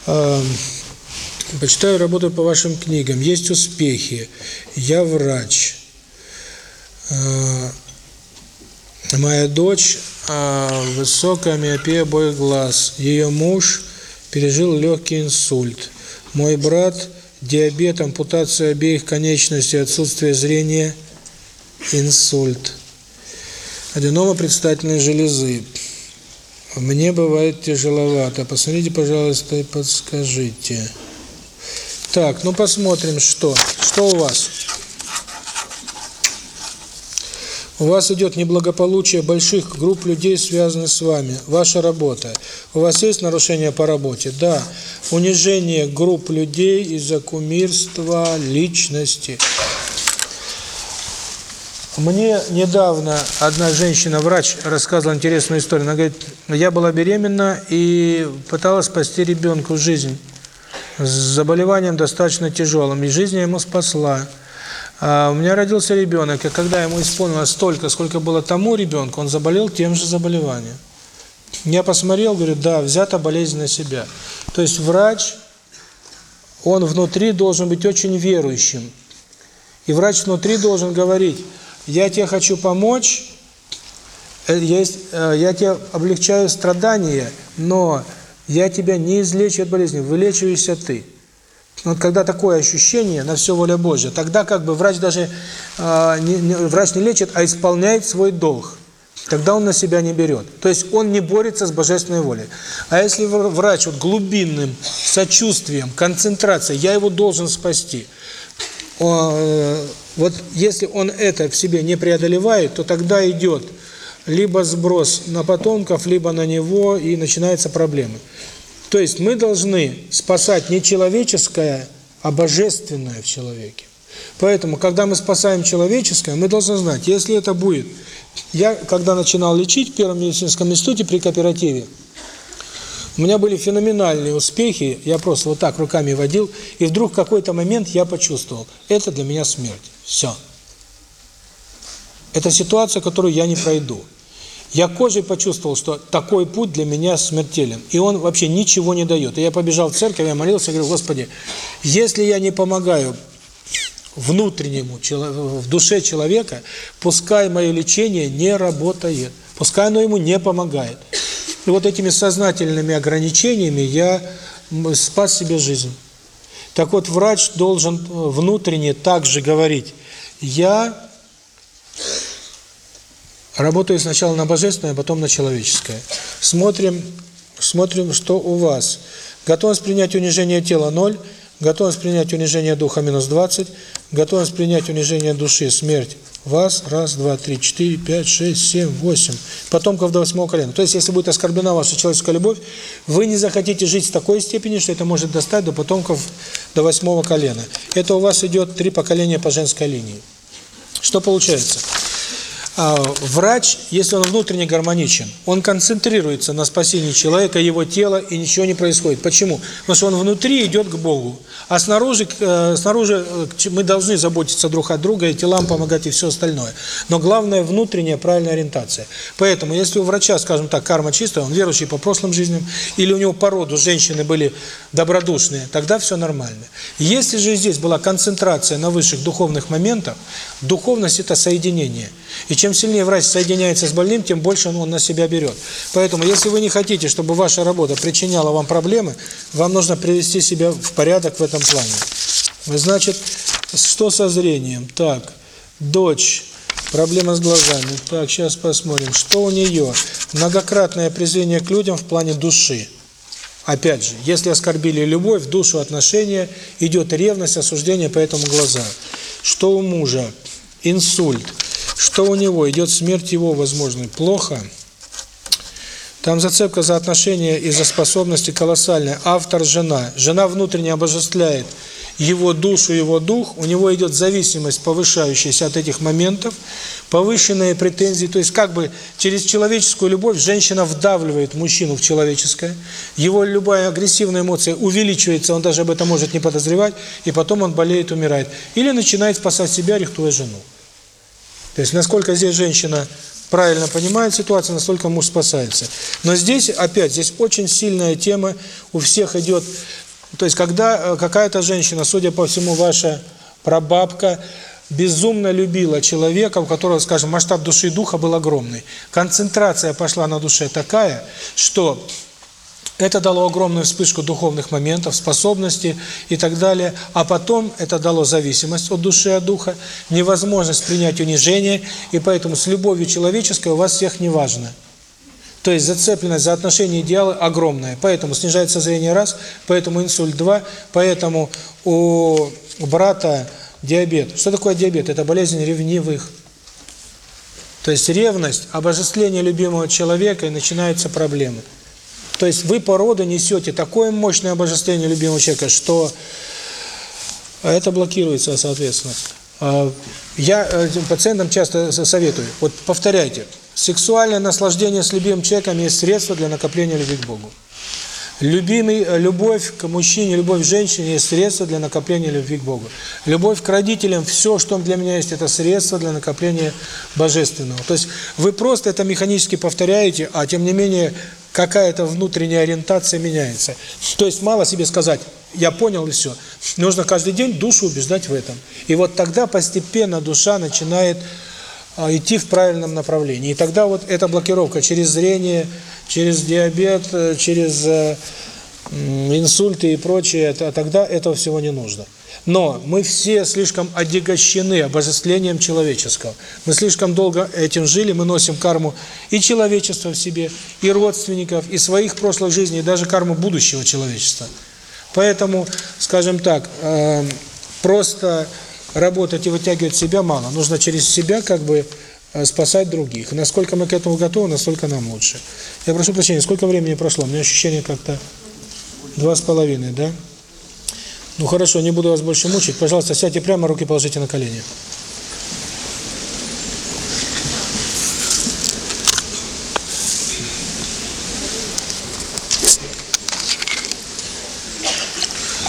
Speaker 1: Э, почитаю, работаю по вашим книгам. Есть успехи. Я врач. Э, моя дочь э, высокая миопия обоих глаз. Ее муж пережил легкий инсульт. Мой брат диабет, ампутация обеих конечностей, отсутствие зрения, инсульт. Аденома предстательной железы. Мне бывает тяжеловато. Посмотрите, пожалуйста, и подскажите. Так, ну посмотрим, что. Что у вас? У вас идет неблагополучие больших групп людей, связанных с вами. Ваша работа. У вас есть нарушения по работе? Да. Унижение групп людей из-за кумирства личности. Мне недавно одна женщина-врач рассказывала интересную историю. Она говорит, я была беременна и пыталась спасти ребенку жизнь с заболеванием достаточно тяжелым. И жизнь я ему спасла. А у меня родился ребенок, и когда ему исполнилось столько, сколько было тому ребенку, он заболел тем же заболеванием. Я посмотрел, говорю, да, взята болезнь на себя. То есть врач, он внутри должен быть очень верующим. И врач внутри должен говорить, я тебе хочу помочь, э, есть, э, я тебе облегчаю страдания, но я тебя не излечу от болезни, вылечиваешься ты. Вот когда такое ощущение, на все воля Божья, тогда как бы врач даже, э, не, не, врач не лечит, а исполняет свой долг. Тогда он на себя не берет. То есть он не борется с божественной волей. А если врач вот глубинным сочувствием, концентрацией, я его должен спасти, э, вот если он это в себе не преодолевает, то тогда идет либо сброс на потомков, либо на него, и начинаются проблемы. То есть мы должны спасать не человеческое, а божественное в человеке. Поэтому, когда мы спасаем человеческое, мы должны знать, если это будет... Я, когда начинал лечить в Первом медицинском институте при кооперативе, у меня были феноменальные успехи, я просто вот так руками водил, и вдруг в какой-то момент я почувствовал, это для меня смерть. Все. Это ситуация, которую я не пройду. Я кожей почувствовал, что такой путь для меня смертелен. И он вообще ничего не дает. И я побежал в церковь, я молился, говорю, Господи, если я не помогаю внутреннему, в душе человека, пускай мое лечение не работает. Пускай оно ему не помогает. И вот этими сознательными ограничениями я спас себе жизнь. Так вот, врач должен э, внутренне также говорить, я Работаю сначала на божественное, потом на человеческое. Смотрим, смотрим, что у вас. Готовность принять унижение тела – 0, готовность принять унижение духа – минус 20, готовность принять унижение души – смерть вас, раз, два, три, четыре, пять, шесть, семь, восемь, потомков до восьмого колена. То есть, если будет оскорблена ваша человеческая любовь, вы не захотите жить в такой степени, что это может достать до потомков до восьмого колена. Это у вас идет три поколения по женской линии. Что получается? А, врач, если он внутренне гармоничен, он концентрируется на спасении человека, его тела, и ничего не происходит. Почему? Потому что он внутри идет к Богу, а снаружи, э, снаружи э, мы должны заботиться друг от друга, и телам помогать, и все остальное. Но главное внутренняя правильная ориентация. Поэтому, если у врача, скажем так, карма чистая, он верующий по прошлым жизням, или у него по роду женщины были добродушные, тогда все нормально. Если же здесь была концентрация на высших духовных моментах, духовность – это соединение. И чем сильнее врач соединяется с больным, тем больше он на себя берет. Поэтому, если вы не хотите, чтобы ваша работа причиняла вам проблемы, вам нужно привести себя в порядок в этом плане. Значит, что со зрением? Так, дочь, проблема с глазами. Так, сейчас посмотрим, что у нее. Многократное презрение к людям в плане души. Опять же, если оскорбили любовь, душу, отношения, идет ревность, осуждение, поэтому глаза. Что у мужа? Инсульт. Что у него? Идет смерть его, возможно. Плохо. Там зацепка за отношения и за способности колоссальная. Автор – жена. Жена внутренне обожествляет его душу, его дух, у него идет зависимость, повышающаяся от этих моментов, повышенные претензии, то есть как бы через человеческую любовь женщина вдавливает мужчину в человеческое, его любая агрессивная эмоция увеличивается, он даже об этом может не подозревать, и потом он болеет, умирает. Или начинает спасать себя, рихтуя жену. То есть насколько здесь женщина правильно понимает ситуацию, настолько муж спасается. Но здесь, опять, здесь очень сильная тема, у всех идет то есть, когда э, какая-то женщина, судя по всему, ваша прабабка, безумно любила человека, у которого, скажем, масштаб души и духа был огромный. Концентрация пошла на душе такая, что это дало огромную вспышку духовных моментов, способностей и так далее. А потом это дало зависимость от души, от духа, невозможность принять унижение, и поэтому с любовью человеческой у вас всех не важно. То есть зацепленность за отношения идеалы огромная. Поэтому снижается зрение раз, поэтому инсульт два, поэтому у брата диабет. Что такое диабет? Это болезнь ревнивых. То есть ревность, обожествление любимого человека, и начинаются проблемы. То есть вы по роду несете такое мощное обожествление любимого человека, что это блокируется, соответственно. А, я э, пациентам часто советую, вот повторяйте, Сексуальное наслаждение с любимым человеком есть средство для накопления любви к Богу. Любимый, э, любовь к мужчине, любовь к женщине есть средство для накопления любви к Богу. Любовь к родителям, все, что для меня есть, это средство для накопления божественного. То есть вы просто это механически повторяете, а тем не менее какая-то внутренняя ориентация меняется. То есть мало себе сказать, я понял и все. Нужно каждый день душу убеждать в этом. И вот тогда постепенно душа начинает идти в правильном направлении. И тогда вот эта блокировка через зрение, через диабет, э, через э, инсульты и прочее, тогда этого всего не нужно. Но мы все слишком одегощены обожествлением человеческого. Мы слишком долго этим жили, мы носим карму и человечества в себе, и родственников, и своих прошлых жизней, и даже карму будущего человечества. Поэтому, скажем так, э, просто работать и вытягивать себя мало. Нужно через себя как бы э, спасать других. Насколько мы к этому готовы, настолько нам лучше. Я прошу прощения, сколько времени прошло? У меня ощущение как-то два с половиной, да? Ну хорошо, не буду вас больше мучить. Пожалуйста, сядьте прямо, руки положите на колени.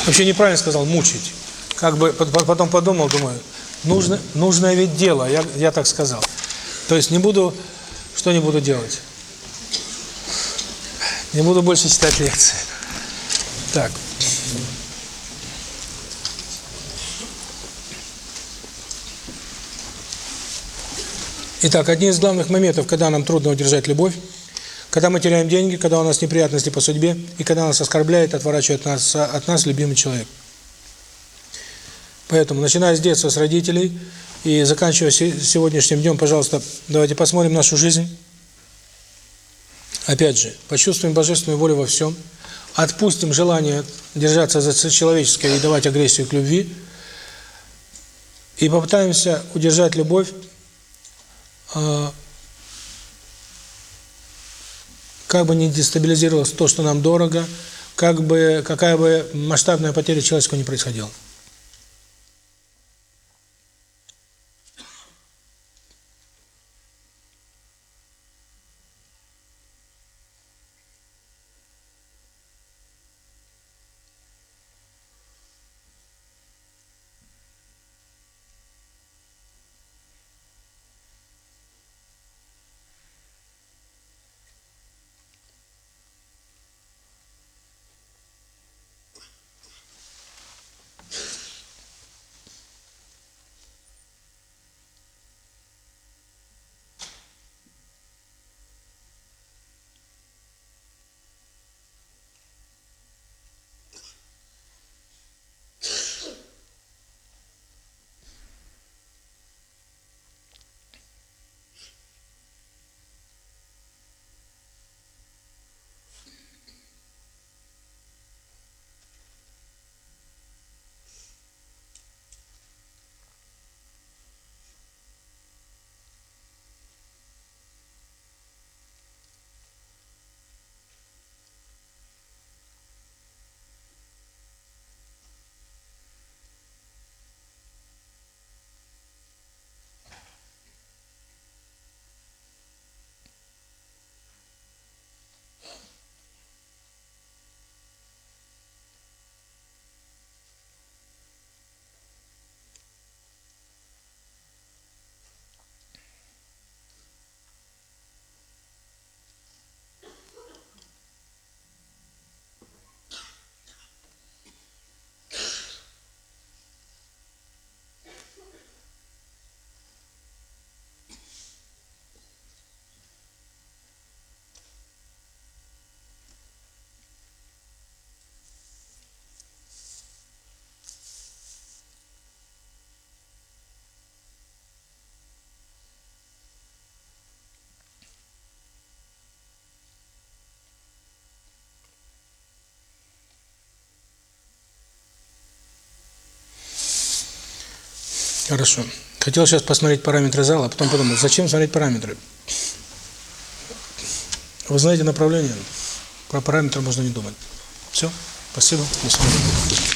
Speaker 1: Вообще неправильно сказал мучить как бы потом подумал, думаю, нужно, нужное ведь дело, я, я так сказал. То есть не буду, что не буду делать? Не буду больше читать лекции. Так. Итак, один из главных моментов, когда нам трудно удержать любовь, когда мы теряем деньги, когда у нас неприятности по судьбе, и когда нас оскорбляет, отворачивает нас, от нас любимый человек. Поэтому, начиная с детства, с родителей, и заканчивая сегодняшним днем, пожалуйста, давайте посмотрим нашу жизнь. Опять же, почувствуем божественную волю во всем, отпустим желание держаться за человеческое и давать агрессию к любви, и попытаемся удержать любовь, а, как бы не дестабилизировалось то, что нам дорого, как бы какая бы масштабная потеря человеческого не происходила. Хорошо. Хотел сейчас посмотреть параметры зала, а потом подумал, зачем смотреть параметры? Вы знаете направление? Про параметры можно не думать. Все. Спасибо. До свидания.